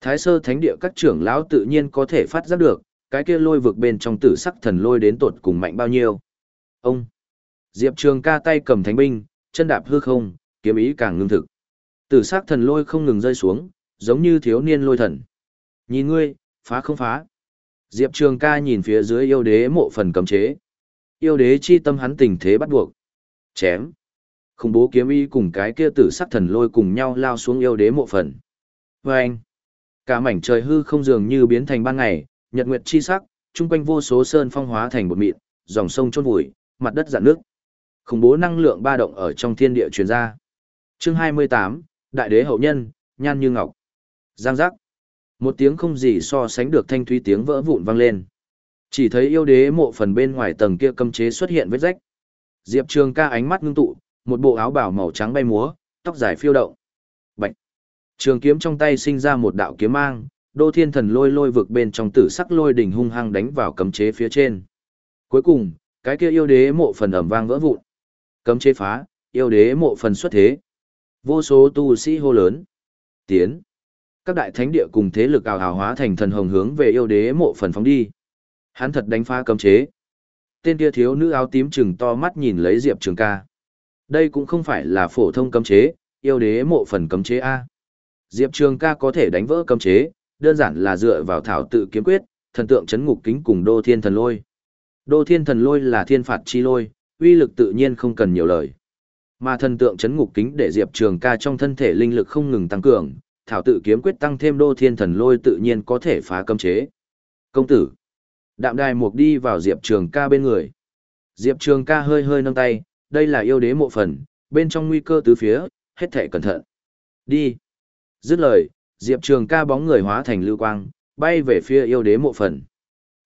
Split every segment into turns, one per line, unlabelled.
Thái sơ thánh địa các trưởng lão tự nhiên có thể phát giác được, cái kia lôi vực bên trong tử sắc thần lôi đến tột cùng mạnh bao nhiêu. Ông! Diệp Trường ca tay cầm thánh binh, chân đạp hư không, kiếm ý càng ngưng thực. Tử sắc thần lôi không ngừng rơi xuống, giống như thiếu niên lôi thần. Nhìn ngươi, phá không phá. Diệp Trường ca nhìn phía dưới yêu đế mộ phần cấm chế. Yêu đế chi tâm hắn tình thế bắt buộc. Chém. Khủng bố kiếm ý cùng cái kia tử sắc thần lôi cùng nhau lao xuống yêu đế mộ phần. Vâng. anh. Cả mảnh trời hư không dường như biến thành ban ngày, nhật nguyệt chi sắc, chung quanh vô số sơn phong hóa thành một mịn, dòng sông chôn vùi, mặt đất dạn nước. Khủng bố năng lượng ba động ở trong thiên địa truyền ra. Chương 28, Đại đế hậu nhân, nhan như ngọc. Giang giác. Một tiếng không gì so sánh được thanh thúy tiếng vỡ vụn vang lên. Chỉ thấy yêu đế mộ phần bên ngoài tầng kia cấm chế xuất hiện vết rách. Diệp Trường ca ánh mắt ngưng tụ, một bộ áo bảo màu trắng bay múa, tóc dài phiêu động. Trường kiếm trong tay sinh ra một đạo kiếm mang, đô thiên thần lôi lôi vực bên trong tử sắc lôi đỉnh hung hăng đánh vào cấm chế phía trên. Cuối cùng, cái kia yêu đế mộ phần ẩm vang vỡ vụn. Cấm chế phá, yêu đế mộ phần xuất thế. Vô số tu sĩ hô lớn. Tiến. Các đại thánh địa cùng thế lực ảo hào hóa thành thần hồng hướng về yêu đế mộ phần phóng đi. Hắn thật đánh phá cấm chế. Tên kia thiếu nữ áo tím chừng to mắt nhìn lấy Diệp Trường ca. Đây cũng không phải là phổ thông cấm chế, yêu đế mộ phần cấm chế A. Diệp Trường ca có thể đánh vỡ cấm chế, đơn giản là dựa vào thảo tự kiếm quyết, thần tượng chấn ngục kính cùng đô thiên thần lôi. Đô thiên thần lôi là thiên phạt chi lôi, uy lực tự nhiên không cần nhiều lời. Mà thần tượng chấn ngục kính để Diệp Trường ca trong thân thể linh lực không ngừng tăng cường, thảo tự kiếm quyết tăng thêm đô thiên thần lôi tự nhiên có thể phá cấm chế. Công tử. Đạm đài mục đi vào Diệp Trường ca bên người. Diệp Trường ca hơi hơi nâng tay, đây là yêu đế mộ phần, bên trong nguy cơ tứ phía, hết thể cẩn thận. Đi. Dứt lời, Diệp Trường ca bóng người hóa thành lưu quang, bay về phía yêu đế mộ phần.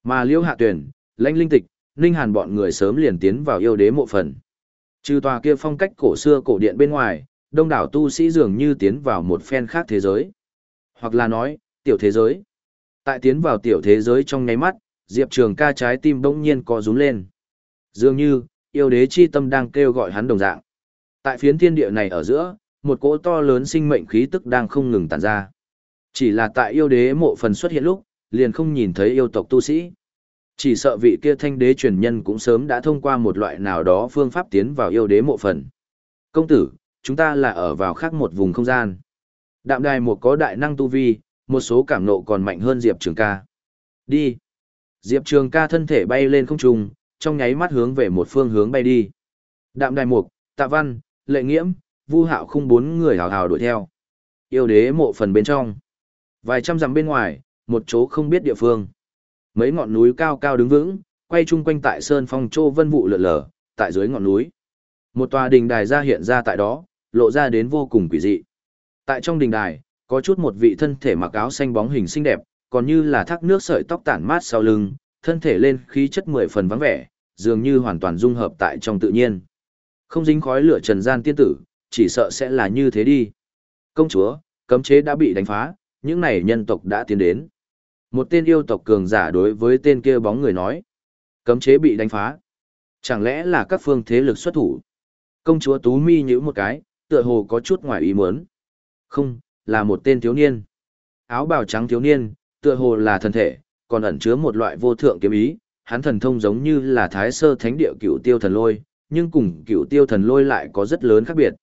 Mà Liễu Hạ Tuyển, Lãnh Linh Tịch, Ninh Hàn bọn người sớm liền tiến vào yêu đế mộ phần. Trừ tòa kia phong cách cổ xưa cổ điện bên ngoài, đông đảo tu sĩ dường như tiến vào một phen khác thế giới. Hoặc là nói, tiểu thế giới. Tại tiến vào tiểu thế giới trong nháy mắt, Diệp Trường ca trái tim bỗng nhiên co rúm lên. Dường như, yêu đế chi tâm đang kêu gọi hắn đồng dạng. Tại phiến thiên địa này ở giữa, một cỗ to lớn sinh mệnh khí tức đang không ngừng tản ra. Chỉ là tại yêu đế mộ phần xuất hiện lúc, liền không nhìn thấy yêu tộc tu sĩ. Chỉ sợ vị kia thanh đế truyền nhân cũng sớm đã thông qua một loại nào đó phương pháp tiến vào yêu đế mộ phần. Công tử, chúng ta là ở vào khác một vùng không gian. Đạm đài một có đại năng tu vi, một số cảm nộ còn mạnh hơn Diệp Trường ca. Đi. Diệp Trường ca thân thể bay lên không trung, trong nháy mắt hướng về một phương hướng bay đi. Đạm đài mục, tạ văn, lệ nghiễm, vu hạo khung bốn người hào hào đuổi theo. Yêu đế mộ phần bên trong. Vài trăm dặm bên ngoài, một chỗ không biết địa phương. Mấy ngọn núi cao cao đứng vững, quay chung quanh tại sơn phong trô vân vụ lượn lờ, tại dưới ngọn núi. Một tòa đình đài ra hiện ra tại đó, lộ ra đến vô cùng quỷ dị. Tại trong đình đài, có chút một vị thân thể mặc áo xanh bóng hình xinh đẹp, còn như là thác nước sợi tóc tản mát sau lưng, thân thể lên khí chất mười phần vắng vẻ, dường như hoàn toàn dung hợp tại trong tự nhiên. Không dính khói lửa trần gian tiên tử, chỉ sợ sẽ là như thế đi. Công chúa, cấm chế đã bị đánh phá, những này nhân tộc đã tiến đến. Một tên yêu tộc cường giả đối với tên kia bóng người nói. Cấm chế bị đánh phá. Chẳng lẽ là các phương thế lực xuất thủ? Công chúa Tú Mi nhíu một cái, tựa hồ có chút ngoài ý muốn. Không, là một tên thiếu niên. Áo bào trắng thiếu niên, tựa hồ là thân thể, còn ẩn chứa một loại vô thượng kiếm ý, hắn thần thông giống như là thái sơ thánh địa cựu tiêu thần lôi, nhưng cùng cựu tiêu thần lôi lại có rất lớn khác biệt.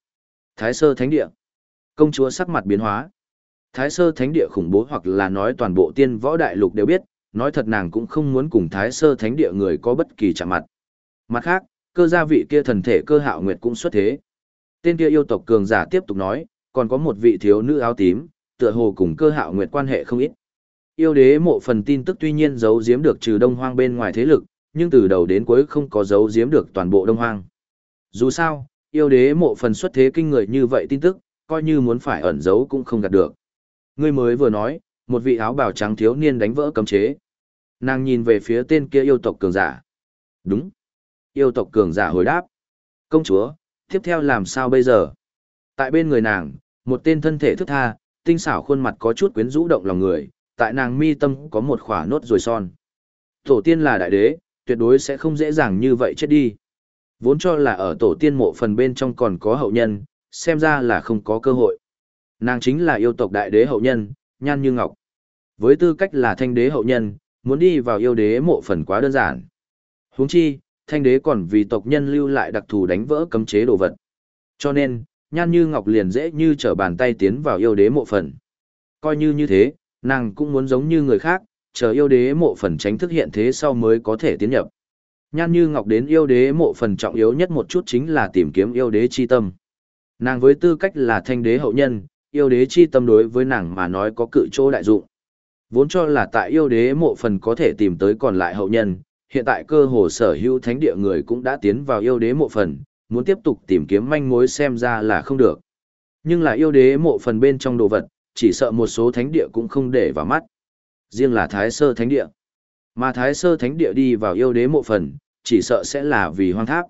Thái sơ thánh địa. Công chúa sắc mặt biến hóa. Thái sơ thánh địa khủng bố hoặc là nói toàn bộ tiên võ đại lục đều biết, nói thật nàng cũng không muốn cùng thái sơ thánh địa người có bất kỳ chạm mặt. Mặt khác, cơ gia vị kia thần thể cơ hạo nguyệt cũng xuất thế. Tên kia yêu tộc cường giả tiếp tục nói, còn có một vị thiếu nữ áo tím, tựa hồ cùng cơ hạo nguyệt quan hệ không ít. Yêu đế mộ phần tin tức tuy nhiên giấu giếm được trừ đông hoang bên ngoài thế lực, nhưng từ đầu đến cuối không có giấu giếm được toàn bộ đông hoang. Dù sao, yêu đế mộ phần xuất thế kinh người như vậy tin tức, coi như muốn phải ẩn giấu cũng không gạt được. Ngươi mới vừa nói, một vị áo bào trắng thiếu niên đánh vỡ cấm chế. Nàng nhìn về phía tên kia yêu tộc cường giả. Đúng. Yêu tộc cường giả hồi đáp. Công chúa, tiếp theo làm sao bây giờ? Tại bên người nàng, một tên thân thể thức tha, tinh xảo khuôn mặt có chút quyến rũ động lòng người, tại nàng mi tâm có một khỏa nốt rồi son. Tổ tiên là đại đế, tuyệt đối sẽ không dễ dàng như vậy chết đi. Vốn cho là ở tổ tiên mộ phần bên trong còn có hậu nhân, xem ra là không có cơ hội. Nàng chính là yêu tộc đại đế hậu nhân, nhan như ngọc. Với tư cách là thanh đế hậu nhân, muốn đi vào yêu đế mộ phần quá đơn giản. Huống chi, thanh đế còn vì tộc nhân lưu lại đặc thù đánh vỡ cấm chế đồ vật. Cho nên, nhan như ngọc liền dễ như trở bàn tay tiến vào yêu đế mộ phần. Coi như như thế, nàng cũng muốn giống như người khác, chờ yêu đế mộ phần tránh thức hiện thế sau mới có thể tiến nhập. Nhan như ngọc đến yêu đế mộ phần trọng yếu nhất một chút chính là tìm kiếm yêu đế chi tâm. Nàng với tư cách là thanh đế hậu nhân, yêu đế chi tâm đối với nàng mà nói có cự chỗ đại dụng. Vốn cho là tại yêu đế mộ phần có thể tìm tới còn lại hậu nhân, hiện tại cơ hồ sở hữu thánh địa người cũng đã tiến vào yêu đế mộ phần, muốn tiếp tục tìm kiếm manh mối xem ra là không được. Nhưng là yêu đế mộ phần bên trong đồ vật, chỉ sợ một số thánh địa cũng không để vào mắt. Riêng là thái sơ thánh địa. Mà thái sơ thánh địa đi vào yêu đế mộ phần, chỉ sợ sẽ là vì hoang tháp.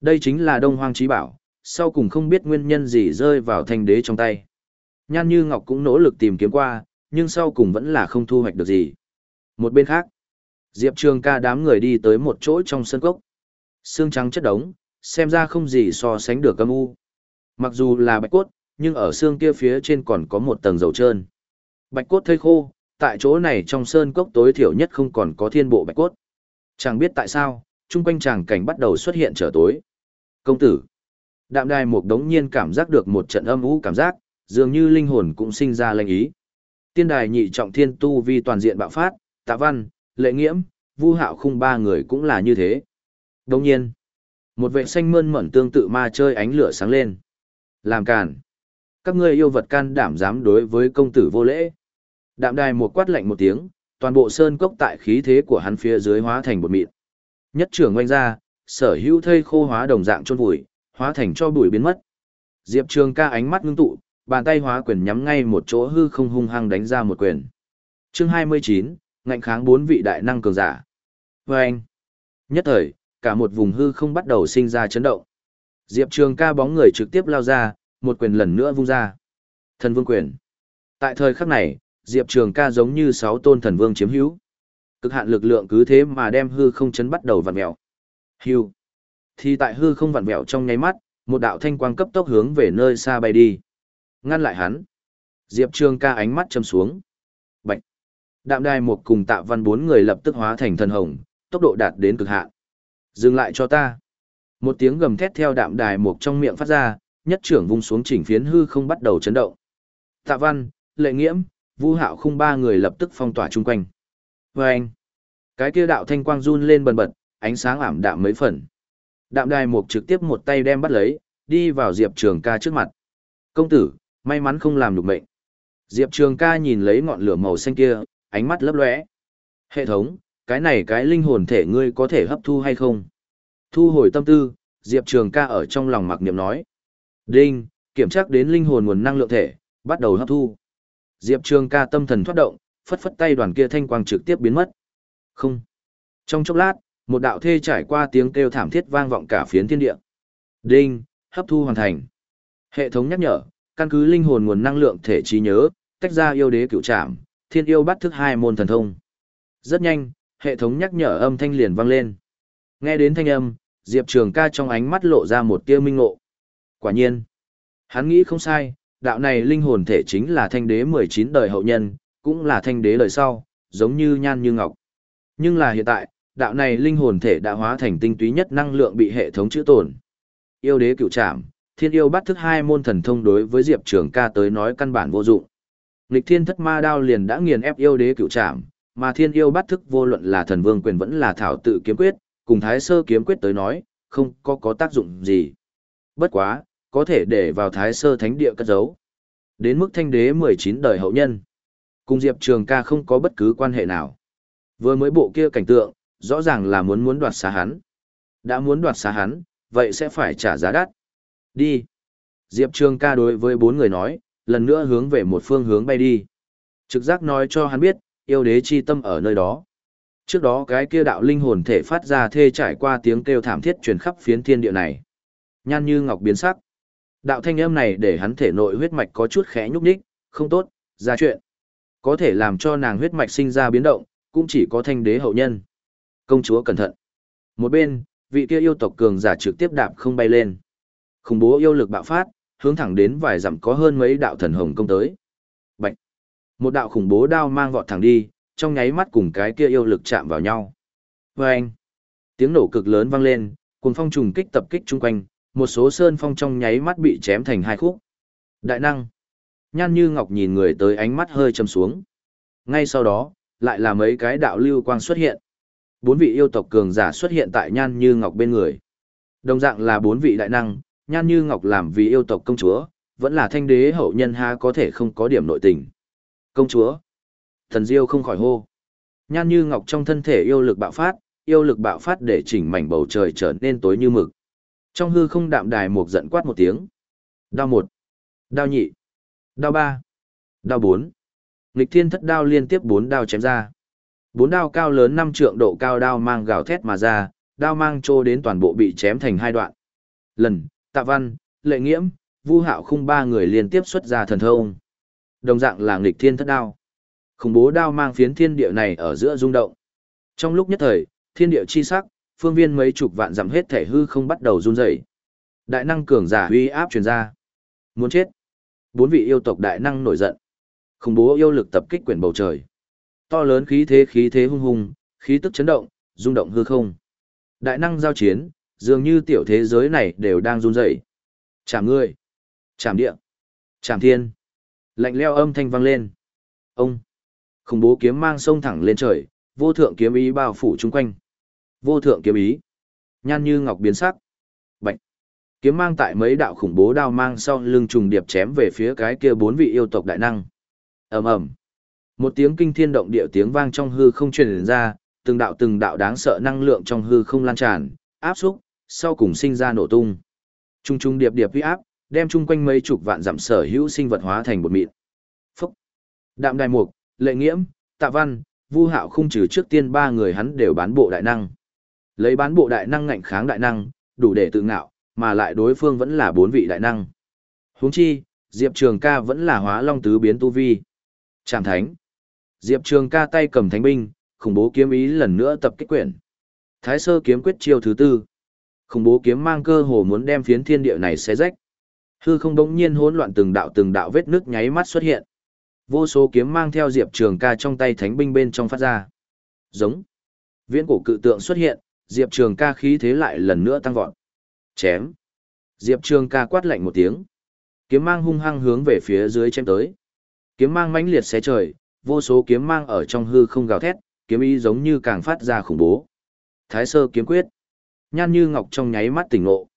Đây chính là đông hoang trí bảo, sau cùng không biết nguyên nhân gì rơi vào thanh đế trong tay. Nhan như Ngọc cũng nỗ lực tìm kiếm qua, nhưng sau cùng vẫn là không thu hoạch được gì. Một bên khác, Diệp Trường ca đám người đi tới một chỗ trong sân cốc. Xương trắng chất đống, xem ra không gì so sánh được âm u. Mặc dù là bạch cốt, nhưng ở xương kia phía trên còn có một tầng dầu trơn. Bạch cốt thây khô, tại chỗ này trong sơn cốc tối thiểu nhất không còn có thiên bộ bạch cốt. Chẳng biết tại sao, chung quanh chàng cảnh bắt đầu xuất hiện trở tối. Công tử. Đạm đài một đống nhiên cảm giác được một trận âm u cảm giác, dường như linh hồn cũng sinh ra lệnh ý. Tiên đài nhị trọng thiên tu vi toàn diện bạo phát, tạ văn, lệ nghiễm, vu hạo khung ba người cũng là như thế. Đồng nhiên, một vệ xanh mơn mẩn tương tự ma chơi ánh lửa sáng lên. Làm càn. Các ngươi yêu vật can đảm dám đối với công tử vô lễ. Đạm đài một quát lạnh một tiếng, toàn bộ sơn cốc tại khí thế của hắn phía dưới hóa thành bột mịn. Nhất trưởng oanh ra, sở hữu thây khô hóa đồng dạng chôn vùi, hóa thành cho bụi biến mất. Diệp Trường ca ánh mắt ngưng tụ, bàn tay hóa quyền nhắm ngay một chỗ hư không hung hăng đánh ra một quyền. Chương 29, ngạnh kháng bốn vị đại năng cường giả. Và anh, nhất thời, cả một vùng hư không bắt đầu sinh ra chấn động. Diệp Trường ca bóng người trực tiếp lao ra, một quyền lần nữa vung ra. Thần vương quyền. Tại thời khắc này, Diệp Trường ca giống như sáu tôn thần vương chiếm hữu. Cực hạn lực lượng cứ thế mà đem hư không chấn bắt đầu vặn mèo. Hưu. Thì tại hư không vặn mèo trong nháy mắt, một đạo thanh quang cấp tốc hướng về nơi xa bay đi. Ngăn lại hắn. Diệp Trường ca ánh mắt châm xuống. Bạch. Đạm đài một cùng tạ văn bốn người lập tức hóa thành thần hồng, tốc độ đạt đến cực hạn. Dừng lại cho ta. Một tiếng gầm thét theo đạm đài một trong miệng phát ra, nhất trưởng vung xuống chỉnh phiến hư không bắt đầu chấn động. Tạ văn, lệ nghiễm, vu hạo khung ba người lập tức phong tỏa chung quanh. Và anh, cái kia đạo thanh quang run lên bần bật, ánh sáng ảm đạm mấy phần. Đạm đài mục trực tiếp một tay đem bắt lấy, đi vào Diệp Trường ca trước mặt. Công tử, may mắn không làm được mệnh. Diệp Trường ca nhìn lấy ngọn lửa màu xanh kia, ánh mắt lấp lóe. Hệ thống, cái này cái linh hồn thể ngươi có thể hấp thu hay không? Thu hồi tâm tư, Diệp Trường ca ở trong lòng mặc niệm nói. Đinh, kiểm tra đến linh hồn nguồn năng lượng thể, bắt đầu hấp thu. Diệp Trường ca tâm thần thoát động, phất phất tay đoàn kia thanh quang trực tiếp biến mất. Không. Trong chốc lát, một đạo thê trải qua tiếng kêu thảm thiết vang vọng cả phiến thiên địa. Đinh, hấp thu hoàn thành. Hệ thống nhắc nhở, căn cứ linh hồn nguồn năng lượng thể trí nhớ, tách ra yêu đế cựu trảm, thiên yêu bắt thức hai môn thần thông. Rất nhanh, hệ thống nhắc nhở âm thanh liền vang lên. Nghe đến thanh âm, Diệp Trường ca trong ánh mắt lộ ra một tia minh ngộ. Quả nhiên, hắn nghĩ không sai, đạo này linh hồn thể chính là thanh đế 19 đời hậu nhân, cũng là thanh đế đời sau, giống như nhan như ngọc. Nhưng là hiện tại, đạo này linh hồn thể đã hóa thành tinh túy nhất năng lượng bị hệ thống chữ tổn. Yêu đế cựu trảm, thiên yêu bắt thức hai môn thần thông đối với Diệp Trường ca tới nói căn bản vô dụng. Lịch thiên thất ma đao liền đã nghiền ép yêu đế cựu trảm, mà thiên yêu bắt thức vô luận là thần vương quyền vẫn là thảo tự kiếm quyết, cùng thái sơ kiếm quyết tới nói, không có có tác dụng gì. Bất quá, có thể để vào thái sơ thánh địa cất giấu. Đến mức thanh đế 19 đời hậu nhân. Cùng Diệp Trường ca không có bất cứ quan hệ nào. Vừa mới bộ kia cảnh tượng, rõ ràng là muốn muốn đoạt xá hắn. Đã muốn đoạt xá hắn, vậy sẽ phải trả giá đắt. Đi. Diệp Trường ca đối với bốn người nói, lần nữa hướng về một phương hướng bay đi. Trực giác nói cho hắn biết, yêu đế chi tâm ở nơi đó. Trước đó cái kia đạo linh hồn thể phát ra thê trải qua tiếng kêu thảm thiết truyền khắp phiến thiên địa này. Nhan như ngọc biến sắc. Đạo thanh âm này để hắn thể nội huyết mạch có chút khẽ nhúc nhích, không tốt, ra chuyện. Có thể làm cho nàng huyết mạch sinh ra biến động, cũng chỉ có thanh đế hậu nhân. Công chúa cẩn thận. Một bên, vị kia yêu tộc cường giả trực tiếp đạp không bay lên. Khủng bố yêu lực bạo phát, hướng thẳng đến vài dặm có hơn mấy đạo thần hồng công tới. Bạch. Một đạo khủng bố đao mang vọt thẳng đi, trong nháy mắt cùng cái kia yêu lực chạm vào nhau. Vâng! Tiếng nổ cực lớn vang lên, cuồng phong trùng kích tập kích chung quanh, một số sơn phong trong nháy mắt bị chém thành hai khúc. Đại năng! Nhan như ngọc nhìn người tới ánh mắt hơi trầm xuống. Ngay sau đó, lại là mấy cái đạo lưu quang xuất hiện. Bốn vị yêu tộc cường giả xuất hiện tại Nhan Như Ngọc bên người. Đồng dạng là bốn vị đại năng, Nhan Như Ngọc làm vì yêu tộc công chúa, vẫn là thanh đế hậu nhân ha có thể không có điểm nội tình. Công chúa. Thần Diêu không khỏi hô. Nhan Như Ngọc trong thân thể yêu lực bạo phát, yêu lực bạo phát để chỉnh mảnh bầu trời trở nên tối như mực. Trong hư không đạm đài một giận quát một tiếng. Đao một. Đao nhị. Đao ba. Đao bốn. Nghịch thiên thất đao liên tiếp bốn đao chém ra. Bốn đao cao lớn năm trượng độ cao đao mang gào thét mà ra, đao mang trô đến toàn bộ bị chém thành hai đoạn. Lần, tạ văn, lệ nghiễm, vu hạo khung ba người liên tiếp xuất ra thần thông. Đồng dạng là nghịch thiên thất đao. Khủng bố đao mang phiến thiên địa này ở giữa rung động. Trong lúc nhất thời, thiên địa chi sắc, phương viên mấy chục vạn dặm hết thể hư không bắt đầu run rẩy. Đại năng cường giả uy áp truyền ra. Muốn chết. Bốn vị yêu tộc đại năng nổi giận. Khủng bố yêu lực tập kích quyển bầu trời. To lớn khí thế khí thế hung hùng, khí tức chấn động, rung động hư không. Đại năng giao chiến, dường như tiểu thế giới này đều đang run rẩy. Chạm ngươi, chạm địa, chạm thiên. Lạnh leo âm thanh vang lên. Ông, khủng bố kiếm mang sông thẳng lên trời, vô thượng kiếm ý bao phủ chung quanh. Vô thượng kiếm ý, nhan như ngọc biến sắc. Bạch, kiếm mang tại mấy đạo khủng bố đao mang sau lưng trùng điệp chém về phía cái kia bốn vị yêu tộc đại năng. Ầm ầm. Một tiếng kinh thiên động địa tiếng vang trong hư không truyền ra từng đạo từng đạo đáng sợ năng lượng trong hư không lan tràn áp xúc sau cùng sinh ra nổ tung. Trung trung điệp điệp huy áp đem chung quanh mấy chục vạn giảm sở hữu sinh vật hóa thành bột mịn. Phúc. Đạm đài mục lệ nghiễm tạ văn vu hạo không trừ trước tiên ba người hắn đều bán bộ đại năng lấy bán bộ đại năng ngạnh kháng đại năng đủ để tự ngạo mà lại đối phương vẫn là bốn vị đại năng huống chi diệp trường ca vẫn là hóa long tứ biến tu vi Trảm thánh. Diệp Trường ca tay cầm thánh binh, khủng bố kiếm ý lần nữa tập kích quyển. Thái sơ kiếm quyết chiêu thứ tư. Khủng bố kiếm mang cơ hồ muốn đem phiến thiên địa này xé rách. Hư không đống nhiên hỗn loạn từng đạo từng đạo vết nước nháy mắt xuất hiện. Vô số kiếm mang theo Diệp Trường ca trong tay thánh binh bên trong phát ra. Giống. Viễn cổ cự tượng xuất hiện, Diệp Trường ca khí thế lại lần nữa tăng vọt. Chém. Diệp Trường ca quát lạnh một tiếng. Kiếm mang hung hăng hướng về phía dưới chém tới. Kiếm mang mãnh liệt xé trời, vô số kiếm mang ở trong hư không gào thét, kiếm ý giống như càng phát ra khủng bố. Thái sơ kiếm quyết. Nhan như ngọc trong nháy mắt tỉnh ngộ.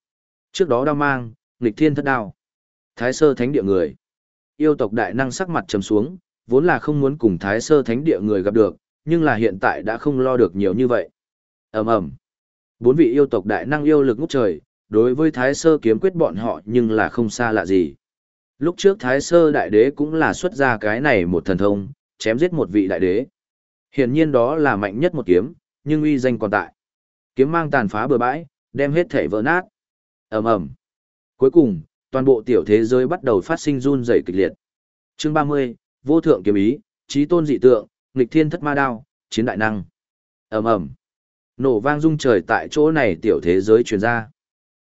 Trước đó đao mang, nghịch thiên thất đao. Thái sơ thánh địa người. Yêu tộc đại năng sắc mặt trầm xuống, vốn là không muốn cùng thái sơ thánh địa người gặp được, nhưng là hiện tại đã không lo được nhiều như vậy. ầm ầm Bốn vị yêu tộc đại năng yêu lực ngút trời, đối với thái sơ kiếm quyết bọn họ nhưng là không xa lạ gì. Lúc trước Thái Sơ Đại Đế cũng là xuất ra cái này một thần thông, chém giết một vị đại đế. Hiển nhiên đó là mạnh nhất một kiếm, nhưng uy danh còn tại. Kiếm mang tàn phá bừa bãi, đem hết thể vỡ nát. ầm ầm. Cuối cùng, toàn bộ tiểu thế giới bắt đầu phát sinh run rẩy kịch liệt. Chương 30, vô thượng kiếm ý, chí tôn dị tượng, nghịch thiên thất ma đao, chiến đại năng. ầm ầm. Nổ vang rung trời tại chỗ này tiểu thế giới truyền ra.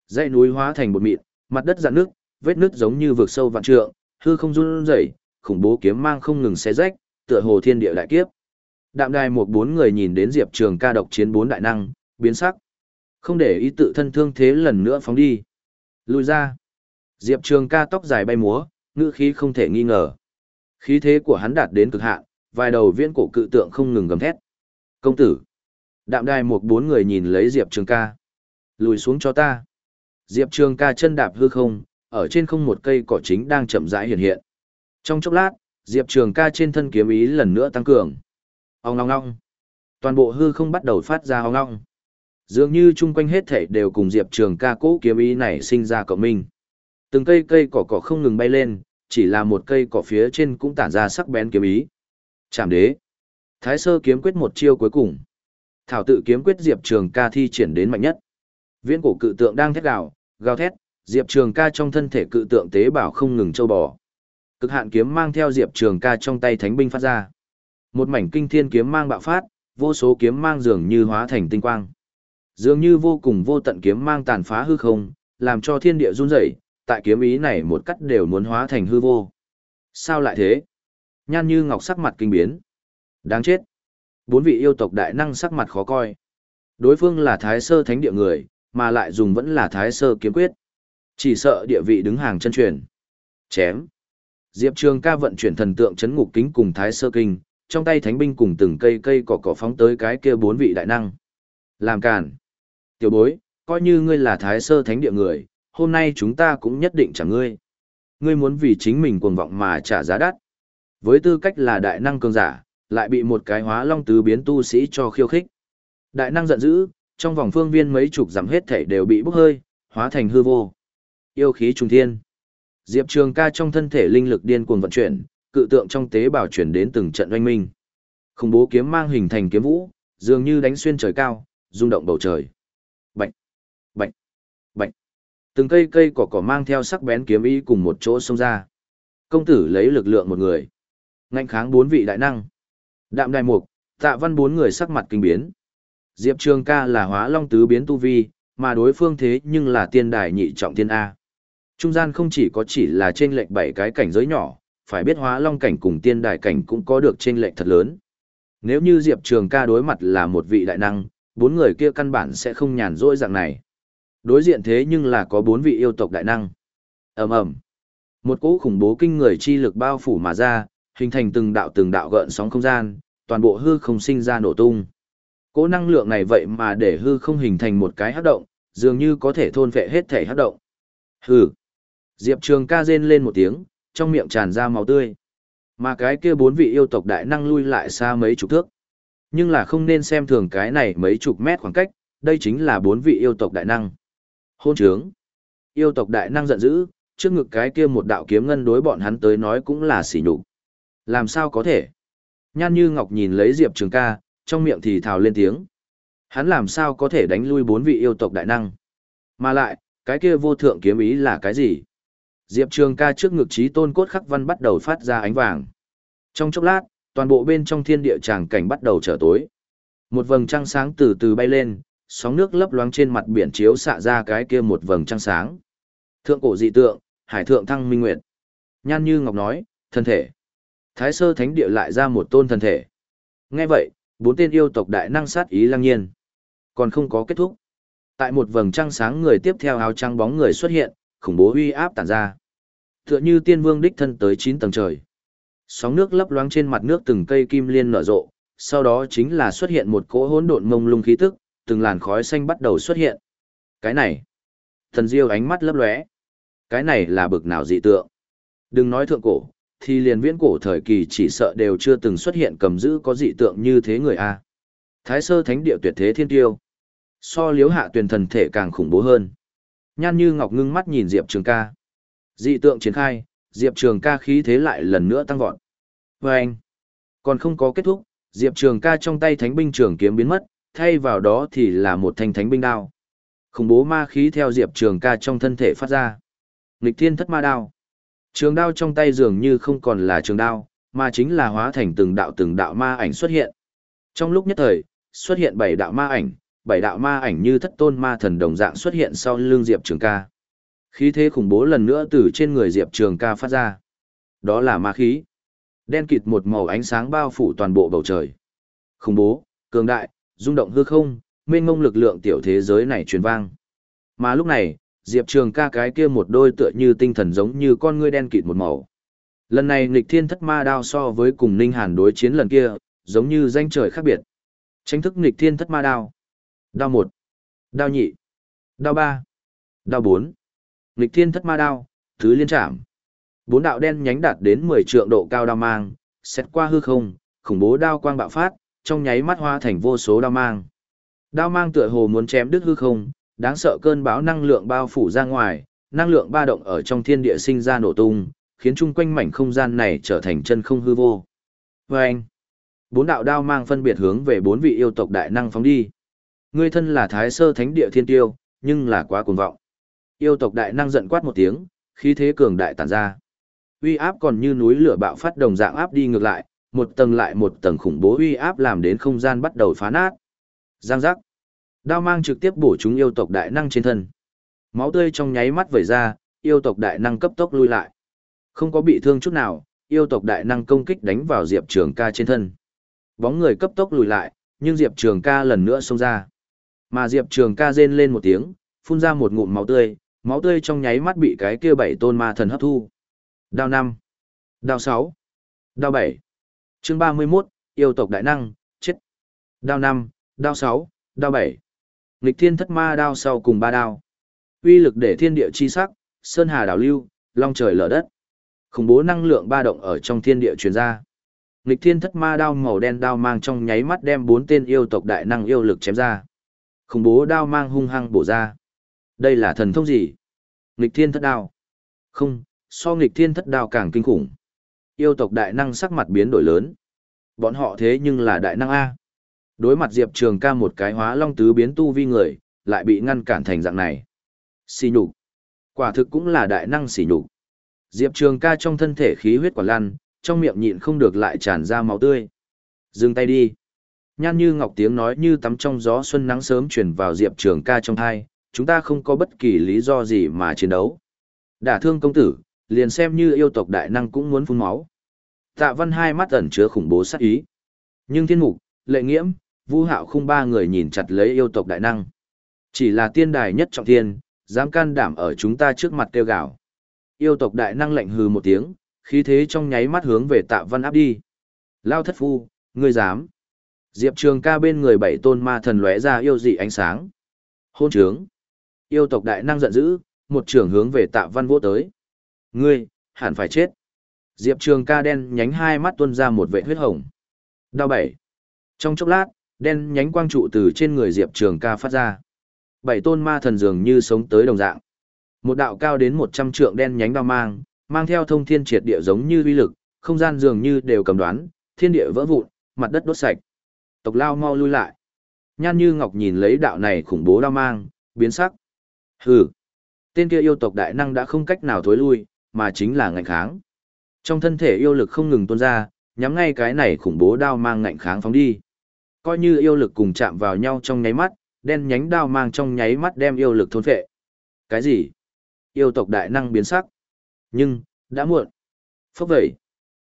Dãy núi hóa thành bột mịn, mặt đất rạn nước, vết nứt giống như vực sâu vạn trượng, hư không run rẩy, khủng bố kiếm mang không ngừng xé rách, tựa hồ thiên địa đại kiếp. Đạm đài một bốn người nhìn đến Diệp Trường ca độc chiến bốn đại năng, biến sắc. Không để ý tự thân thương thế lần nữa phóng đi. Lùi ra. Diệp Trường ca tóc dài bay múa, ngữ khí không thể nghi ngờ. Khí thế của hắn đạt đến cực hạn, vài đầu viễn cổ cự tượng không ngừng gầm thét. Công tử. Đạm đài một bốn người nhìn lấy Diệp Trường ca. Lùi xuống cho ta. Diệp Trường ca chân đạp hư không, ở trên không một cây cỏ chính đang chậm rãi hiện hiện. Trong chốc lát, Diệp Trường ca trên thân kiếm ý lần nữa tăng cường. Ông long long. Toàn bộ hư không bắt đầu phát ra ong long. Dường như chung quanh hết thể đều cùng Diệp Trường ca cố kiếm ý này sinh ra cộng minh. Từng cây cây cỏ cỏ không ngừng bay lên, chỉ là một cây cỏ phía trên cũng tản ra sắc bén kiếm ý. Chạm đế. Thái sơ kiếm quyết một chiêu cuối cùng. Thảo tự kiếm quyết Diệp Trường ca thi triển đến mạnh nhất. Viễn cổ cự tượng đang thét gào, gào thét, Diệp Trường ca trong thân thể cự tượng tế bào không ngừng châu bò. Cực hạn kiếm mang theo Diệp Trường ca trong tay thánh binh phát ra. Một mảnh kinh thiên kiếm mang bạo phát, vô số kiếm mang dường như hóa thành tinh quang. Dường như vô cùng vô tận kiếm mang tàn phá hư không, làm cho thiên địa run rẩy, tại kiếm ý này một cắt đều muốn hóa thành hư vô. Sao lại thế? Nhan như ngọc sắc mặt kinh biến. Đáng chết. Bốn vị yêu tộc đại năng sắc mặt khó coi. Đối phương là thái sơ thánh địa người, mà lại dùng vẫn là thái sơ kiếm quyết. Chỉ sợ địa vị đứng hàng chân truyền. Chém. Diệp Trường ca vận chuyển thần tượng chấn ngục kính cùng thái sơ kinh, trong tay thánh binh cùng từng cây cây cỏ cỏ phóng tới cái kia bốn vị đại năng. Làm cản. Tiểu bối, coi như ngươi là thái sơ thánh địa người, hôm nay chúng ta cũng nhất định trả ngươi. Ngươi muốn vì chính mình cuồng vọng mà trả giá đắt. Với tư cách là đại năng cường giả, lại bị một cái hóa long tứ biến tu sĩ cho khiêu khích. Đại năng giận dữ, trong vòng phương viên mấy chục dặm hết thảy đều bị bốc hơi, hóa thành hư vô. Yêu khí trùng thiên. Diệp Trường ca trong thân thể linh lực điên cuồng vận chuyển, cự tượng trong tế bào chuyển đến từng trận oanh minh. Khủng bố kiếm mang hình thành kiếm vũ, dường như đánh xuyên trời cao, rung động bầu trời. Bạch, bạch, bạch. Từng cây cây cỏ cỏ mang theo sắc bén kiếm ý cùng một chỗ xông ra. Công tử lấy lực lượng một người. ngăn kháng bốn vị đại năng. Đạm đài mục, tạ văn bốn người sắc mặt kinh biến. Diệp Trường ca là hóa long tứ biến tu vi, mà đối phương thế nhưng là tiên đài nhị trọng tiên A. Trung gian không chỉ có chỉ là trên lệnh bảy cái cảnh giới nhỏ, phải biết hóa long cảnh cùng tiên đài cảnh cũng có được trên lệnh thật lớn. Nếu như Diệp Trường ca đối mặt là một vị đại năng, bốn người kia căn bản sẽ không nhàn rỗi dạng này. Đối diện thế nhưng là có bốn vị yêu tộc đại năng. ầm ầm Một cỗ khủng bố kinh người chi lực bao phủ mà ra, hình thành từng đạo từng đạo gợn sóng không gian, toàn bộ hư không sinh ra nổ tung. Cỗ năng lượng này vậy mà để hư không hình thành một cái hấp động, dường như có thể thôn vệ hết thể hấp động. Hừ. Diệp Trường ca rên lên một tiếng, trong miệng tràn ra máu tươi. Mà cái kia bốn vị yêu tộc đại năng lui lại xa mấy chục thước. Nhưng là không nên xem thường cái này mấy chục mét khoảng cách, đây chính là bốn vị yêu tộc đại năng. Hôn trướng. Yêu tộc đại năng giận dữ, trước ngực cái kia một đạo kiếm ngân đối bọn hắn tới nói cũng là sỉ nhục. Làm sao có thể? Nhan như ngọc nhìn lấy Diệp Trường ca, trong miệng thì thào lên tiếng. Hắn làm sao có thể đánh lui bốn vị yêu tộc đại năng? Mà lại, cái kia vô thượng kiếm ý là cái gì? Diệp Trường ca trước ngực trí tôn cốt khắc văn bắt đầu phát ra ánh vàng. Trong chốc lát, toàn bộ bên trong thiên địa tràng cảnh bắt đầu trở tối. Một vầng trăng sáng từ từ bay lên, sóng nước lấp loáng trên mặt biển chiếu xạ ra cái kia một vầng trăng sáng. Thượng cổ dị tượng, hải thượng thăng minh nguyệt. Nhan Như Ngọc nói, thân thể. Thái sơ thánh địa lại ra một tôn thần thể. Nghe vậy, bốn tên yêu tộc đại năng sát ý lăng nhiên. Còn không có kết thúc. Tại một vầng trăng sáng người tiếp theo áo trăng bóng người xuất hiện, khủng bố uy áp tản ra. Tựa như tiên vương đích thân tới 9 tầng trời. Sóng nước lấp loáng trên mặt nước từng cây kim liên nở rộ, sau đó chính là xuất hiện một cỗ hỗn độn mông lung khí tức, từng làn khói xanh bắt đầu xuất hiện. Cái này, thần diêu ánh mắt lấp lóe. Cái này là bực nào dị tượng? Đừng nói thượng cổ, thì liền viễn cổ thời kỳ chỉ sợ đều chưa từng xuất hiện cầm giữ có dị tượng như thế người a. Thái sơ thánh địa tuyệt thế thiên tiêu. So liếu hạ tuyển thần thể càng khủng bố hơn. Nhan như ngọc ngưng mắt nhìn Diệp Trường ca. Dị tượng triển khai, Diệp Trường ca khí thế lại lần nữa tăng vọt. Và anh, còn không có kết thúc, Diệp Trường ca trong tay thánh binh trường kiếm biến mất, thay vào đó thì là một thanh thánh binh đao. Khủng bố ma khí theo Diệp Trường ca trong thân thể phát ra. Nghịch thiên thất ma đao. Trường đao trong tay dường như không còn là trường đao, mà chính là hóa thành từng đạo từng đạo ma ảnh xuất hiện. Trong lúc nhất thời, xuất hiện bảy đạo ma ảnh, bảy đạo ma ảnh như thất tôn ma thần đồng dạng xuất hiện sau lưng Diệp Trường ca. Khí thế khủng bố lần nữa từ trên người Diệp Trường ca phát ra. Đó là ma khí. Đen kịt một màu ánh sáng bao phủ toàn bộ bầu trời. Khủng bố, cường đại, rung động hư không, mênh mông lực lượng tiểu thế giới này truyền vang. Mà lúc này, Diệp Trường ca cái kia một đôi tựa như tinh thần giống như con ngươi đen kịt một màu. Lần này nghịch thiên thất ma đao so với cùng Ninh Hàn đối chiến lần kia, giống như danh trời khác biệt. Tranh thức nghịch thiên thất ma đao. Đao một, Đao nhị. Đao ba, Đao bốn. Nghịch thiên thất ma đao, thứ liên trảm. Bốn đạo đen nhánh đạt đến 10 trượng độ cao đao mang, xét qua hư không, khủng bố đao quang bạo phát, trong nháy mắt hoa thành vô số đao mang. Đao mang tựa hồ muốn chém đứt hư không, đáng sợ cơn bão năng lượng bao phủ ra ngoài, năng lượng ba động ở trong thiên địa sinh ra nổ tung, khiến chung quanh mảnh không gian này trở thành chân không hư vô. Và anh, bốn đạo đao mang phân biệt hướng về bốn vị yêu tộc đại năng phóng đi. Ngươi thân là thái sơ thánh địa thiên tiêu, nhưng là quá cuồng vọng. Yêu tộc đại năng giận quát một tiếng, khí thế cường đại tản ra. Uy áp còn như núi lửa bạo phát đồng dạng áp đi ngược lại, một tầng lại một tầng khủng bố uy áp làm đến không gian bắt đầu phá nát. Giang giác. Đao mang trực tiếp bổ chúng yêu tộc đại năng trên thân. Máu tươi trong nháy mắt vẩy ra, yêu tộc đại năng cấp tốc lui lại. Không có bị thương chút nào, yêu tộc đại năng công kích đánh vào Diệp Trường ca trên thân. Bóng người cấp tốc lùi lại, nhưng Diệp Trường ca lần nữa xông ra. Mà Diệp Trường ca rên lên một tiếng, phun ra một ngụm máu tươi, máu tươi trong nháy mắt bị cái kia bảy tôn ma thần hấp thu. Đao năm, Đao sáu, Đao bảy, Chương ba mươi 31, yêu tộc đại năng, chết. Đao năm, Đao sáu, Đao bảy, Nghịch thiên thất ma đao sau cùng ba đao. Uy lực để thiên địa chi sắc, sơn hà đảo lưu, long trời lở đất. Khủng bố năng lượng ba động ở trong thiên địa truyền ra. Nghịch thiên thất ma đao màu đen đao mang trong nháy mắt đem bốn tên yêu tộc đại năng yêu lực chém ra. Khủng bố đao mang hung hăng bổ ra. Đây là thần thông gì? Nghịch thiên thất đao. Không, so nghịch thiên thất đao càng kinh khủng. Yêu tộc đại năng sắc mặt biến đổi lớn. Bọn họ thế nhưng là đại năng A. Đối mặt Diệp Trường ca một cái hóa long tứ biến tu vi người, lại bị ngăn cản thành dạng này. Xì nhục. Quả thực cũng là đại năng xỉ nhục. Diệp Trường ca trong thân thể khí huyết quả lăn, trong miệng nhịn không được lại tràn ra máu tươi. Dừng tay đi. Nhan như ngọc tiếng nói như tắm trong gió xuân nắng sớm chuyển vào Diệp Trường ca trong thai, chúng ta không có bất kỳ lý do gì mà chiến đấu. Đả thương công tử, liền xem như yêu tộc đại năng cũng muốn phun máu. Tạ văn hai mắt ẩn chứa khủng bố sát ý. Nhưng thiên mục, lệ nghiễm, vu hạo khung ba người nhìn chặt lấy yêu tộc đại năng. Chỉ là tiên đài nhất trọng thiên, dám can đảm ở chúng ta trước mặt tiêu gạo. Yêu tộc đại năng lạnh hừ một tiếng, khí thế trong nháy mắt hướng về tạ văn áp đi. Lao thất phu, ngươi dám. Diệp Trường ca bên người bảy tôn ma thần lóe ra yêu dị ánh sáng. Hôn trướng. Yêu tộc đại năng giận dữ, một trường hướng về tạ văn vô tới. Ngươi, hẳn phải chết. Diệp Trường ca đen nhánh hai mắt tuôn ra một vệ huyết hồng. Đao bảy. Trong chốc lát, đen nhánh quang trụ từ trên người Diệp Trường ca phát ra. Bảy tôn ma thần dường như sống tới đồng dạng. Một đạo cao đến 100 trượng đen nhánh đao mang, mang theo thông thiên triệt địa giống như uy lực, không gian dường như đều cầm đoán, thiên địa vỡ vụn, mặt đất đốt sạch. Tộc lao mau lui lại. Nhan Như Ngọc nhìn lấy đạo này khủng bố đao mang, biến sắc. Hừ. Tên kia yêu tộc đại năng đã không cách nào thối lui, mà chính là ngạnh kháng. Trong thân thể yêu lực không ngừng tuôn ra, nhắm ngay cái này khủng bố đao mang ngạnh kháng phóng đi. Coi như yêu lực cùng chạm vào nhau trong nháy mắt, đen nhánh đao mang trong nháy mắt đem yêu lực thôn phệ. Cái gì? Yêu tộc đại năng biến sắc. Nhưng, đã muộn. Phốc vậy.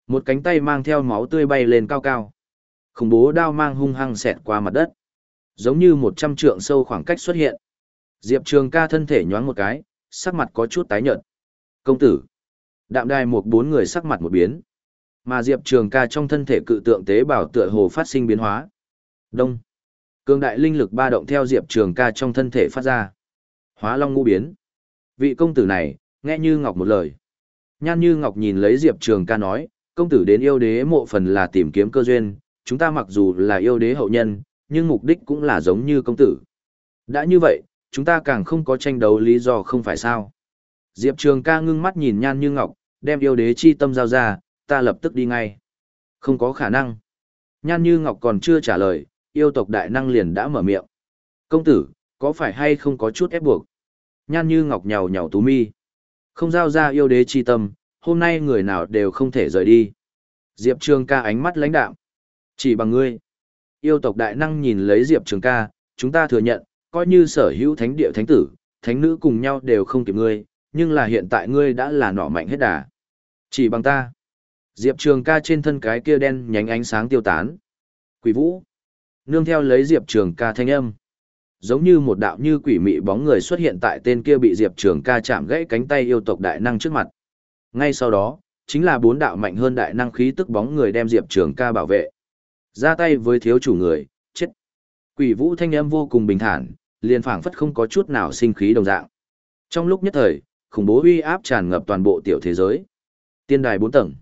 Một cánh tay mang theo máu tươi bay lên cao cao. Khủng bố đao mang hung hăng xẹt qua mặt đất. Giống như một trăm trượng sâu khoảng cách xuất hiện. Diệp Trường ca thân thể nhoáng một cái, sắc mặt có chút tái nhợt. Công tử. Đạm đài một bốn người sắc mặt một biến. Mà Diệp Trường ca trong thân thể cự tượng tế bào tựa hồ phát sinh biến hóa. Đông. Cương đại linh lực ba động theo Diệp Trường ca trong thân thể phát ra. Hóa long ngũ biến. Vị công tử này, nghe như ngọc một lời. Nhan như ngọc nhìn lấy Diệp Trường ca nói, công tử đến yêu đế mộ phần là tìm kiếm cơ duyên, chúng ta mặc dù là yêu đế hậu nhân, nhưng mục đích cũng là giống như công tử. Đã như vậy, chúng ta càng không có tranh đấu lý do không phải sao. Diệp Trường ca ngưng mắt nhìn Nhan Như Ngọc, đem yêu đế chi tâm giao ra, ta lập tức đi ngay. Không có khả năng. Nhan Như Ngọc còn chưa trả lời, yêu tộc đại năng liền đã mở miệng. Công tử, có phải hay không có chút ép buộc? Nhan Như Ngọc nhào nhào tú mi. Không giao ra yêu đế chi tâm, hôm nay người nào đều không thể rời đi. Diệp Trường ca ánh mắt lãnh đạm. Chỉ bằng ngươi. Yêu tộc đại năng nhìn lấy Diệp Trường ca, chúng ta thừa nhận, coi như sở hữu thánh địa thánh tử, thánh nữ cùng nhau đều không kịp ngươi, nhưng là hiện tại ngươi đã là nỏ mạnh hết đà. Chỉ bằng ta. Diệp Trường ca trên thân cái kia đen nhánh ánh sáng tiêu tán. Quỷ vũ. Nương theo lấy Diệp Trường ca thanh âm. Giống như một đạo như quỷ mị bóng người xuất hiện tại tên kia bị Diệp Trường ca chạm gãy cánh tay yêu tộc đại năng trước mặt. Ngay sau đó, chính là bốn đạo mạnh hơn đại năng khí tức bóng người đem Diệp Trường ca bảo vệ. Ra tay với thiếu chủ người, chết. Quỷ vũ thanh âm vô cùng bình thản, liền phảng phất không có chút nào sinh khí đồng dạng. Trong lúc nhất thời, khủng bố uy áp tràn ngập toàn bộ tiểu thế giới. Tiên đài bốn tầng.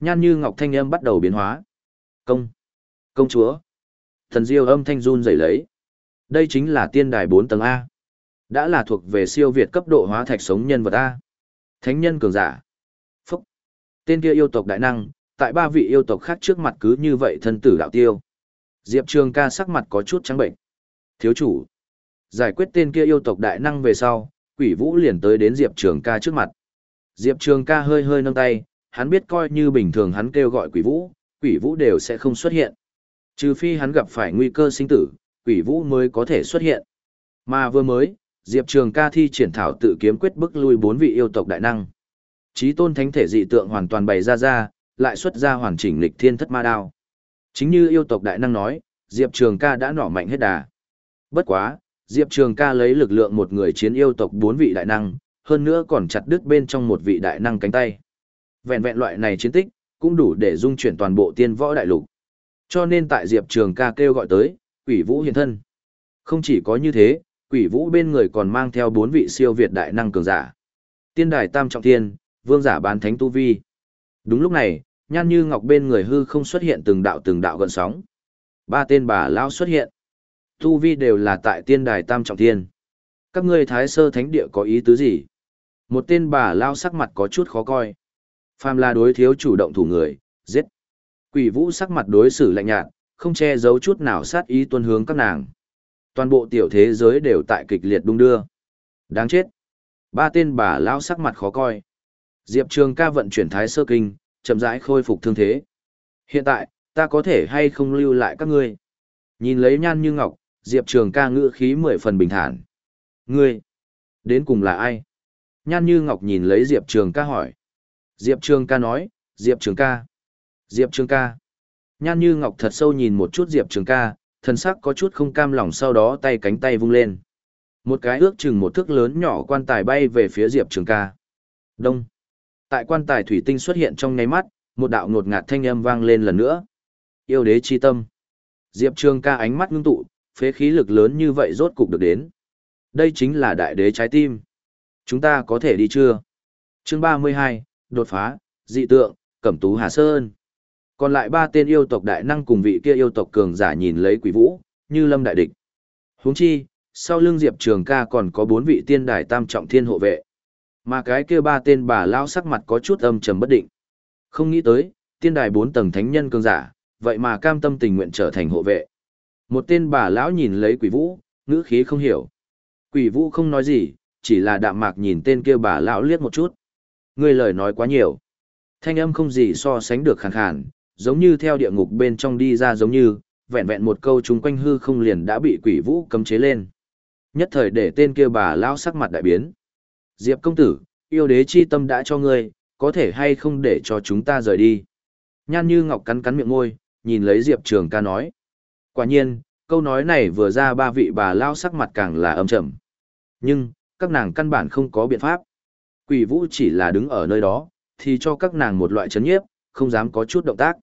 Nhan như ngọc thanh âm bắt đầu biến hóa. Công. Công chúa. Thần diêu âm thanh run rẩy lấy. Đây chính là tiên đài bốn tầng A. Đã là thuộc về siêu việt cấp độ hóa thạch sống nhân vật A. Thánh nhân cường giả. Phúc. Tên kia yêu tộc đại năng, tại ba vị yêu tộc khác trước mặt cứ như vậy thân tử đạo tiêu. Diệp Trường ca sắc mặt có chút trắng bệnh. Thiếu chủ. Giải quyết tên kia yêu tộc đại năng về sau, quỷ vũ liền tới đến Diệp Trường ca trước mặt. Diệp Trường ca hơi hơi nâng tay, hắn biết coi như bình thường hắn kêu gọi quỷ vũ, quỷ vũ đều sẽ không xuất hiện. Trừ phi hắn gặp phải nguy cơ sinh tử, quỷ vũ mới có thể xuất hiện. Mà vừa mới, Diệp Trường ca thi triển thảo tự kiếm quyết bức lui bốn vị yêu tộc đại năng. Chí tôn thánh thể dị tượng hoàn toàn bày ra ra, lại xuất ra hoàn chỉnh lịch thiên thất ma đao. Chính như yêu tộc đại năng nói, Diệp Trường ca đã nỏ mạnh hết đà. Bất quá, Diệp Trường ca lấy lực lượng một người chiến yêu tộc bốn vị đại năng, hơn nữa còn chặt đứt bên trong một vị đại năng cánh tay. Vẹn vẹn loại này chiến tích, cũng đủ để dung chuyển toàn bộ tiên võ đại lục. Cho nên tại Diệp Trường ca kêu gọi tới, quỷ vũ hiện thân. Không chỉ có như thế, quỷ vũ bên người còn mang theo bốn vị siêu việt đại năng cường giả. Tiên đài tam trọng thiên, vương giả bán thánh tu vi. Đúng lúc này, nhan như ngọc bên người hư không xuất hiện từng đạo từng đạo gần sóng. Ba tên bà lão xuất hiện. Tu vi đều là tại tiên đài tam trọng thiên. Các ngươi thái sơ thánh địa có ý tứ gì? Một tên bà lao sắc mặt có chút khó coi. Phàm là đối thiếu chủ động thủ người, giết. Quỷ vũ sắc mặt đối xử lạnh nhạt, không che giấu chút nào sát ý tuân hướng các nàng. Toàn bộ tiểu thế giới đều tại kịch liệt đung đưa. Đáng chết. Ba tên bà lão sắc mặt khó coi. Diệp Trường ca vận chuyển thái sơ kinh, chậm rãi khôi phục thương thế. Hiện tại, ta có thể hay không lưu lại các ngươi? Nhìn lấy nhan như ngọc, Diệp Trường ca ngữ khí mười phần bình thản. Ngươi, đến cùng là ai? Nhan như ngọc nhìn lấy Diệp Trường ca hỏi. Diệp Trường ca nói, Diệp Trường ca. Diệp Trường ca. Nhan như ngọc thật sâu nhìn một chút Diệp Trường ca, thần sắc có chút không cam lòng sau đó tay cánh tay vung lên. Một cái ước chừng một thước lớn nhỏ quan tài bay về phía Diệp Trường ca. Đông. Tại quan tài thủy tinh xuất hiện trong ngay mắt, một đạo ngột ngạt thanh âm vang lên lần nữa. Yêu đế chi tâm. Diệp Trường ca ánh mắt ngưng tụ, phế khí lực lớn như vậy rốt cục được đến. Đây chính là đại đế trái tim. Chúng ta có thể đi chưa? Chương 32, đột phá, dị tượng, cẩm tú Hà Sơn. Còn lại ba tên yêu tộc đại năng cùng vị kia yêu tộc cường giả nhìn lấy quỷ vũ, như lâm đại địch. huống chi, sau lưng Diệp Trường ca còn có bốn vị tiên đài tam trọng thiên hộ vệ. Mà cái kia ba tên bà lao sắc mặt có chút âm trầm bất định. Không nghĩ tới, tiên đài bốn tầng thánh nhân cường giả, vậy mà cam tâm tình nguyện trở thành hộ vệ. Một tên bà lão nhìn lấy quỷ vũ, ngữ khí không hiểu. Quỷ vũ không nói gì, chỉ là đạm mạc nhìn tên kia bà lão liếc một chút. Ngươi lời nói quá nhiều. Thanh âm không gì so sánh được khàn khàn, giống như theo địa ngục bên trong đi ra giống như, vẹn vẹn một câu chúng quanh hư không liền đã bị quỷ vũ cấm chế lên. Nhất thời để tên kia bà lão sắc mặt đại biến. Diệp công tử, yêu đế chi tâm đã cho ngươi, có thể hay không để cho chúng ta rời đi. Nhan như ngọc cắn cắn miệng ngôi, nhìn lấy Diệp trường ca nói. Quả nhiên, câu nói này vừa ra ba vị bà lao sắc mặt càng là âm trầm. Nhưng, các nàng căn bản không có biện pháp. Quỷ vũ chỉ là đứng ở nơi đó, thì cho các nàng một loại chấn nhiếp, không dám có chút động tác.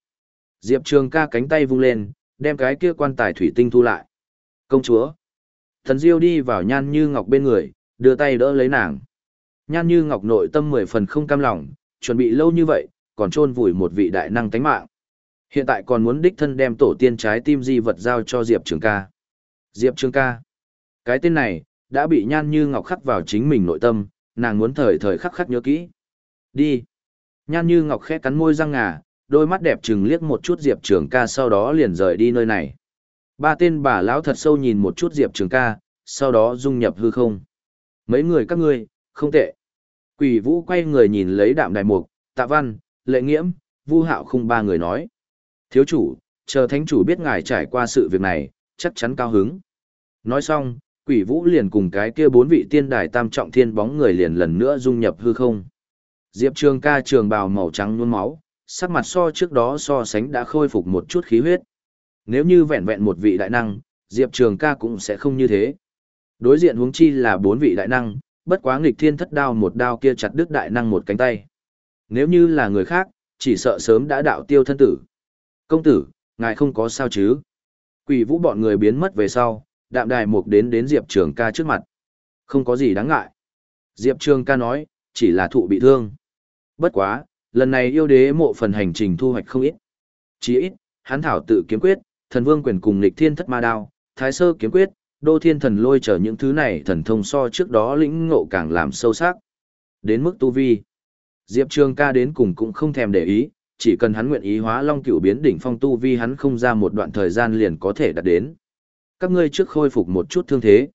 Diệp Trường ca cánh tay vung lên, đem cái kia quan tài thủy tinh thu lại. Công chúa. Thần Diêu đi vào nhan như ngọc bên người, đưa tay đỡ lấy nàng. Nhan như ngọc nội tâm mười phần không cam lòng, chuẩn bị lâu như vậy, còn chôn vùi một vị đại năng tánh mạng. Hiện tại còn muốn đích thân đem tổ tiên trái tim di vật giao cho Diệp Trường ca. Diệp Trường ca. Cái tên này, đã bị nhan như ngọc khắc vào chính mình nội tâm, nàng muốn thời thời khắc khắc nhớ kỹ. Đi. Nhan như ngọc khẽ cắn môi răng ngà, đôi mắt đẹp chừng liếc một chút Diệp Trường ca sau đó liền rời đi nơi này. Ba tên bà lão thật sâu nhìn một chút Diệp Trường ca, sau đó dung nhập hư không. Mấy người các ngươi, không tệ. Quỷ vũ quay người nhìn lấy đạm đài mục, tạ văn, lệ nghiễm, vu hạo không ba người nói. Thiếu chủ, chờ thánh chủ biết ngài trải qua sự việc này, chắc chắn cao hứng. Nói xong, quỷ vũ liền cùng cái kia bốn vị tiên đài tam trọng thiên bóng người liền lần nữa dung nhập hư không. Diệp Trường ca trường bào màu trắng nhuôn máu, sắc mặt so trước đó so sánh đã khôi phục một chút khí huyết. Nếu như vẹn vẹn một vị đại năng, Diệp Trường ca cũng sẽ không như thế. Đối diện huống chi là bốn vị đại năng, bất quá nghịch thiên thất đao một đao kia chặt đứt đại năng một cánh tay. Nếu như là người khác, chỉ sợ sớm đã đạo tiêu thân tử. Công tử, ngài không có sao chứ? Quỷ vũ bọn người biến mất về sau, đạm đài mục đến đến Diệp Trường ca trước mặt. Không có gì đáng ngại. Diệp Trường ca nói, chỉ là thụ bị thương. Bất quá, lần này yêu đế mộ phần hành trình thu hoạch không ít. Chỉ ít, hắn thảo tự kiếm quyết, thần vương quyền cùng lịch thiên thất ma đao, thái sơ kiếm quyết, đô thiên thần lôi trở những thứ này thần thông so trước đó lĩnh ngộ càng làm sâu sắc. Đến mức tu vi. Diệp Trường ca đến cùng cũng không thèm để ý, chỉ cần hắn nguyện ý hóa long cựu biến đỉnh phong tu vi hắn không ra một đoạn thời gian liền có thể đạt đến. Các ngươi trước khôi phục một chút thương thế.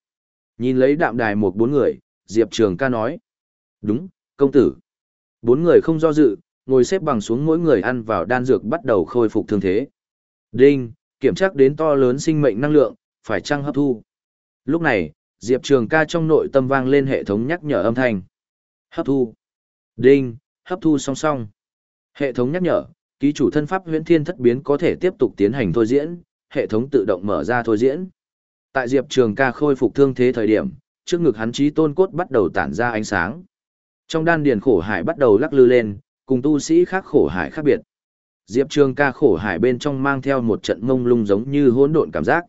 Nhìn lấy đạm đài một bốn người, Diệp Trường ca nói. Đúng, công tử. Bốn người không do dự, ngồi xếp bằng xuống mỗi người ăn vào đan dược bắt đầu khôi phục thương thế. Đinh, kiểm tra đến to lớn sinh mệnh năng lượng, phải chăng hấp thu. Lúc này, Diệp Trường ca trong nội tâm vang lên hệ thống nhắc nhở âm thanh. Hấp thu. Đinh, hấp thu song song. Hệ thống nhắc nhở, Ký chủ thân pháp huyễn thiên thất biến có thể tiếp tục tiến hành thôi diễn, hệ thống tự động mở ra thôi diễn. Tại Diệp Trường ca khôi phục thương thế thời điểm, trước ngực hắn trí tôn cốt bắt đầu tản ra ánh sáng. Trong đan điền khổ hải bắt đầu lắc lư lên, cùng tu sĩ khác khổ hải khác biệt. Diệp Trường ca khổ hải bên trong mang theo một trận mông lung giống như hỗn độn cảm giác.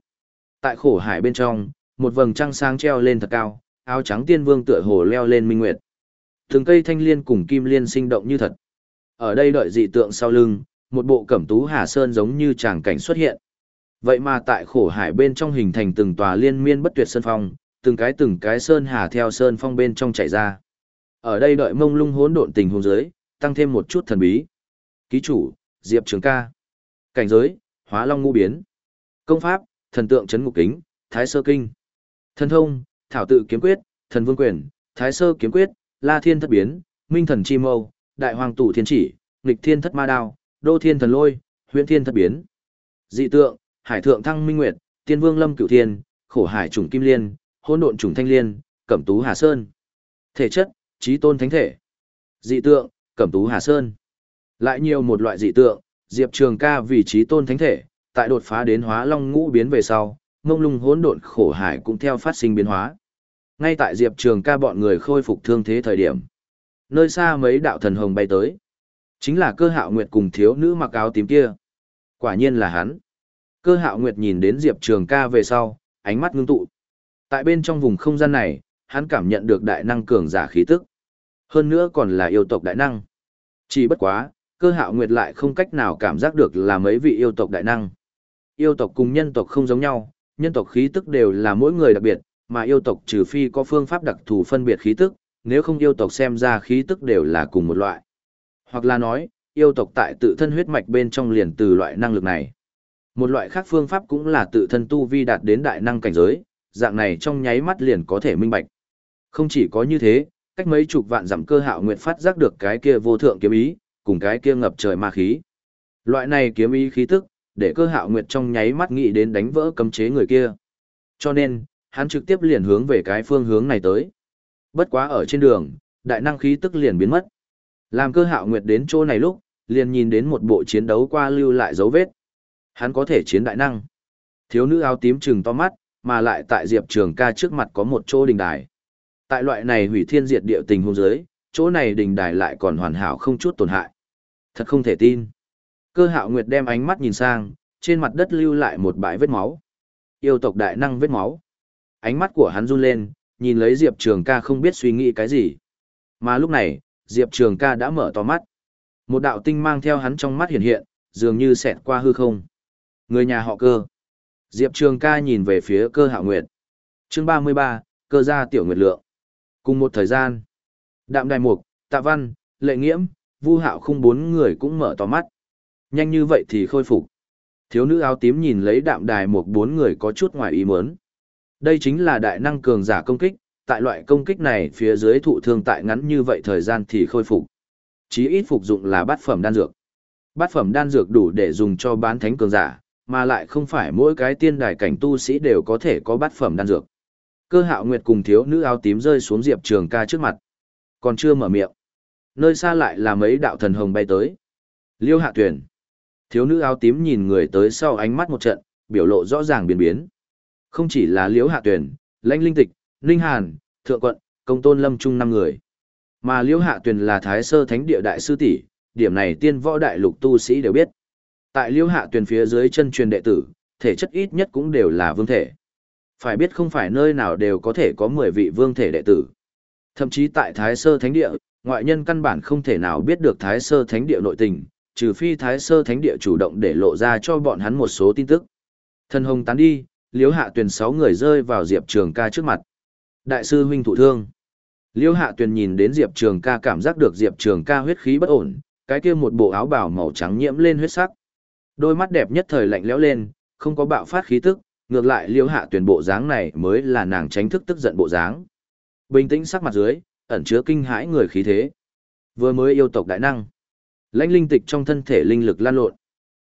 Tại khổ hải bên trong, một vầng trăng sáng treo lên thật cao, áo trắng tiên vương tựa hồ leo lên minh nguyệt. Từng cây thanh liên cùng kim liên sinh động như thật. Ở đây đợi dị tượng sau lưng, một bộ cẩm tú hà sơn giống như tràng cảnh xuất hiện. Vậy mà tại khổ hải bên trong hình thành từng tòa liên miên bất tuyệt sơn phong, từng cái từng cái sơn hà theo sơn phong bên trong chạy ra. Ở đây đợi mông lung hỗn độn tình huống dưới, tăng thêm một chút thần bí. Ký chủ, Diệp Trường ca. Cảnh giới, hóa long ngũ biến. Công pháp, thần tượng Trấn ngục kính, thái sơ kinh. Thần thông, thảo tự kiếm quyết, thần vương quyền, thái sơ kiếm quyết, la thiên thất biến, minh thần chi mâu, đại hoàng tụ thiên chỉ, nghịch thiên thất ma đao, đô thiên thần lôi, huyện thiên thất biến. Dị tượng, hải thượng thăng minh nguyệt, tiên vương lâm cửu thiên, khổ hải trùng kim liên, hỗn độn trùng thanh liên, cẩm tú hà sơn. Thể chất, trí tôn thánh thể. Dị tượng, cẩm tú hà sơn. Lại nhiều một loại dị tượng, Diệp Trường ca vì trí tôn thánh thể, tại đột phá đến hóa long ngũ biến về sau, Mông lung hỗn độn khổ hải cũng theo phát sinh biến hóa. Ngay tại Diệp Trường ca bọn người khôi phục thương thế thời điểm, nơi xa mấy đạo thần hồng bay tới. Chính là cơ hạo nguyệt cùng thiếu nữ mặc áo tím kia. Quả nhiên là hắn. Cơ hạo nguyệt nhìn đến Diệp Trường ca về sau, ánh mắt ngưng tụ. Tại bên trong vùng không gian này, hắn cảm nhận được đại năng cường giả khí tức. Hơn nữa còn là yêu tộc đại năng. Chỉ bất quá, cơ hạo nguyệt lại không cách nào cảm giác được là mấy vị yêu tộc đại năng. Yêu tộc cùng nhân tộc không giống nhau, nhân tộc khí tức đều là mỗi người đặc biệt, mà yêu tộc trừ phi có phương pháp đặc thù phân biệt khí tức, nếu không yêu tộc xem ra khí tức đều là cùng một loại. Hoặc là nói, yêu tộc tại tự thân huyết mạch bên trong liền từ loại năng lực này. Một loại khác phương pháp cũng là tự thân tu vi đạt đến đại năng cảnh giới, dạng này trong nháy mắt liền có thể minh bạch. Không chỉ có như thế, cách mấy chục vạn dặm cơ hạo nguyện phát giác được cái kia vô thượng kiếm ý, cùng cái kia ngập trời ma khí. Loại này kiếm ý khí tức, để cơ hạo nguyệt trong nháy mắt nghĩ đến đánh vỡ cấm chế người kia. Cho nên, hắn trực tiếp liền hướng về cái phương hướng này tới. Bất quá ở trên đường, đại năng khí tức liền biến mất. Làm cơ hạo nguyệt đến chỗ này lúc, liền nhìn đến một bộ chiến đấu qua lưu lại dấu vết. Hắn có thể chiến đại năng. Thiếu nữ áo tím trừng to mắt, mà lại tại Diệp Trường ca trước mặt có một chỗ đình đài. Tại loại này hủy thiên diệt địa tình hôn giới, chỗ này đình đài lại còn hoàn hảo không chút tổn hại. Thật không thể tin. Cơ hạo nguyệt đem ánh mắt nhìn sang, trên mặt đất lưu lại một bãi vết máu. Yêu tộc đại năng vết máu. Ánh mắt của hắn run lên, nhìn lấy Diệp Trường ca không biết suy nghĩ cái gì. Mà lúc này, Diệp Trường ca đã mở to mắt. Một đạo tinh mang theo hắn trong mắt hiện hiện, dường như xẹt qua hư không. Người nhà họ cơ. Diệp Trường ca nhìn về phía cơ hạo nguyệt. chương 33, cơ gia tiểu nguyệt lượng. Cùng một thời gian, đạm đài mục, tạ văn, lệ nghiễm, vu hạo khung bốn người cũng mở to mắt. Nhanh như vậy thì khôi phục. Thiếu nữ áo tím nhìn lấy đạm đài mục bốn người có chút ngoài ý muốn. Đây chính là đại năng cường giả công kích, tại loại công kích này phía dưới thụ thương tại ngắn như vậy thời gian thì khôi phục. Chí ít phục dụng là bát phẩm đan dược. Bát phẩm đan dược đủ để dùng cho bán thánh cường giả, mà lại không phải mỗi cái tiên đài cảnh tu sĩ đều có thể có bát phẩm đan dược. Cơ hạo nguyệt cùng thiếu nữ áo tím rơi xuống diệp trường ca trước mặt. Còn chưa mở miệng. Nơi xa lại là mấy đạo thần hồng bay tới. Liêu hạ tuyển. Thiếu nữ áo tím nhìn người tới sau ánh mắt một trận, biểu lộ rõ ràng biến biến. Không chỉ là liễu hạ tuyển, lãnh linh tịch, ninh hàn, thượng quận, công tôn lâm trung năm người. Mà liễu hạ tuyển là thái sơ thánh địa đại sư tỷ, điểm này tiên võ đại lục tu sĩ đều biết. Tại liễu hạ tuyển phía dưới chân truyền đệ tử, thể chất ít nhất cũng đều là vương thể. Phải biết không phải nơi nào đều có thể có 10 vị vương thể đệ tử. Thậm chí tại thái sơ thánh địa, ngoại nhân căn bản không thể nào biết được thái sơ thánh địa nội tình, trừ phi thái sơ thánh địa chủ động để lộ ra cho bọn hắn một số tin tức. Thần hồng tán đi, Liễu hạ tuyền sáu người rơi vào diệp trường ca trước mặt đại sư huynh thụ thương Liễu hạ tuyền nhìn đến diệp trường ca cảm giác được diệp trường ca huyết khí bất ổn cái kia một bộ áo bào màu trắng nhiễm lên huyết sắc đôi mắt đẹp nhất thời lạnh lẽo lên không có bạo phát khí tức ngược lại liêu hạ tuyển bộ dáng này mới là nàng tránh thức tức giận bộ dáng bình tĩnh sắc mặt dưới ẩn chứa kinh hãi người khí thế vừa mới yêu tộc đại năng lãnh linh tịch trong thân thể linh lực lan lộn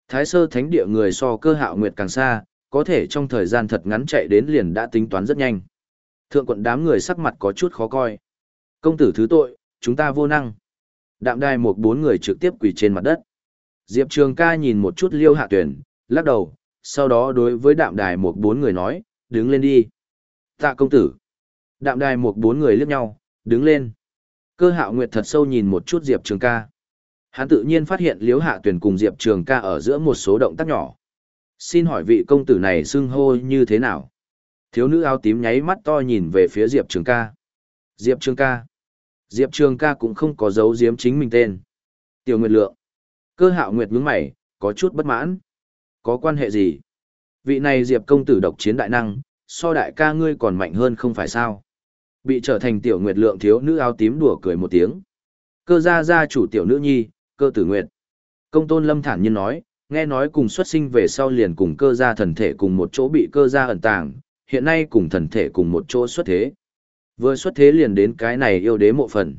thái sơ thánh địa người so cơ hạo nguyệt càng xa có thể trong thời gian thật ngắn chạy đến liền đã tính toán rất nhanh. Thượng quận đám người sắc mặt có chút khó coi. Công tử thứ tội, chúng ta vô năng. Đạm đai một bốn người trực tiếp quỳ trên mặt đất. Diệp Trường ca nhìn một chút liêu hạ tuyển, lắc đầu, sau đó đối với đạm đài một bốn người nói, đứng lên đi. Tạ công tử. Đạm đài một bốn người liếc nhau, đứng lên. Cơ hạo nguyệt thật sâu nhìn một chút Diệp Trường ca. Hắn tự nhiên phát hiện liếu hạ tuyển cùng Diệp Trường ca ở giữa một số động tác nhỏ. Xin hỏi vị công tử này xưng hô như thế nào? Thiếu nữ áo tím nháy mắt to nhìn về phía Diệp Trường ca. Diệp Trường ca. Diệp Trường ca cũng không có dấu diếm chính mình tên. Tiểu Nguyệt Lượng. Cơ hạo Nguyệt nhướng mày, có chút bất mãn. Có quan hệ gì? Vị này Diệp công tử độc chiến đại năng, so đại ca ngươi còn mạnh hơn không phải sao? Bị trở thành Tiểu Nguyệt Lượng thiếu nữ áo tím đùa cười một tiếng. Cơ gia gia chủ Tiểu Nữ Nhi, cơ tử Nguyệt. Công tôn lâm thản nhiên nói, nghe nói cùng xuất sinh về sau liền cùng cơ gia thần thể cùng một chỗ bị cơ gia ẩn tàng, hiện nay cùng thần thể cùng một chỗ xuất thế. Vừa xuất thế liền đến cái này yêu đế mộ phần.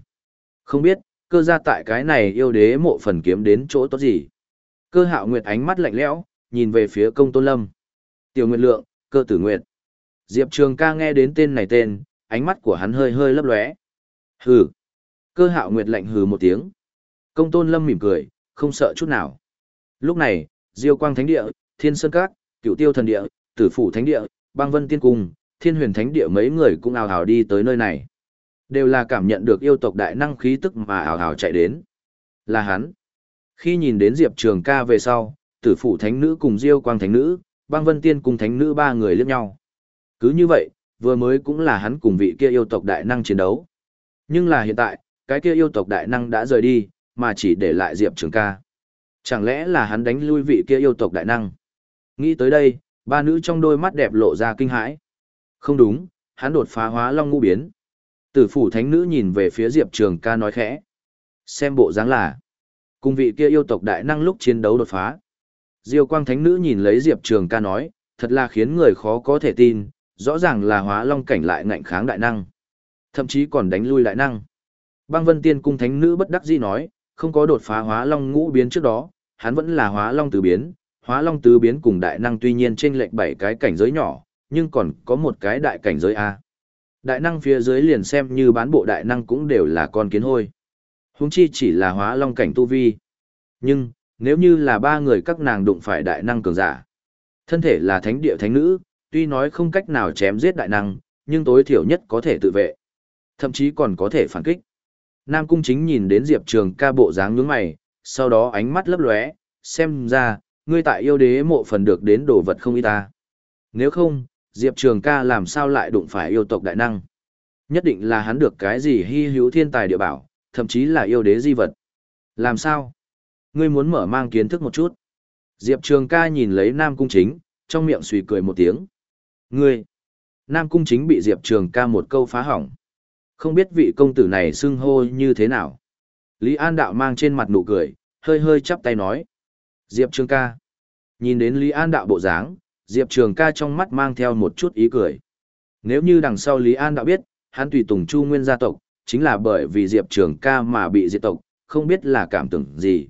Không biết, cơ gia tại cái này yêu đế mộ phần kiếm đến chỗ tốt gì. Cơ hạo nguyệt ánh mắt lạnh lẽo, nhìn về phía công tôn lâm. Tiểu Nguyệt Lượng, cơ tử Nguyệt. Diệp Trường ca nghe đến tên này tên, ánh mắt của hắn hơi hơi lấp lóe. Hừ. Cơ hạo Nguyệt lạnh hừ một tiếng. Công tôn lâm mỉm cười, không sợ chút nào. Lúc này, Diêu Quang Thánh Địa, Thiên Sơn Các, Cựu Tiêu Thần Địa, Tử Phủ Thánh Địa, Bang Vân Tiên Cung, Thiên Huyền Thánh Địa mấy người cũng ào ào đi tới nơi này. Đều là cảm nhận được yêu tộc đại năng khí tức mà ào ào chạy đến. Là hắn. Khi nhìn đến Diệp Trường ca về sau, Tử Phủ Thánh Nữ cùng Diêu Quang Thánh Nữ, băng Vân Tiên cùng Thánh Nữ ba người liếc nhau. Cứ như vậy, vừa mới cũng là hắn cùng vị kia yêu tộc đại năng chiến đấu. Nhưng là hiện tại, cái kia yêu tộc đại năng đã rời đi, mà chỉ để lại Diệp Trường ca. Chẳng lẽ là hắn đánh lui vị kia yêu tộc đại năng? Nghĩ tới đây, ba nữ trong đôi mắt đẹp lộ ra kinh hãi. Không đúng, hắn đột phá hóa long ngũ biến. Tử phủ thánh nữ nhìn về phía Diệp Trường ca nói khẽ. Xem bộ dáng là, cùng vị kia yêu tộc đại năng lúc chiến đấu đột phá. Diêu quang thánh nữ nhìn lấy Diệp Trường ca nói, thật là khiến người khó có thể tin, rõ ràng là hóa long cảnh lại ngạnh kháng đại năng. Thậm chí còn đánh lui đại năng. Bang Vân Tiên cung thánh nữ bất đắc dĩ nói, không có đột phá hóa long ngũ biến trước đó, hắn vẫn là hóa long tứ biến, hóa long tứ biến cùng đại năng tuy nhiên trên lệch bảy cái cảnh giới nhỏ, nhưng còn có một cái đại cảnh giới A. Đại năng phía dưới liền xem như bán bộ đại năng cũng đều là con kiến hôi. Húng chi chỉ là hóa long cảnh tu vi. Nhưng, nếu như là ba người các nàng đụng phải đại năng cường giả, thân thể là thánh địa thánh nữ, tuy nói không cách nào chém giết đại năng, nhưng tối thiểu nhất có thể tự vệ. Thậm chí còn có thể phản kích. Nam Cung Chính nhìn đến Diệp Trường ca bộ dáng nhướng mày, sau đó ánh mắt lấp lóe, xem ra, ngươi tại yêu đế mộ phần được đến đồ vật không ít ta. Nếu không, Diệp Trường ca làm sao lại đụng phải yêu tộc đại năng? Nhất định là hắn được cái gì hy hữu thiên tài địa bảo, thậm chí là yêu đế di vật. Làm sao? Ngươi muốn mở mang kiến thức một chút. Diệp Trường ca nhìn lấy Nam Cung Chính, trong miệng suy cười một tiếng. Ngươi! Nam Cung Chính bị Diệp Trường ca một câu phá hỏng. Không biết vị công tử này xưng hô như thế nào. Lý An Đạo mang trên mặt nụ cười, hơi hơi chắp tay nói. Diệp Trường ca. Nhìn đến Lý An Đạo bộ dáng, Diệp Trường ca trong mắt mang theo một chút ý cười. Nếu như đằng sau Lý An Đạo biết, hắn tùy tùng Chu Nguyên gia tộc, chính là bởi vì Diệp Trường ca mà bị diệt tộc, không biết là cảm tưởng gì.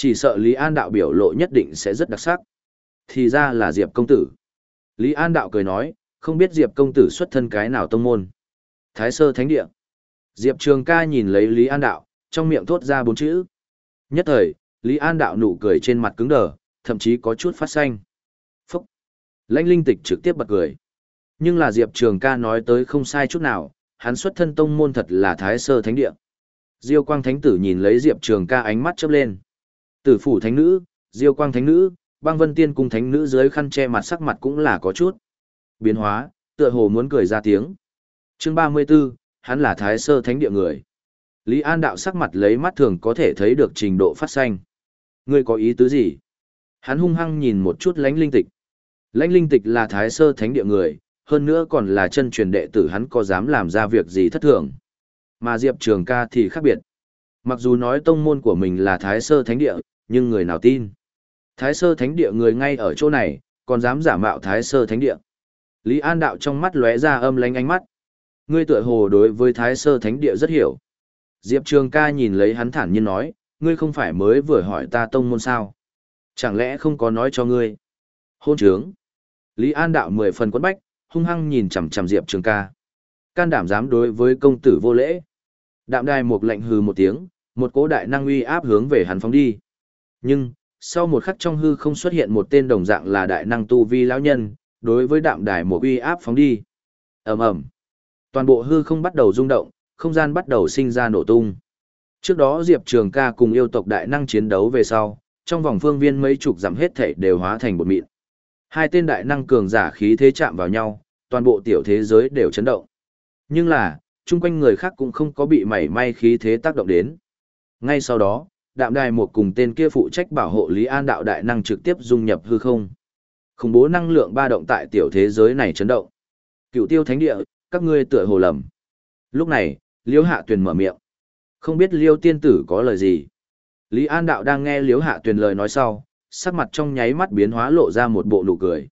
Chỉ sợ Lý An Đạo biểu lộ nhất định sẽ rất đặc sắc. Thì ra là Diệp công tử. Lý An Đạo cười nói, không biết Diệp công tử xuất thân cái nào tông môn. Thái sơ thánh địa. Diệp Trường ca nhìn lấy Lý An Đạo, trong miệng thốt ra bốn chữ. Nhất thời, Lý An Đạo nụ cười trên mặt cứng đờ, thậm chí có chút phát xanh. Phúc! Lãnh linh tịch trực tiếp bật cười. Nhưng là Diệp Trường ca nói tới không sai chút nào, hắn xuất thân tông môn thật là thái sơ thánh địa. Diêu quang thánh tử nhìn lấy Diệp Trường ca ánh mắt chớp lên. Tử phủ thánh nữ, Diêu quang thánh nữ, băng vân tiên cung thánh nữ dưới khăn che mặt sắc mặt cũng là có chút. Biến hóa, tựa hồ muốn cười ra tiếng. chương 34, hắn là thái sơ thánh địa người. Lý An đạo sắc mặt lấy mắt thường có thể thấy được trình độ phát xanh. Ngươi có ý tứ gì? Hắn hung hăng nhìn một chút lãnh linh tịch. Lãnh linh tịch là thái sơ thánh địa người, hơn nữa còn là chân truyền đệ tử hắn có dám làm ra việc gì thất thường. Mà Diệp Trường ca thì khác biệt. Mặc dù nói tông môn của mình là thái sơ thánh địa, nhưng người nào tin? Thái sơ thánh địa người ngay ở chỗ này, còn dám giả mạo thái sơ thánh địa. Lý An đạo trong mắt lóe ra âm lánh ánh mắt. Ngươi tựa hồ đối với thái sơ thánh địa rất hiểu. Diệp Trường ca nhìn lấy hắn thản nhiên nói, ngươi không phải mới vừa hỏi ta tông môn sao? Chẳng lẽ không có nói cho ngươi? Hôn trướng. Lý An đạo mười phần quấn bách, hung hăng nhìn chằm chằm Diệp Trường ca. Can đảm dám đối với công tử vô lễ. Đạm đài một lệnh hừ một tiếng, một cỗ đại năng uy áp hướng về hắn phóng đi. Nhưng, sau một khắc trong hư không xuất hiện một tên đồng dạng là đại năng tu vi lão nhân, đối với đạm đài một uy áp phóng đi. ầm ầm, toàn bộ hư không bắt đầu rung động, không gian bắt đầu sinh ra nổ tung. Trước đó Diệp Trường ca cùng yêu tộc đại năng chiến đấu về sau, trong vòng phương viên mấy chục giảm hết thể đều hóa thành bột mịn. Hai tên đại năng cường giả khí thế chạm vào nhau, toàn bộ tiểu thế giới đều chấn động. Nhưng là, chung quanh người khác cũng không có bị mảy may khí thế tác động đến. Ngay sau đó, đạm đài một cùng tên kia phụ trách bảo hộ Lý An đạo đại năng trực tiếp dung nhập hư không. Khủng bố năng lượng ba động tại tiểu thế giới này chấn động. Cựu tiêu thánh địa, các ngươi tựa hồ lầm. Lúc này, Liễu Hạ Tuyền mở miệng. Không biết Liêu tiên tử có lời gì. Lý An đạo đang nghe Liễu Hạ Tuyền lời nói sau, sắc mặt trong nháy mắt biến hóa lộ ra một bộ nụ cười.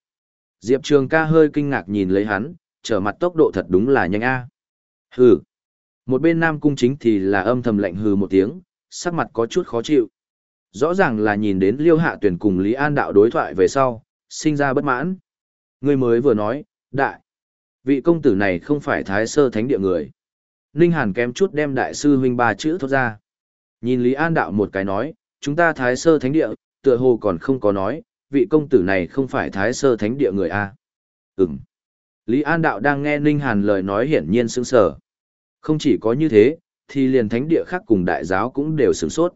Diệp Trường ca hơi kinh ngạc nhìn lấy hắn, trở mặt tốc độ thật đúng là nhanh a. Hừ. Một bên Nam Cung chính thì là âm thầm lạnh hừ một tiếng, sắc mặt có chút khó chịu. Rõ ràng là nhìn đến Liêu Hạ Tuyền cùng Lý An đạo đối thoại về sau, sinh ra bất mãn. Người mới vừa nói, đại, vị công tử này không phải thái sơ thánh địa người. Ninh Hàn kém chút đem đại sư huynh ba chữ thốt ra. Nhìn Lý An đạo một cái nói, chúng ta thái sơ thánh địa, tựa hồ còn không có nói, vị công tử này không phải thái sơ thánh địa người a. Ừm. Lý An đạo đang nghe Ninh Hàn lời nói hiển nhiên sững sờ. Không chỉ có như thế, thì liền thánh địa khác cùng đại giáo cũng đều sửng sốt.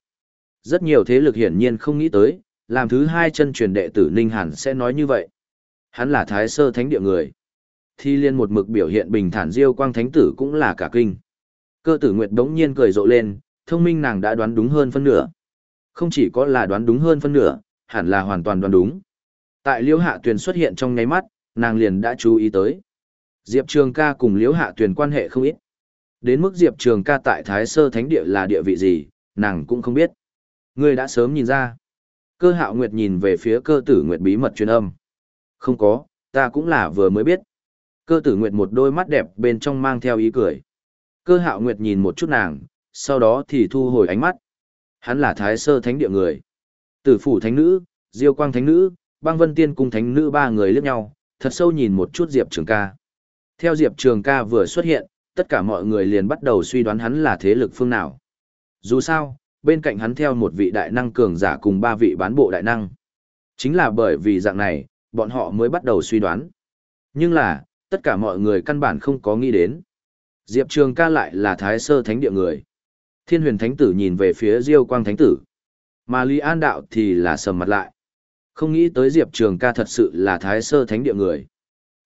Rất nhiều thế lực hiển nhiên không nghĩ tới, làm thứ hai chân truyền đệ tử Ninh Hàn sẽ nói như vậy. Hắn là thái sơ thánh địa người. Thì liên một mực biểu hiện bình thản diêu quang thánh tử cũng là cả kinh. Cơ tử Nguyệt đống nhiên cười rộ lên, thông minh nàng đã đoán đúng hơn phân nửa. Không chỉ có là đoán đúng hơn phân nửa, hẳn là hoàn toàn đoán đúng. Tại Liễu Hạ Tuyền xuất hiện trong nháy mắt, nàng liền đã chú ý tới. Diệp Trường ca cùng Liễu Hạ Tuyền quan hệ không ít. Đến mức Diệp Trường ca tại Thái Sơ Thánh Địa là địa vị gì, nàng cũng không biết. Ngươi đã sớm nhìn ra. Cơ hạo nguyệt nhìn về phía cơ tử nguyệt bí mật truyền âm. Không có, ta cũng là vừa mới biết. Cơ tử nguyệt một đôi mắt đẹp bên trong mang theo ý cười. Cơ hạo nguyệt nhìn một chút nàng, sau đó thì thu hồi ánh mắt. Hắn là thái sơ thánh địa người. Tử phủ thánh nữ, diêu quang thánh nữ, băng vân tiên cung thánh nữ ba người liếc nhau, thật sâu nhìn một chút Diệp Trường ca. Theo Diệp Trường ca vừa xuất hiện, tất cả mọi người liền bắt đầu suy đoán hắn là thế lực phương nào. Dù sao, bên cạnh hắn theo một vị đại năng cường giả cùng ba vị bán bộ đại năng. Chính là bởi vì dạng này, bọn họ mới bắt đầu suy đoán. Nhưng là, tất cả mọi người căn bản không có nghĩ đến. Diệp Trường ca lại là thái sơ thánh địa người. Thiên huyền thánh tử nhìn về phía Diêu quang thánh tử. Mà Lý An đạo thì là sầm mặt lại. Không nghĩ tới Diệp Trường ca thật sự là thái sơ thánh địa người.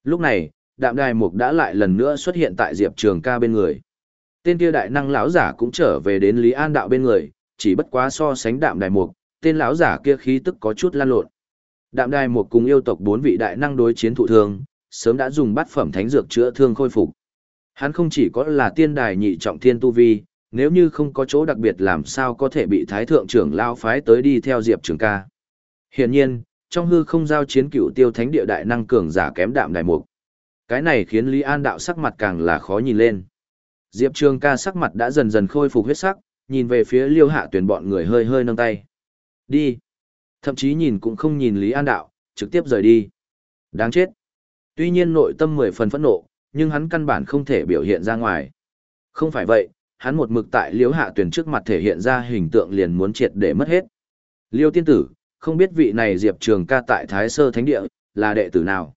Lúc này, đạm đài mục đã lại lần nữa xuất hiện tại Diệp Trường ca bên người. Tên kia đại năng lão giả cũng trở về đến Lý An đạo bên người, chỉ bất quá so sánh đạm đài mục, tên lão giả kia khí tức có chút lan lộn. Đạm đài mục cùng yêu tộc bốn vị đại năng đối chiến thụ thương, sớm đã dùng bát phẩm thánh dược chữa thương khôi phục. Hắn không chỉ có là tiên đài nhị trọng thiên tu vi, nếu như không có chỗ đặc biệt làm sao có thể bị thái thượng trưởng lao phái tới đi theo Diệp Trường ca. Hiển nhiên, trong hư không giao chiến cựu tiêu thánh địa đại năng cường giả kém đạm đài mục. Cái này khiến Lý An đạo sắc mặt càng là khó nhìn lên. Diệp Trường ca sắc mặt đã dần dần khôi phục huyết sắc, nhìn về phía liêu hạ tuyển bọn người hơi hơi nâng tay. Đi. Thậm chí nhìn cũng không nhìn Lý An đạo, trực tiếp rời đi. Đáng chết. Tuy nhiên nội tâm mười phần phẫn nộ, nhưng hắn căn bản không thể biểu hiện ra ngoài. Không phải vậy, hắn một mực tại liêu hạ tuyển trước mặt thể hiện ra hình tượng liền muốn triệt để mất hết. Liêu tiên tử, không biết vị này Diệp Trường ca tại Thái Sơ Thánh Địa, là đệ tử nào?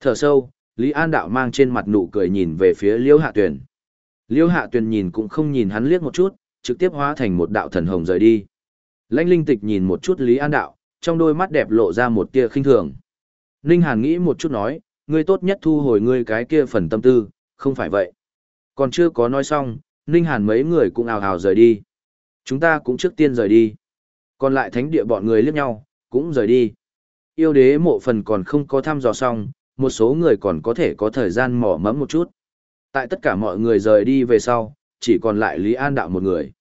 Thở sâu, Lý An Đạo mang trên mặt nụ cười nhìn về phía Liêu Hạ Tuyền. Liêu Hạ Tuyền nhìn cũng không nhìn hắn liếc một chút, trực tiếp hóa thành một đạo thần hồng rời đi. Lãnh Linh Tịch nhìn một chút Lý An Đạo, trong đôi mắt đẹp lộ ra một tia khinh thường. Ninh Hàn nghĩ một chút nói, ngươi tốt nhất thu hồi ngươi cái kia phần tâm tư, không phải vậy. Còn chưa có nói xong, Ninh Hàn mấy người cũng ào ào rời đi. Chúng ta cũng trước tiên rời đi. Còn lại thánh địa bọn người liếc nhau, cũng rời đi. Yêu đế mộ phần còn không có thăm dò xong, một số người còn có thể có thời gian mỏ mẫm một chút. Tại tất cả mọi người rời đi về sau, chỉ còn lại Lý An Đạo một người.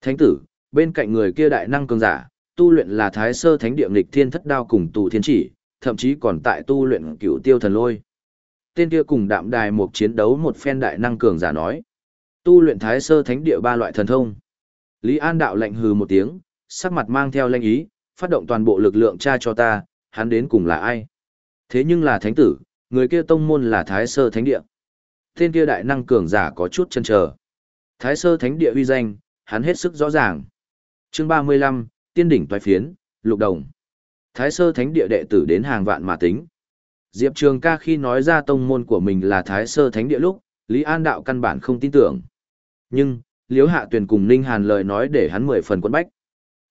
Thánh tử, bên cạnh người kia đại năng cường giả, tu luyện là thái sơ thánh địa nghịch thiên thất đao cùng tù thiên chỉ, thậm chí còn tại tu luyện cửu tiêu thần lôi. Tên kia cùng đạm đài một chiến đấu một phen đại năng cường giả nói. Tu luyện thái sơ thánh địa ba loại thần thông. Lý An Đạo lạnh hừ một tiếng, sắc mặt mang theo lanh ý, phát động toàn bộ lực lượng tra cho ta, hắn đến cùng là ai. Thế nhưng là thánh tử, người kia tông môn là Thái Sơ Thánh Địa. Tên kia đại năng cường giả có chút chân chờ. Thái Sơ Thánh Địa uy danh, hắn hết sức rõ ràng. Chương 35, Tiên đỉnh toái phiến, Lục đồng. Thái sơ thánh địa đệ tử đến hàng vạn mà tính. Diệp Trường ca khi nói ra tông môn của mình là Thái sơ thánh địa lúc, Lý An đạo căn bản không tin tưởng. Nhưng, Liễu Hạ Tuyền cùng Ninh Hàn lời nói để hắn mười phần quân bách.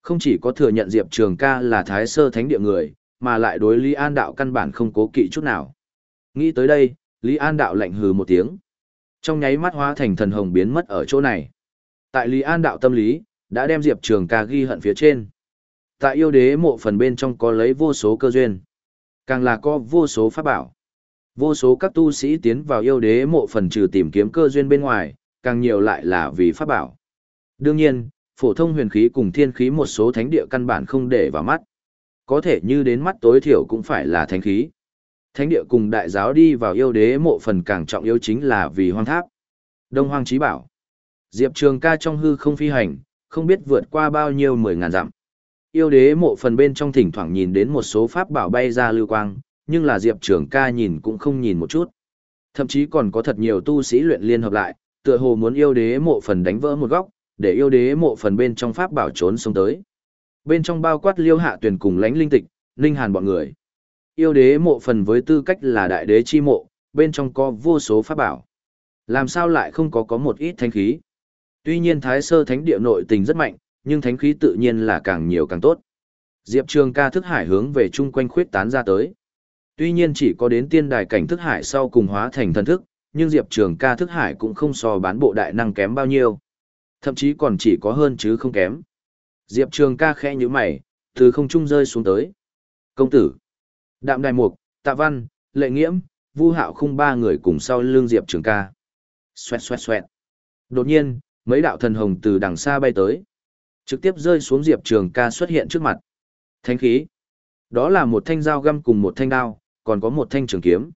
Không chỉ có thừa nhận Diệp Trường ca là Thái sơ thánh địa người, mà lại đối Lý An đạo căn bản không cố kỵ chút nào. Nghĩ tới đây, Lý An đạo lạnh hừ một tiếng. Trong nháy mắt hóa thành thần hồng biến mất ở chỗ này. Tại Lý An đạo tâm lý, đã đem Diệp Trường ca ghi hận phía trên. Tại yêu đế mộ phần bên trong có lấy vô số cơ duyên. Càng là có vô số pháp bảo. Vô số các tu sĩ tiến vào yêu đế mộ phần trừ tìm kiếm cơ duyên bên ngoài, càng nhiều lại là vì pháp bảo. Đương nhiên, phổ thông huyền khí cùng thiên khí một số thánh địa căn bản không để vào mắt. Có thể như đến mắt tối thiểu cũng phải là thánh khí. Thánh địa cùng đại giáo đi vào yêu đế mộ phần càng trọng yếu chính là vì hoang tháp. Đông hoang trí bảo. Diệp Trường ca trong hư không phi hành, không biết vượt qua bao nhiêu mười ngàn dặm. Yêu đế mộ phần bên trong thỉnh thoảng nhìn đến một số pháp bảo bay ra lưu quang, nhưng là Diệp Trường ca nhìn cũng không nhìn một chút. Thậm chí còn có thật nhiều tu sĩ luyện liên hợp lại, tựa hồ muốn yêu đế mộ phần đánh vỡ một góc, để yêu đế mộ phần bên trong pháp bảo trốn xuống tới. Bên trong bao quát liêu hạ tuyển cùng lánh linh tịch, ninh hàn bọn người. Yêu đế mộ phần với tư cách là đại đế chi mộ, bên trong có vô số pháp bảo. Làm sao lại không có có một ít thánh khí? Tuy nhiên thái sơ thánh địa nội tình rất mạnh, nhưng thánh khí tự nhiên là càng nhiều càng tốt. Diệp Trường ca thức hải hướng về chung quanh khuyết tán ra tới. Tuy nhiên chỉ có đến tiên đài cảnh thức hải sau cùng hóa thành thần thức, nhưng Diệp Trường ca thức hải cũng không so bán bộ đại năng kém bao nhiêu. Thậm chí còn chỉ có hơn chứ không kém. Diệp Trường ca khẽ như mày, từ không trung rơi xuống tới. Công tử, Đạm Đài Mục, Tạ Văn, Lệ Nghiễm, Vu Hạo khung ba người cùng sau lưng Diệp Trường ca. Xoẹt xoẹt xoẹt. Đột nhiên, mấy đạo thần hồng từ đằng xa bay tới. Trực tiếp rơi xuống Diệp Trường ca xuất hiện trước mặt. Thánh khí. Đó là một thanh dao găm cùng một thanh đao, còn có một thanh trường kiếm.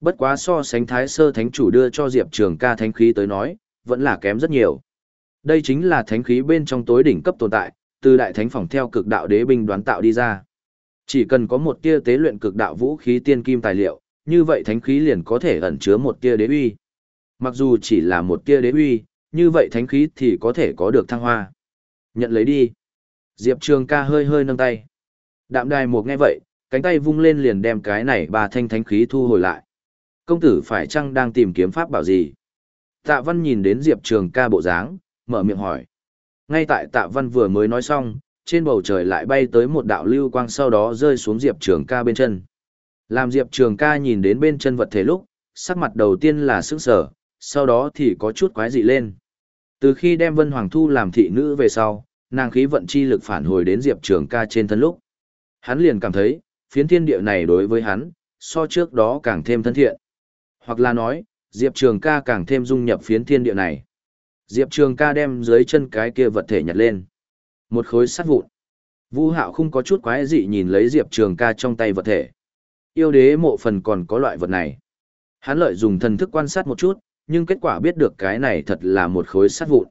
Bất quá so sánh thái sơ thánh chủ đưa cho Diệp Trường ca thánh khí tới nói, vẫn là kém rất nhiều. Đây chính là thánh khí bên trong tối đỉnh cấp tồn tại, từ đại thánh phòng theo cực đạo đế binh đoán tạo đi ra. Chỉ cần có một tia tế luyện cực đạo vũ khí tiên kim tài liệu, như vậy thánh khí liền có thể ẩn chứa một tia đế uy. Mặc dù chỉ là một tia đế uy, như vậy thánh khí thì có thể có được thăng hoa. Nhận lấy đi. Diệp Trường ca hơi hơi nâng tay. Đạm đài một nghe vậy, cánh tay vung lên liền đem cái này ba thanh thánh khí thu hồi lại. Công tử phải chăng đang tìm kiếm pháp bảo gì? Tạ văn nhìn đến Diệp Trường ca bộ dáng, mở miệng hỏi. Ngay tại tạ văn vừa mới nói xong, trên bầu trời lại bay tới một đạo lưu quang sau đó rơi xuống Diệp Trường ca bên chân. Làm Diệp Trường ca nhìn đến bên chân vật thể lúc, sắc mặt đầu tiên là sững sở, sau đó thì có chút quái dị lên. Từ khi đem Vân Hoàng Thu làm thị nữ về sau, nàng khí vận chi lực phản hồi đến Diệp Trường ca trên thân lúc. Hắn liền cảm thấy, phiến thiên địa này đối với hắn, so trước đó càng thêm thân thiện. Hoặc là nói, Diệp Trường ca càng thêm dung nhập phiến thiên địa này. Diệp Trường ca đem dưới chân cái kia vật thể nhặt lên. Một khối sắt vụn. Vu Hạo không có chút quái dị nhìn lấy Diệp Trường ca trong tay vật thể. Yêu đế mộ phần còn có loại vật này. Hắn lợi dùng thần thức quan sát một chút, nhưng kết quả biết được cái này thật là một khối sắt vụn.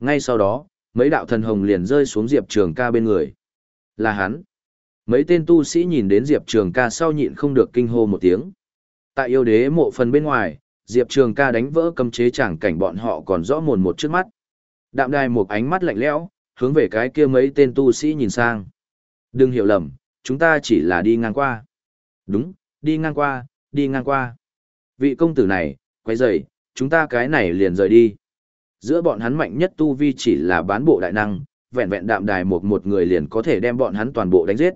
Ngay sau đó, mấy đạo thần hồng liền rơi xuống Diệp Trường ca bên người. Là hắn. Mấy tên tu sĩ nhìn đến Diệp Trường ca sau nhịn không được kinh hô một tiếng. Tại yêu đế mộ phần bên ngoài, Diệp Trường ca đánh vỡ cấm chế chẳng cảnh bọn họ còn rõ mồn một trước mắt. Đạm đài một ánh mắt lạnh lẽo, hướng về cái kia mấy tên tu sĩ nhìn sang. Đừng hiểu lầm, chúng ta chỉ là đi ngang qua. Đúng, đi ngang qua, đi ngang qua. Vị công tử này, quay rời, chúng ta cái này liền rời đi. Giữa bọn hắn mạnh nhất tu vi chỉ là bán bộ đại năng, vẹn vẹn đạm đài một một người liền có thể đem bọn hắn toàn bộ đánh giết.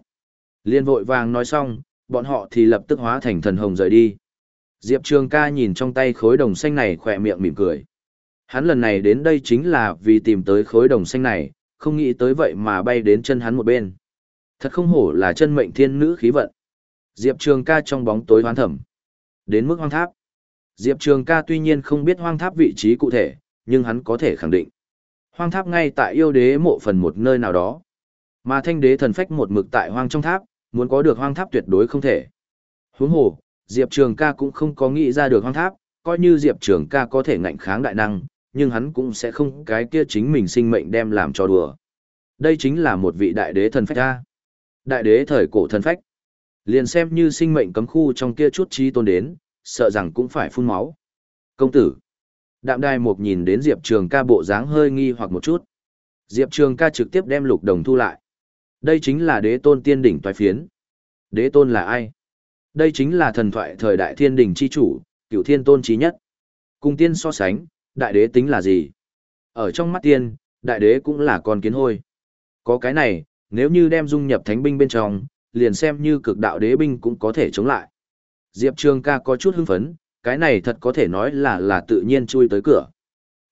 Liên vội vàng nói xong, bọn họ thì lập tức hóa thành thần hồng rời đi. Diệp Trường ca nhìn trong tay khối đồng xanh này khỏe miệng mỉm cười. Hắn lần này đến đây chính là vì tìm tới khối đồng xanh này, không nghĩ tới vậy mà bay đến chân hắn một bên. Thật không hổ là chân mệnh thiên nữ khí vận. Diệp Trường ca trong bóng tối hoán thẩm. Đến mức hoang tháp. Diệp Trường ca tuy nhiên không biết hoang tháp vị trí cụ thể, nhưng hắn có thể khẳng định. Hoang tháp ngay tại yêu đế mộ phần một nơi nào đó. Mà thanh đế thần phách một mực tại hoang trong tháp, muốn có được hoang tháp tuyệt đối không thể. Huống hồ, Diệp Trường ca cũng không có nghĩ ra được hoang tháp, coi như Diệp Trường ca có thể ngạnh kháng đại năng, nhưng hắn cũng sẽ không cái kia chính mình sinh mệnh đem làm cho đùa. Đây chính là một vị đại đế thần phách ra. Đại đế thời cổ thần phách. Liền xem như sinh mệnh cấm khu trong kia chút trí tôn đến, sợ rằng cũng phải phun máu. Công tử. Đạm đài một nhìn đến Diệp Trường ca bộ dáng hơi nghi hoặc một chút. Diệp Trường ca trực tiếp đem lục đồng thu lại. Đây chính là đế tôn tiên đỉnh toái phiến. Đế tôn là ai? Đây chính là thần thoại thời đại thiên đình chi chủ, cửu thiên tôn trí nhất. Cùng tiên so sánh, đại đế tính là gì? Ở trong mắt tiên, đại đế cũng là con kiến hôi. Có cái này, nếu như đem dung nhập thánh binh bên trong, liền xem như cực đạo đế binh cũng có thể chống lại. Diệp Trường ca có chút hưng phấn, cái này thật có thể nói là là tự nhiên chui tới cửa.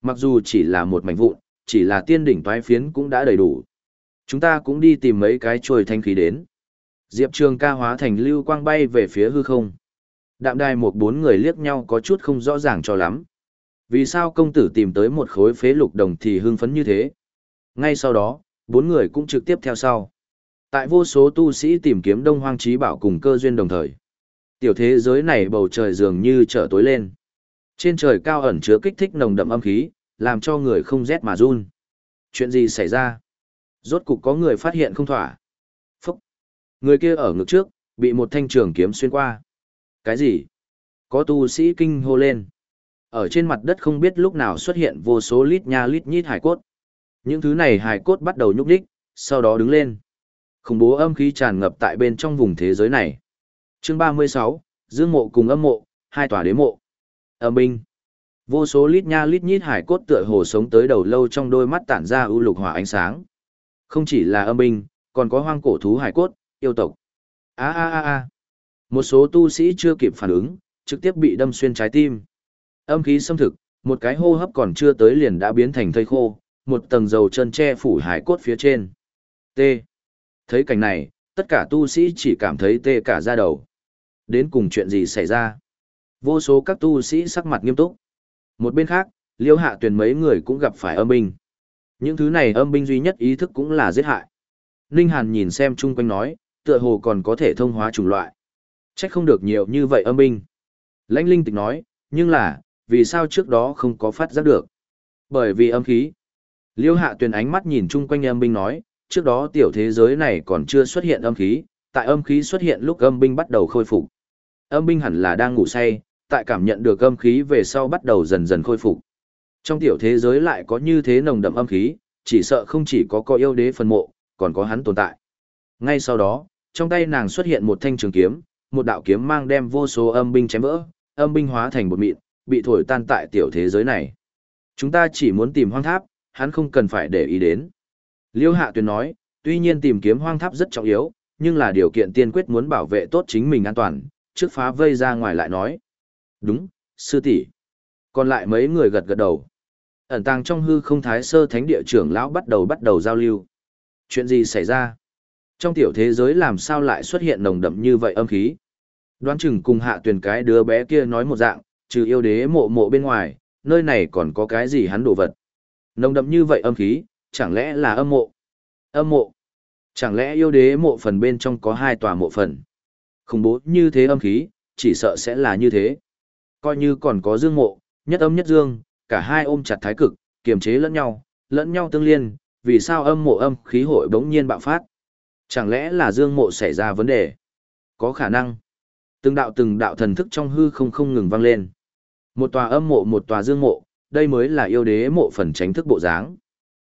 Mặc dù chỉ là một mảnh vụn, chỉ là tiên đỉnh toái phiến cũng đã đầy đủ. Chúng ta cũng đi tìm mấy cái trôi thanh khí đến. Diệp Trường ca hóa thành lưu quang bay về phía hư không. Đạm đài một bốn người liếc nhau có chút không rõ ràng cho lắm. Vì sao công tử tìm tới một khối phế lục đồng thì hưng phấn như thế? Ngay sau đó, bốn người cũng trực tiếp theo sau. Tại vô số tu sĩ tìm kiếm đông hoang trí bảo cùng cơ duyên đồng thời. Tiểu thế giới này bầu trời dường như trở tối lên. Trên trời cao ẩn chứa kích thích nồng đậm âm khí, làm cho người không rét mà run. Chuyện gì xảy ra? Rốt cục có người phát hiện không thỏa. Người kia ở ngực trước, bị một thanh trường kiếm xuyên qua. Cái gì? Có tu sĩ kinh hô lên. Ở trên mặt đất không biết lúc nào xuất hiện vô số lít nha lít nhít hải cốt. Những thứ này hải cốt bắt đầu nhúc đích, sau đó đứng lên. Khủng bố âm khí tràn ngập tại bên trong vùng thế giới này. Chương 36, Dương mộ cùng âm mộ, hai tòa đế mộ. Âm binh. Vô số lít nha lít nhít hải cốt tựa hồ sống tới đầu lâu trong đôi mắt tản ra ưu lục hỏa ánh sáng. Không chỉ là âm binh, còn có hoang cổ thú hải cốt, yêu tộc. A a a a. Một số tu sĩ chưa kịp phản ứng, trực tiếp bị đâm xuyên trái tim. Âm khí xâm thực, một cái hô hấp còn chưa tới liền đã biến thành thây khô, một tầng dầu chân che phủ hải cốt phía trên. T. Thấy cảnh này, tất cả tu sĩ chỉ cảm thấy tê cả da đầu. Đến cùng chuyện gì xảy ra? Vô số các tu sĩ sắc mặt nghiêm túc. Một bên khác, liêu hạ tuyển mấy người cũng gặp phải âm binh. Những thứ này âm binh duy nhất ý thức cũng là giết hại. Ninh Hàn nhìn xem chung quanh nói, tựa hồ còn có thể thông hóa chủng loại. Trách không được nhiều như vậy âm binh. Lãnh linh tịch nói, nhưng là, vì sao trước đó không có phát giác được? Bởi vì âm khí. Liêu hạ tuyền ánh mắt nhìn chung quanh âm binh nói, trước đó tiểu thế giới này còn chưa xuất hiện âm khí, tại âm khí xuất hiện lúc âm binh bắt đầu khôi phục. Âm binh hẳn là đang ngủ say, tại cảm nhận được âm khí về sau bắt đầu dần dần khôi phục. Trong tiểu thế giới lại có như thế nồng đậm âm khí, chỉ sợ không chỉ có coi yêu đế phân mộ, còn có hắn tồn tại. Ngay sau đó, trong tay nàng xuất hiện một thanh trường kiếm, một đạo kiếm mang đem vô số âm binh chém vỡ, âm binh hóa thành một mịn, bị thổi tan tại tiểu thế giới này. Chúng ta chỉ muốn tìm hoang tháp, hắn không cần phải để ý đến. Liêu Hạ Tuyền nói, tuy nhiên tìm kiếm hoang tháp rất trọng yếu, nhưng là điều kiện tiên quyết muốn bảo vệ tốt chính mình an toàn, trước phá vây ra ngoài lại nói. Đúng, sư tỷ. Còn lại mấy người gật gật đầu. Ẩn tàng trong hư không thái sơ thánh địa trưởng lão bắt đầu bắt đầu giao lưu. Chuyện gì xảy ra? Trong tiểu thế giới làm sao lại xuất hiện nồng đậm như vậy âm khí? Đoán chừng cùng hạ tuyển cái đứa bé kia nói một dạng, trừ yêu đế mộ mộ bên ngoài, nơi này còn có cái gì hắn đồ vật. Nồng đậm như vậy âm khí, chẳng lẽ là âm mộ? Âm mộ? Chẳng lẽ yêu đế mộ phần bên trong có hai tòa mộ phần? Khủng bố như thế âm khí, chỉ sợ sẽ là như thế. Coi như còn có dương mộ, nhất âm nhất dương, cả hai ôm chặt thái cực, kiềm chế lẫn nhau, lẫn nhau tương liên, vì sao âm mộ âm khí hội bỗng nhiên bạo phát? Chẳng lẽ là dương mộ xảy ra vấn đề? Có khả năng. Từng đạo từng đạo thần thức trong hư không không ngừng vang lên. Một tòa âm mộ một tòa dương mộ, đây mới là yêu đế mộ phần tránh thức bộ dáng.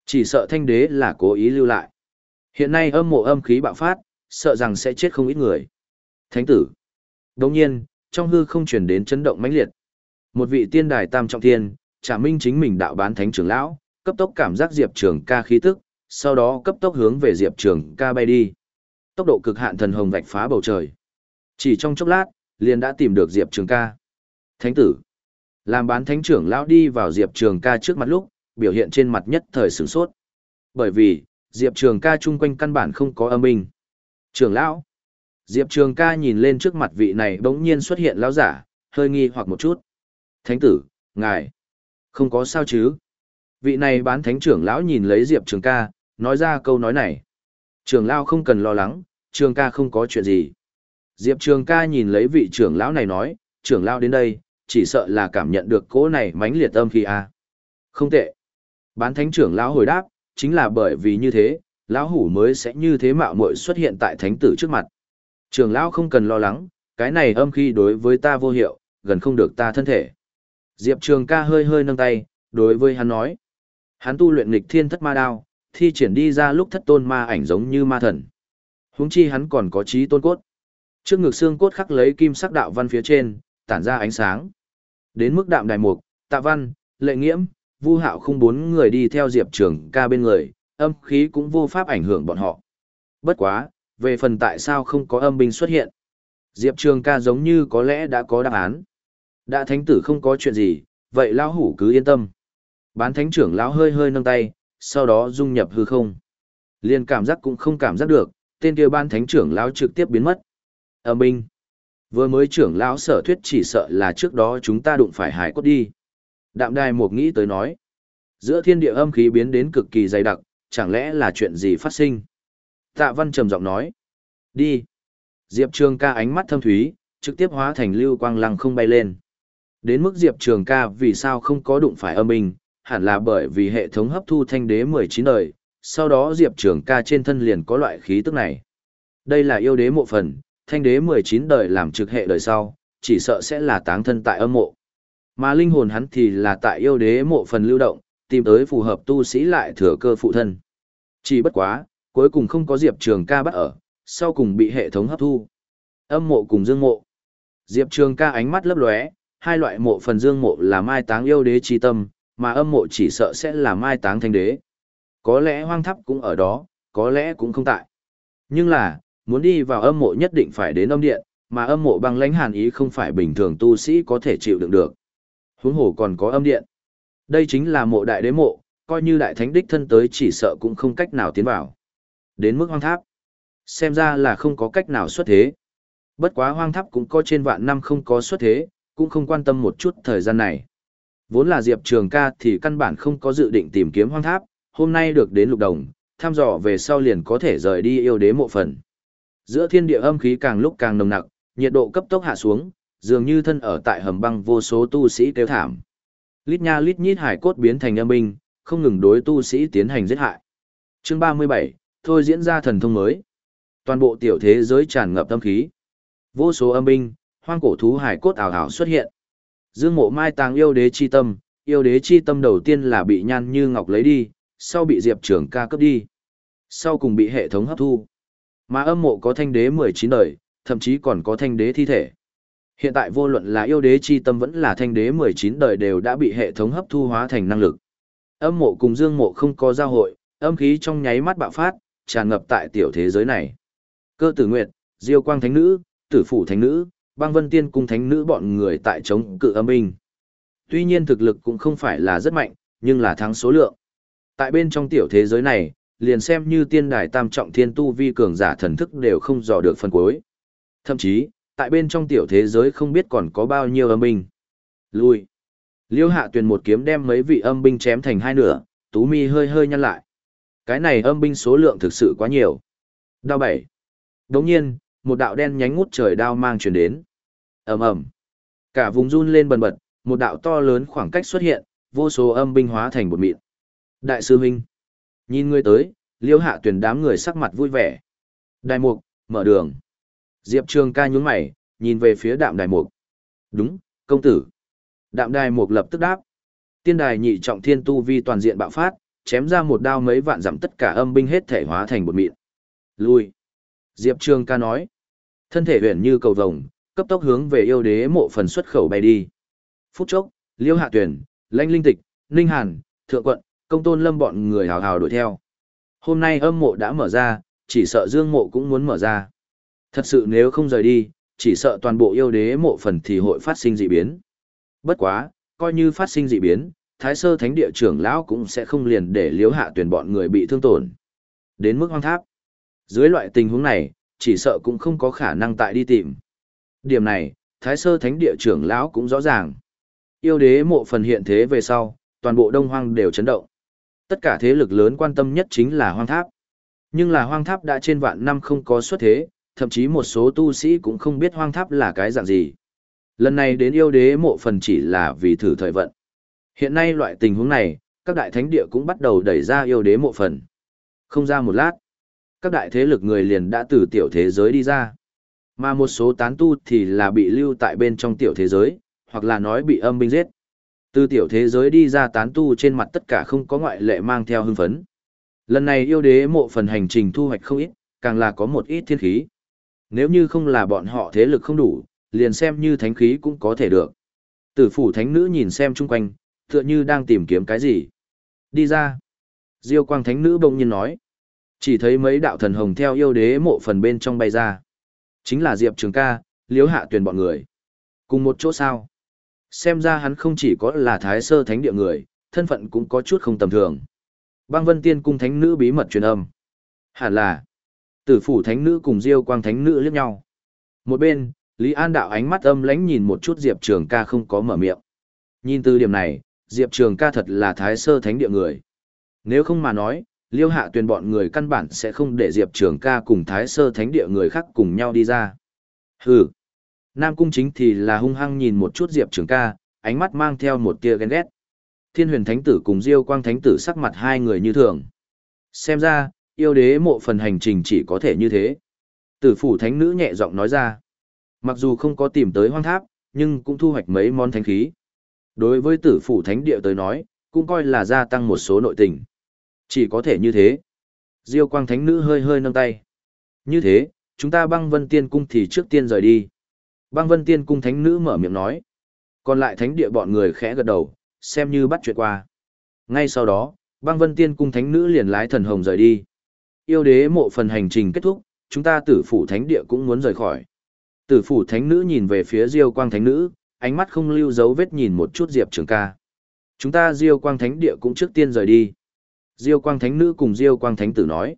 Chỉ sợ thanh đế là cố ý lưu lại. Hiện nay âm mộ âm khí bạo phát, sợ rằng sẽ chết không ít người. Thánh tử. Đồng nhiên, trong hư không chuyển đến chấn động mãnh liệt. Một vị tiên đài tam trọng thiên, trả minh chính mình đạo bán thánh trưởng lão, cấp tốc cảm giác Diệp Trường ca khí tức, sau đó cấp tốc hướng về Diệp Trường ca bay đi. Tốc độ cực hạn thần hồng vạch phá bầu trời. Chỉ trong chốc lát, liền đã tìm được Diệp Trường ca. Thánh tử. Làm bán thánh trưởng lão đi vào Diệp Trường ca trước mặt lúc, biểu hiện trên mặt nhất thời sửng sốt. Bởi vì, Diệp Trường ca chung quanh căn bản không có âm minh. Trưởng lão. Diệp Trường ca nhìn lên trước mặt vị này bỗng nhiên xuất hiện lão giả, hơi nghi hoặc một chút. Thánh tử, ngài. Không có sao chứ. Vị này bán thánh trưởng lão nhìn lấy Diệp Trường ca, nói ra câu nói này. Trường lão không cần lo lắng, Trường ca không có chuyện gì. Diệp Trường ca nhìn lấy vị trưởng lão này nói, trưởng lão đến đây, chỉ sợ là cảm nhận được cỗ này mãnh liệt âm khi a. À. Không tệ. Bán thánh trưởng lão hồi đáp, chính là bởi vì như thế, lão hủ mới sẽ như thế mạo muội xuất hiện tại thánh tử trước mặt. Trưởng lão không cần lo lắng, cái này âm khi đối với ta vô hiệu, gần không được ta thân thể. Diệp Trường ca hơi hơi nâng tay, đối với hắn nói. Hắn tu luyện nghịch thiên thất ma đao, thi triển đi ra lúc thất tôn ma ảnh giống như ma thần. Huống chi hắn còn có trí tôn cốt. Trước ngực xương cốt khắc lấy kim sắc đạo văn phía trên, tản ra ánh sáng. Đến mức đạm đài mục, tạ văn, lệ nghiễm, vu hạo không bốn người đi theo diệp trường ca bên người, âm khí cũng vô pháp ảnh hưởng bọn họ. Bất quá, về phần tại sao không có âm binh xuất hiện. Diệp Trường ca giống như có lẽ đã có đáp án. Đã thánh tử không có chuyện gì, vậy lão hủ cứ yên tâm. Bán thánh trưởng lão hơi hơi nâng tay, sau đó dung nhập hư không. Liên cảm giác cũng không cảm giác được, tên kia ban thánh trưởng lão trực tiếp biến mất. Âm binh. Vừa mới trưởng lão sở thuyết chỉ sợ là trước đó chúng ta đụng phải hải cốt đi. Đạm đài một nghĩ tới nói. Giữa thiên địa âm khí biến đến cực kỳ dày đặc, chẳng lẽ là chuyện gì phát sinh? Tạ văn trầm giọng nói. Đi. Diệp Trường ca ánh mắt thâm thúy, trực tiếp hóa thành lưu quang lăng không bay lên. Đến mức Diệp Trường ca vì sao không có đụng phải âm binh, hẳn là bởi vì hệ thống hấp thu thanh đế 19 đời, sau đó Diệp Trường ca trên thân liền có loại khí tức này. Đây là yêu đế mộ phần, thanh đế 19 đời làm trực hệ đời sau, chỉ sợ sẽ là táng thân tại âm mộ. Mà linh hồn hắn thì là tại yêu đế mộ phần lưu động, tìm tới phù hợp tu sĩ lại thừa cơ phụ thân. Chỉ bất quá, cuối cùng không có Diệp Trường ca bắt ở, sau cùng bị hệ thống hấp thu. Âm mộ cùng dương mộ. Diệp Trường ca ánh mắt lấp lóe, hai loại mộ phần dương mộ là mai táng yêu đế chi tâm, mà âm mộ chỉ sợ sẽ là mai táng thanh đế. Có lẽ hoang tháp cũng ở đó, có lẽ cũng không tại. Nhưng là, muốn đi vào âm mộ nhất định phải đến âm điện, mà âm mộ băng lãnh hàn ý không phải bình thường tu sĩ có thể chịu đựng được. Huống hồ còn có âm điện. Đây chính là mộ đại đế mộ, coi như đại thánh đích thân tới chỉ sợ cũng không cách nào tiến vào. Đến mức hoang tháp. Xem ra là không có cách nào xuất thế. Bất quá hoang tháp cũng có trên vạn năm không có xuất thế, cũng không quan tâm một chút thời gian này. Vốn là Diệp Trường ca thì căn bản không có dự định tìm kiếm hoang tháp, hôm nay được đến lục đồng, thăm dò về sau liền có thể rời đi yêu đế mộ phần. Giữa thiên địa âm khí càng lúc càng nồng nặc, nhiệt độ cấp tốc hạ xuống, dường như thân ở tại hầm băng vô số tu sĩ kêu thảm. Lít nha lít nhít hải cốt biến thành âm binh, không ngừng đối tu sĩ tiến hành giết hại. Chương 37, thôi diễn ra thần thông mới. Toàn bộ tiểu thế giới tràn ngập âm khí. Vô số âm binh, hoang cổ thú hải cốt ảo ảo xuất hiện. Dương Mộ Mai tàng yêu đế chi tâm, yêu đế chi tâm đầu tiên là bị Nhan Như Ngọc lấy đi, sau bị Diệp Trường ca cấp đi. Sau cùng bị hệ thống hấp thu. Mà âm mộ có thanh đế 19 đời, thậm chí còn có thanh đế thi thể. Hiện tại vô luận là yêu đế chi tâm vẫn là thanh đế 19 đời đều đã bị hệ thống hấp thu hóa thành năng lực. Âm mộ cùng dương mộ không có giao hội, âm khí trong nháy mắt bạo phát, tràn ngập tại tiểu thế giới này. Cơ tử nguyệt, diêu quang thánh nữ, tử phủ thánh nữ, băng vân tiên cung thánh nữ bọn người tại chống cự âm binh. Tuy nhiên thực lực cũng không phải là rất mạnh, nhưng là thắng số lượng. Tại bên trong tiểu thế giới này, liền xem như tiên đài tam trọng thiên tu vi cường giả thần thức đều không dò được phần cuối. Thậm chí, tại bên trong tiểu thế giới không biết còn có bao nhiêu âm binh. Lui. Liêu hạ tuyền một kiếm đem mấy vị âm binh chém thành hai nửa, tú mi hơi hơi nhăn lại. Cái này âm binh số lượng thực sự quá nhiều. Đao bảy. Đồng nhiên, một đạo đen nhánh ngút trời đao mang truyền đến. ầm ầm, Cả vùng run lên bần bật, một đạo to lớn khoảng cách xuất hiện, vô số âm binh hóa thành bột mịn. Đại sư huynh. Nhìn ngươi tới, liêu hạ tuyển đám người sắc mặt vui vẻ. Đại mục, mở đường. Diệp Trường ca nhún mày, nhìn về phía đạm đài mục. Đúng, công tử. Đạm đài mục lập tức đáp. Tiên đài nhị trọng thiên tu vi toàn diện bạo phát, chém ra một đao mấy vạn giảm tất cả âm binh hết thể hóa thành bột mịn. Lui. Diệp Trường ca nói. Thân thể huyền như cầu vồng, cấp tốc hướng về yêu đế mộ phần xuất khẩu bay đi. Phút chốc, Liêu Hạ Tuyển, Lãnh Linh Tịch, Ninh Hàn, Thượng Quận, Công Tôn Lâm bọn người hào hào đuổi theo. Hôm nay âm mộ đã mở ra, chỉ sợ Dương mộ cũng muốn mở ra. Thật sự nếu không rời đi, chỉ sợ toàn bộ yêu đế mộ phần thì hội phát sinh dị biến. Bất quá, coi như phát sinh dị biến, Thái Sơ Thánh Địa trưởng lão cũng sẽ không liền để Liêu Hạ Tuyển bọn người bị thương tổn. Đến mức hoang tháp. Dưới loại tình huống này, chỉ sợ cũng không có khả năng tại đi tìm. Điểm này, Thái Sơ Thánh Địa trưởng lão cũng rõ ràng. Yêu đế mộ phần hiện thế về sau, toàn bộ Đông Hoang đều chấn động. Tất cả thế lực lớn quan tâm nhất chính là hoang tháp. Nhưng là hoang tháp đã trên vạn năm không có xuất thế, thậm chí một số tu sĩ cũng không biết hoang tháp là cái dạng gì. Lần này đến yêu đế mộ phần chỉ là vì thử thời vận. Hiện nay loại tình huống này, các đại thánh địa cũng bắt đầu đẩy ra yêu đế mộ phần. Không ra một lát, các đại thế lực người liền đã từ tiểu thế giới đi ra. Mà một số tán tu thì là bị lưu tại bên trong tiểu thế giới, hoặc là nói bị âm binh giết. Từ tiểu thế giới đi ra tán tu trên mặt tất cả không có ngoại lệ mang theo hưng phấn. Lần này yêu đế mộ phần hành trình thu hoạch không ít, càng là có một ít thiên khí. Nếu như không là bọn họ thế lực không đủ, liền xem như thánh khí cũng có thể được. Tử phủ thánh nữ nhìn xem chung quanh, tựa như đang tìm kiếm cái gì. Đi ra. Diêu quang thánh nữ bỗng nhiên nói. Chỉ thấy mấy đạo thần hồng theo yêu đế mộ phần bên trong bay ra. Chính là Diệp Trường ca, liếu hạ tuyển bọn người. Cùng một chỗ sao. Xem ra hắn không chỉ có là thái sơ thánh địa người, thân phận cũng có chút không tầm thường. Băng vân tiên cung thánh nữ bí mật truyền âm. Hẳn là, tử phủ thánh nữ cùng diêu quang thánh nữ liếc nhau. Một bên, Lý An đạo ánh mắt âm lãnh nhìn một chút Diệp Trường ca không có mở miệng. Nhìn từ điểm này, Diệp Trường ca thật là thái sơ thánh địa người. Nếu không mà nói, liêu hạ tuyển bọn người căn bản sẽ không để Diệp Trường ca cùng thái sơ thánh địa người khác cùng nhau đi ra. Hừ. Nam cung chính thì là hung hăng nhìn một chút Diệp Trường ca, ánh mắt mang theo một tia ghen ghét. Thiên huyền thánh tử cùng Diêu quang thánh tử sắc mặt hai người như thường. Xem ra, yêu đế mộ phần hành trình chỉ có thể như thế. Tử phủ thánh nữ nhẹ giọng nói ra. Mặc dù không có tìm tới hoang tháp, nhưng cũng thu hoạch mấy món thánh khí. Đối với tử phủ thánh địa tới nói, cũng coi là gia tăng một số nội tình. Chỉ có thể như thế. Diêu quang thánh nữ hơi hơi nâng tay. Như thế, chúng ta băng vân tiên cung thì trước tiên rời đi. Băng vân tiên cung thánh nữ mở miệng nói. Còn lại thánh địa bọn người khẽ gật đầu, xem như bắt chuyện qua. Ngay sau đó, băng vân tiên cung thánh nữ liền lái thần hồng rời đi. Yêu đế mộ phần hành trình kết thúc, chúng ta tử phủ thánh địa cũng muốn rời khỏi. Tử phủ thánh nữ nhìn về phía diêu quang thánh nữ, ánh mắt không lưu dấu vết nhìn một chút diệp trường ca. Chúng ta diêu quang thánh địa cũng trước tiên rời đi. Diêu quang thánh nữ cùng diêu quang thánh tử nói.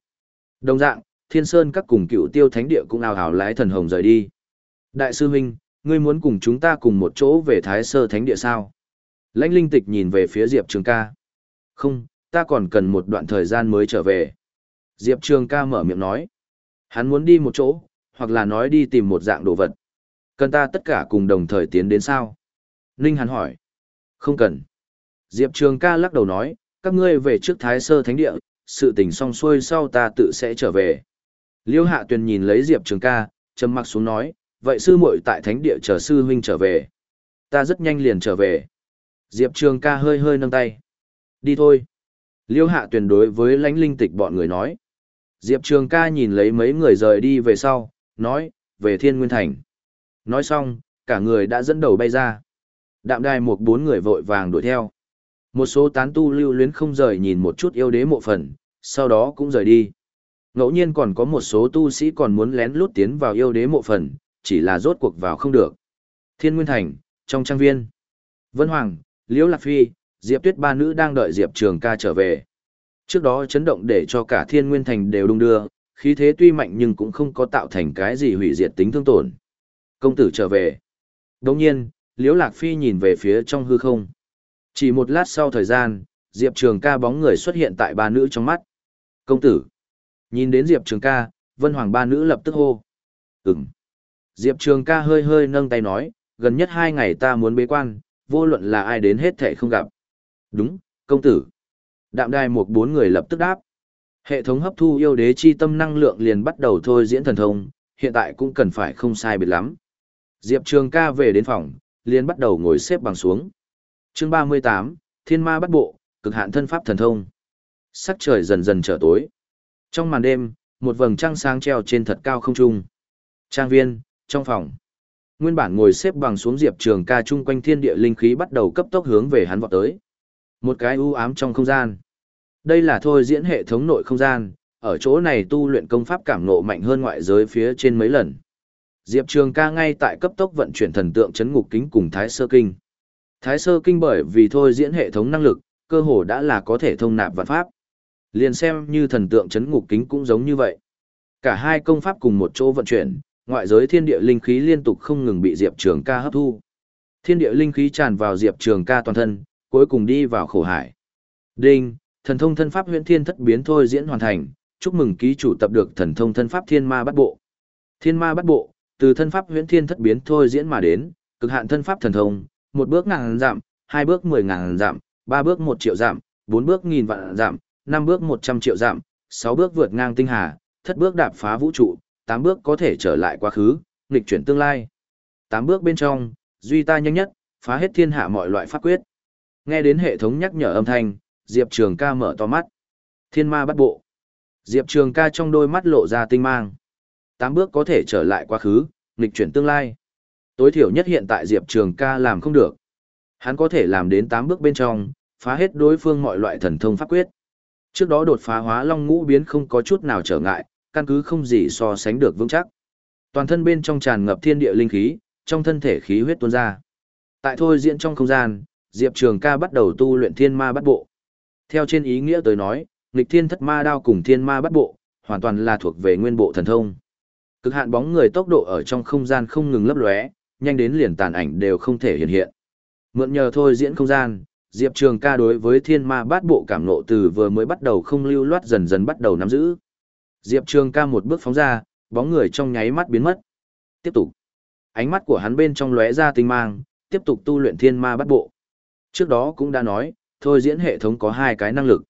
Đồng dạng, thiên sơn các cùng cựu tiêu thánh địa cũng ào ào lái thần hồng rời đi. Đại sư huynh, ngươi muốn cùng chúng ta cùng một chỗ về thái sơ thánh địa sao? Lãnh linh tịch nhìn về phía Diệp Trường ca. Không, ta còn cần một đoạn thời gian mới trở về. Diệp Trường ca mở miệng nói. Hắn muốn đi một chỗ, hoặc là nói đi tìm một dạng đồ vật. Cần ta tất cả cùng đồng thời tiến đến sao? Ninh hắn hỏi. Không cần. Diệp Trường ca lắc đầu nói, các ngươi về trước Thái Sơ Thánh Địa, sự tình xong xuôi sau ta tự sẽ trở về. Liêu Hạ Tuyền nhìn lấy Diệp Trường ca, trầm mặc xuống nói, vậy sư muội tại Thánh Địa chờ sư huynh trở về. Ta rất nhanh liền trở về. Diệp Trường ca hơi hơi nâng tay. Đi thôi. Liêu hạ Tuyền đối với lãnh linh tịch bọn người nói. Diệp Trường ca nhìn lấy mấy người rời đi về sau, nói, về Thiên Nguyên Thành. Nói xong, cả người đã dẫn đầu bay ra. Đạm đài một bốn người vội vàng đuổi theo. Một số tán tu lưu luyến không rời nhìn một chút yêu đế mộ phần, sau đó cũng rời đi. Ngẫu nhiên còn có một số tu sĩ còn muốn lén lút tiến vào yêu đế mộ phần, chỉ là rốt cuộc vào không được. Thiên Nguyên Thành, trong trang viên. Vân Hoàng, Liễu Lạc Phi, Diệp Tuyết ba nữ đang đợi Diệp Trường ca trở về. Trước đó chấn động để cho cả thiên nguyên thành đều đung đưa, khí thế tuy mạnh nhưng cũng không có tạo thành cái gì hủy diệt tính thương tổn. Công tử trở về. Đồng nhiên, Liễu Lạc Phi nhìn về phía trong hư không. Chỉ một lát sau thời gian, Diệp Trường ca bóng người xuất hiện tại ba nữ trong mắt. Công tử. Nhìn đến Diệp Trường ca, Vân Hoàng ba nữ lập tức hô. Ừm. Diệp Trường ca hơi hơi nâng tay nói, gần nhất hai ngày ta muốn bế quan, vô luận là ai đến hết thể không gặp. Đúng, công tử. Đạm đài một bốn người lập tức đáp. Hệ thống hấp thu yêu đế chi tâm năng lượng liền bắt đầu thôi diễn thần thông, hiện tại cũng cần phải không sai biệt lắm. Diệp Trường ca về đến phòng, liền bắt đầu ngồi xếp bằng xuống chương 38, Thiên Ma bắt bộ, cực hạn thân pháp thần thông. Sắc trời dần dần trở tối. Trong màn đêm, một vầng trăng sáng treo trên thật cao không trung. Trang viên, trong phòng. Nguyên bản ngồi xếp bằng xuống Diệp Trường ca chung quanh thiên địa linh khí bắt đầu cấp tốc hướng về hắn vọt tới. Một cái u ám trong không gian. Đây là thôi diễn hệ thống nội không gian, ở chỗ này tu luyện công pháp cảm nộ mạnh hơn ngoại giới phía trên mấy lần. Diệp Trường ca ngay tại cấp tốc vận chuyển thần tượng chấn ngục kính cùng Thái Sơ Kinh. Thái Sơ Kinh bởi vì thôi diễn hệ thống năng lực, cơ hồ đã là có thể thông nạp vạn pháp. Liền xem như thần tượng chấn ngục kính cũng giống như vậy. Cả hai công pháp cùng một chỗ vận chuyển, ngoại giới thiên địa linh khí liên tục không ngừng bị Diệp Trường ca hấp thu. Thiên địa linh khí tràn vào Diệp Trường ca toàn thân, cuối cùng đi vào khổ hải. Đinh, thần thông thân pháp huyễn thiên thất biến thôi diễn hoàn thành, chúc mừng ký chủ tập được thần thông thân pháp thiên ma bắt bộ. Thiên ma bắt bộ, từ thân pháp huyễn thiên thất biến thôi diễn mà đến, cực hạn thân pháp thần thông, một bước ngàn giảm, hai bước mười ngàn giảm, ba bước một triệu giảm, bốn bước nghìn vạn giảm, năm bước một trăm triệu giảm, sáu bước vượt ngang tinh hà, thất bước đạp phá vũ trụ, tám bước có thể trở lại quá khứ, nghịch chuyển tương lai. Tám bước bên trong, duy ta nhanh nhất, phá hết thiên hạ mọi loại pháp quyết. Nghe đến hệ thống nhắc nhở âm thanh, Diệp Trường ca mở to mắt. Thiên ma bắt bộ. Diệp Trường ca trong đôi mắt lộ ra tinh mang. Tám bước có thể trở lại quá khứ, nghịch chuyển tương lai. Tối thiểu nhất hiện tại Diệp Trường ca làm không được. Hắn có thể làm đến tám bước bên trong, phá hết đối phương mọi loại thần thông pháp quyết. Trước đó đột phá hóa long ngũ biến không có chút nào trở ngại, căn cứ không gì so sánh được vững chắc. Toàn thân bên trong tràn ngập thiên địa linh khí, trong thân thể khí huyết tuôn ra. Tại thôi diễn trong không gian, Diệp Trường ca bắt đầu tu luyện thiên ma bắt bộ. Theo trên ý nghĩa tới nói, nghịch thiên thất ma đao cùng thiên ma bắt bộ, hoàn toàn là thuộc về nguyên bộ thần thông. Cực hạn bóng người tốc độ ở trong không gian không ngừng lấp lóe, nhanh đến liền tàn ảnh đều không thể hiện hiện. Mượn nhờ thôi diễn không gian, Diệp Trường ca đối với thiên ma bát bộ cảm nộ từ vừa mới bắt đầu không lưu loát dần dần bắt đầu nắm giữ. Diệp Trường ca một bước phóng ra, bóng người trong nháy mắt biến mất. Tiếp tục. Ánh mắt của hắn bên trong lóe ra tinh mang, tiếp tục tu luyện thiên ma bát bộ. Trước đó cũng đã nói, thôi diễn hệ thống có hai cái năng lực.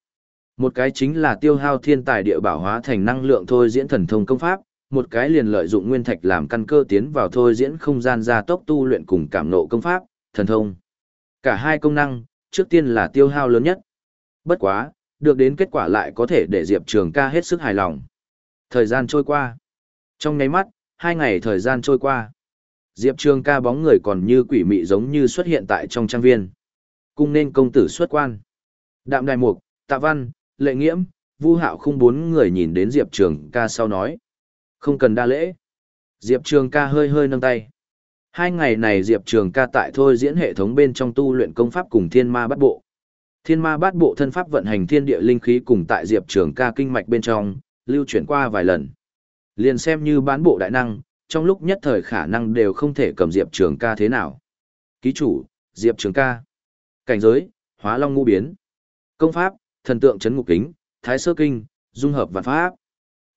Một cái chính là tiêu hao thiên tài địa bảo hóa thành năng lượng thôi diễn thần thông công pháp, một cái liền lợi dụng nguyên thạch làm căn cơ tiến vào thôi diễn không gian gia tốc tu luyện cùng cảm nộ công pháp, thần thông. Cả hai công năng, trước tiên là tiêu hao lớn nhất. Bất quá, được đến kết quả lại có thể để Diệp Trường ca hết sức hài lòng. Thời gian trôi qua. Trong nháy mắt, hai ngày thời gian trôi qua. Diệp Trường ca bóng người còn như quỷ mị giống như xuất hiện tại trong trang viên. Cung nên công tử xuất quan. Đạm Đài Mục, Tạ Văn, Lệ Nghiễm, Vu Hạo không bốn người nhìn đến Diệp Trường ca sau nói. Không cần đa lễ. Diệp Trường ca hơi hơi nâng tay. Hai ngày này Diệp Trường ca tại thôi diễn hệ thống bên trong tu luyện công pháp cùng thiên ma bát bộ. Thiên ma bát bộ thân pháp vận hành thiên địa linh khí cùng tại Diệp Trường ca kinh mạch bên trong, lưu chuyển qua vài lần. Liền xem như bán bộ đại năng, trong lúc nhất thời khả năng đều không thể cầm Diệp Trường ca thế nào. Ký chủ, Diệp Trường ca. Cảnh giới, hóa long ngũ biến. Công pháp, thần tượng chấn ngục kính, thái sơ kinh, dung hợp vạn pháp.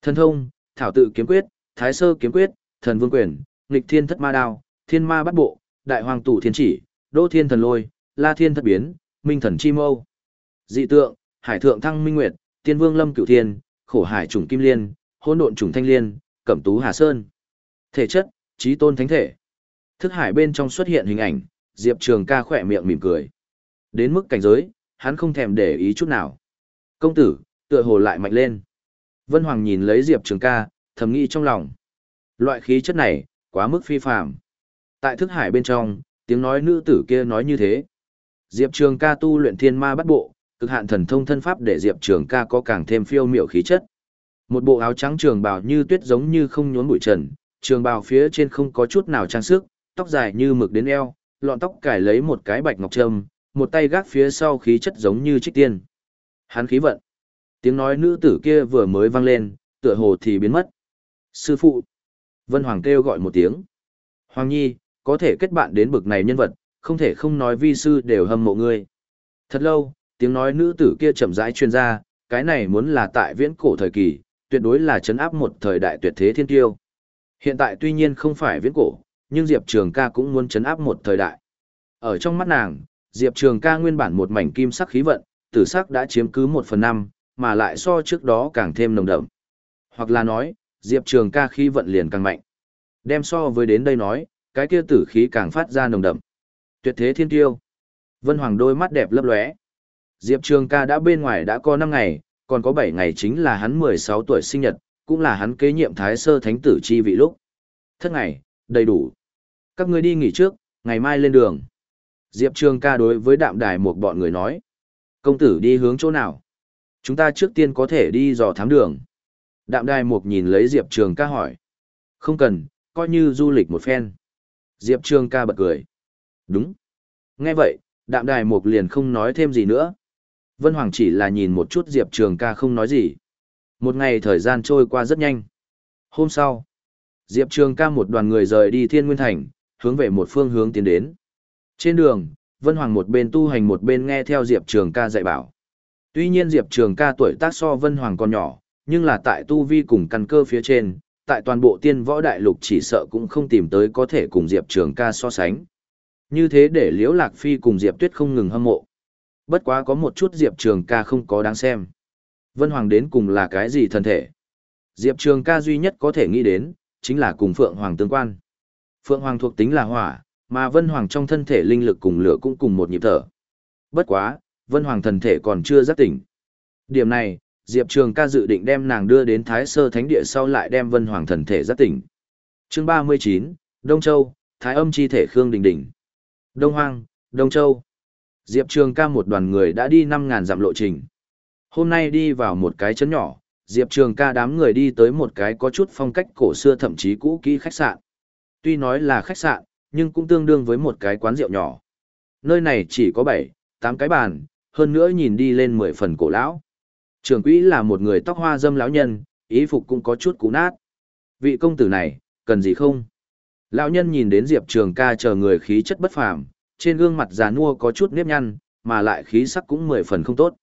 Thần thông, thảo tự kiếm quyết, thái sơ kiếm quyết, thần vương quyền, nghịch thiên thất ma đao, thiên ma bắt bộ, đại hoàng tủ thiên chỉ, đô thiên thần lôi, la thiên thất biến, minh thần chi mâu. Dị tượng, hải thượng thăng minh nguyệt, tiên vương lâm cửu thiên, khổ hải trùng kim liên, hỗn độn trùng thanh liên, cẩm tú hà sơn. Thể chất, trí tôn thánh thể. Thức hải bên trong xuất hiện hình ảnh, Diệp Trường ca khỏe miệng mỉm cười. Đến mức cảnh giới, hắn không thèm để ý chút nào. Công tử, tựa hồ lại mạnh lên. Vân Hoàng nhìn lấy Diệp Trường ca, thầm nghĩ trong lòng. Loại khí chất này, quá mức phi phàm. Tại thức hải bên trong, tiếng nói nữ tử kia nói như thế. Diệp Trường ca tu luyện thiên ma bắt bộ, cực hạn thần thông thân pháp để Diệp Trường ca có càng thêm phiêu miểu khí chất. Một bộ áo trắng trường bào như tuyết giống như không nhốn bụi trần, trường bào phía trên không có chút nào trang sức, tóc dài như mực đến eo, lọn tóc cài lấy một cái bạch ngọc trâm, một tay gác phía sau khí chất giống như trích tiên. Hắn khí vận. Tiếng nói nữ tử kia vừa mới vang lên, tựa hồ thì biến mất. Sư phụ. Vân Hoàng kêu gọi một tiếng. Hoàng Nhi, có thể kết bạn đến bực này nhân vật, không thể không nói vi sư đều hâm mộ ngươi. Thật lâu, tiếng nói nữ tử kia chậm rãi truyền ra, cái này muốn là tại viễn cổ thời kỳ, tuyệt đối là chấn áp một thời đại tuyệt thế thiên tiêu. Hiện tại tuy nhiên không phải viễn cổ, nhưng Diệp Trường ca cũng muốn chấn áp một thời đại. Ở trong mắt nàng, Diệp Trường ca nguyên bản một mảnh kim sắc khí vận, tử sắc đã chiếm cứ một phần năm, mà lại so trước đó càng thêm nồng đậm. Hoặc là nói, Diệp Trường ca khí vận liền càng mạnh. Đem so với đến đây nói, cái kia tử khí càng phát ra nồng đậm. Tuyệt thế thiên tiêu. Vân Hoàng đôi mắt đẹp lấp lóe. Diệp Trường ca đã bên ngoài đã có 5 ngày, còn có 7 ngày chính là hắn 16 tuổi sinh nhật, cũng là hắn kế nhiệm thái sơ thánh tử chi vị lúc. Thất ngày, đầy đủ. Các ngươi đi nghỉ trước, ngày mai lên đường. Diệp Trường ca đối với đạm đài một bọn người nói. Công tử đi hướng chỗ nào? Chúng ta trước tiên có thể đi dò thám đường. Đạm đài Mục nhìn lấy Diệp Trường ca hỏi. Không cần, coi như du lịch một phen. Diệp Trường ca bật cười. Đúng. Nghe vậy, đạm đài Mục liền không nói thêm gì nữa. Vân Hoàng chỉ là nhìn một chút Diệp Trường ca không nói gì. Một ngày thời gian trôi qua rất nhanh. Hôm sau, Diệp Trường ca một đoàn người rời đi Thiên Nguyên Thành, hướng về một phương hướng tiến đến. Trên đường, Vân Hoàng một bên tu hành một bên nghe theo Diệp Trường ca dạy bảo. Tuy nhiên Diệp Trường ca tuổi tác so Vân Hoàng còn nhỏ, nhưng là tại tu vi cùng căn cơ phía trên, tại toàn bộ tiên võ đại lục chỉ sợ cũng không tìm tới có thể cùng Diệp Trường ca so sánh. Như thế để Liễu Lạc Phi cùng Diệp Tuyết không ngừng hâm mộ. Bất quá có một chút Diệp Trường ca không có đáng xem. Vân Hoàng đến cùng là cái gì thân thể? Diệp Trường ca duy nhất có thể nghĩ đến, chính là cùng Phượng Hoàng tương quan. Phượng Hoàng thuộc tính là hỏa, mà Vân Hoàng trong thân thể linh lực cùng lửa cũng cùng một nhịp thở. Bất quá, Vân Hoàng thần thể còn chưa giác tỉnh. Điểm này, Diệp Trường ca dự định đem nàng đưa đến Thái Sơ Thánh Địa sau lại đem Vân Hoàng thần thể giác tỉnh. Chương 39, Đông Châu, Thái âm chi thể Khương Đình Đình. Đông Hoang, Đông Châu. Diệp Trường ca một đoàn người đã đi 5.000 dặm lộ trình. Hôm nay đi vào một cái chấn nhỏ, Diệp Trường ca đám người đi tới một cái có chút phong cách cổ xưa thậm chí cũ kỹ khách sạn. Tuy nói là khách sạn, nhưng cũng tương đương với một cái quán rượu nhỏ. Nơi này chỉ có 7, 8 cái bàn, hơn nữa nhìn đi lên 10 phần cổ lão. Trưởng quỹ là một người tóc hoa dâm lão nhân, ý phục cũng có chút cũ nát. Vị công tử này, cần gì không? Lão nhân nhìn đến Diệp Trường ca chờ người khí chất bất phàm, trên gương mặt già nua có chút nếp nhăn, mà lại khí sắc cũng mười phần không tốt.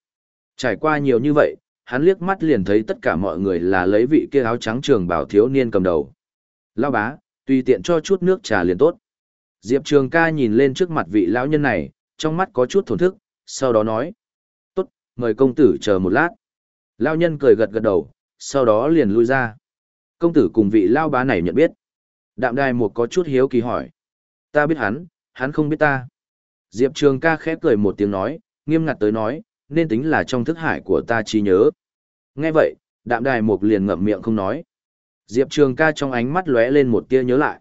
Trải qua nhiều như vậy, hắn liếc mắt liền thấy tất cả mọi người là lấy vị kia áo trắng trường bảo thiếu niên cầm đầu. Lão bá, tùy tiện cho chút nước trà liền tốt. Diệp Trường ca nhìn lên trước mặt vị lão nhân này, trong mắt có chút thổn thức, sau đó nói. Tốt, mời công tử chờ một lát. Lão nhân cười gật gật đầu, sau đó liền lui ra. Công tử cùng vị lão bá này nhận biết. Đạm đài một có chút hiếu kỳ hỏi. Ta biết hắn, hắn không biết ta. Diệp Trường ca khẽ cười một tiếng nói, nghiêm ngặt tới nói, nên tính là trong thức hải của ta trí nhớ. Nghe vậy, đạm đài một liền ngậm miệng không nói. Diệp Trường ca trong ánh mắt lóe lên một tia nhớ lại.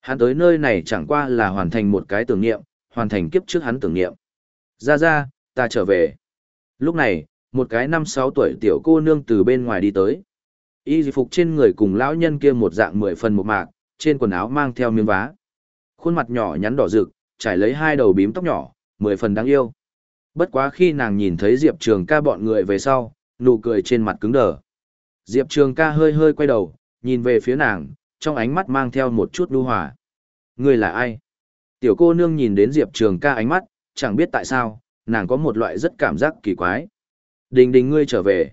Hắn tới nơi này chẳng qua là hoàn thành một cái tưởng niệm, hoàn thành kiếp trước hắn tưởng niệm. Ra ra, ta trở về. Lúc này, một cái năm sáu tuổi tiểu cô nương từ bên ngoài đi tới. Y phục trên người cùng lão nhân kia một dạng mười phần một mạc, trên quần áo mang theo miếng vá. Khuôn mặt nhỏ nhắn đỏ rực, trải lấy hai đầu bím tóc nhỏ, mười phần đáng yêu. Bất quá khi nàng nhìn thấy Diệp Trường ca bọn người về sau, nụ cười trên mặt cứng đờ. Diệp Trường ca hơi hơi quay đầu, nhìn về phía nàng, trong ánh mắt mang theo một chút nhu hòa. Người là ai? Tiểu cô nương nhìn đến Diệp Trường ca ánh mắt, chẳng biết tại sao, nàng có một loại rất cảm giác kỳ quái. Đình đình ngươi trở về.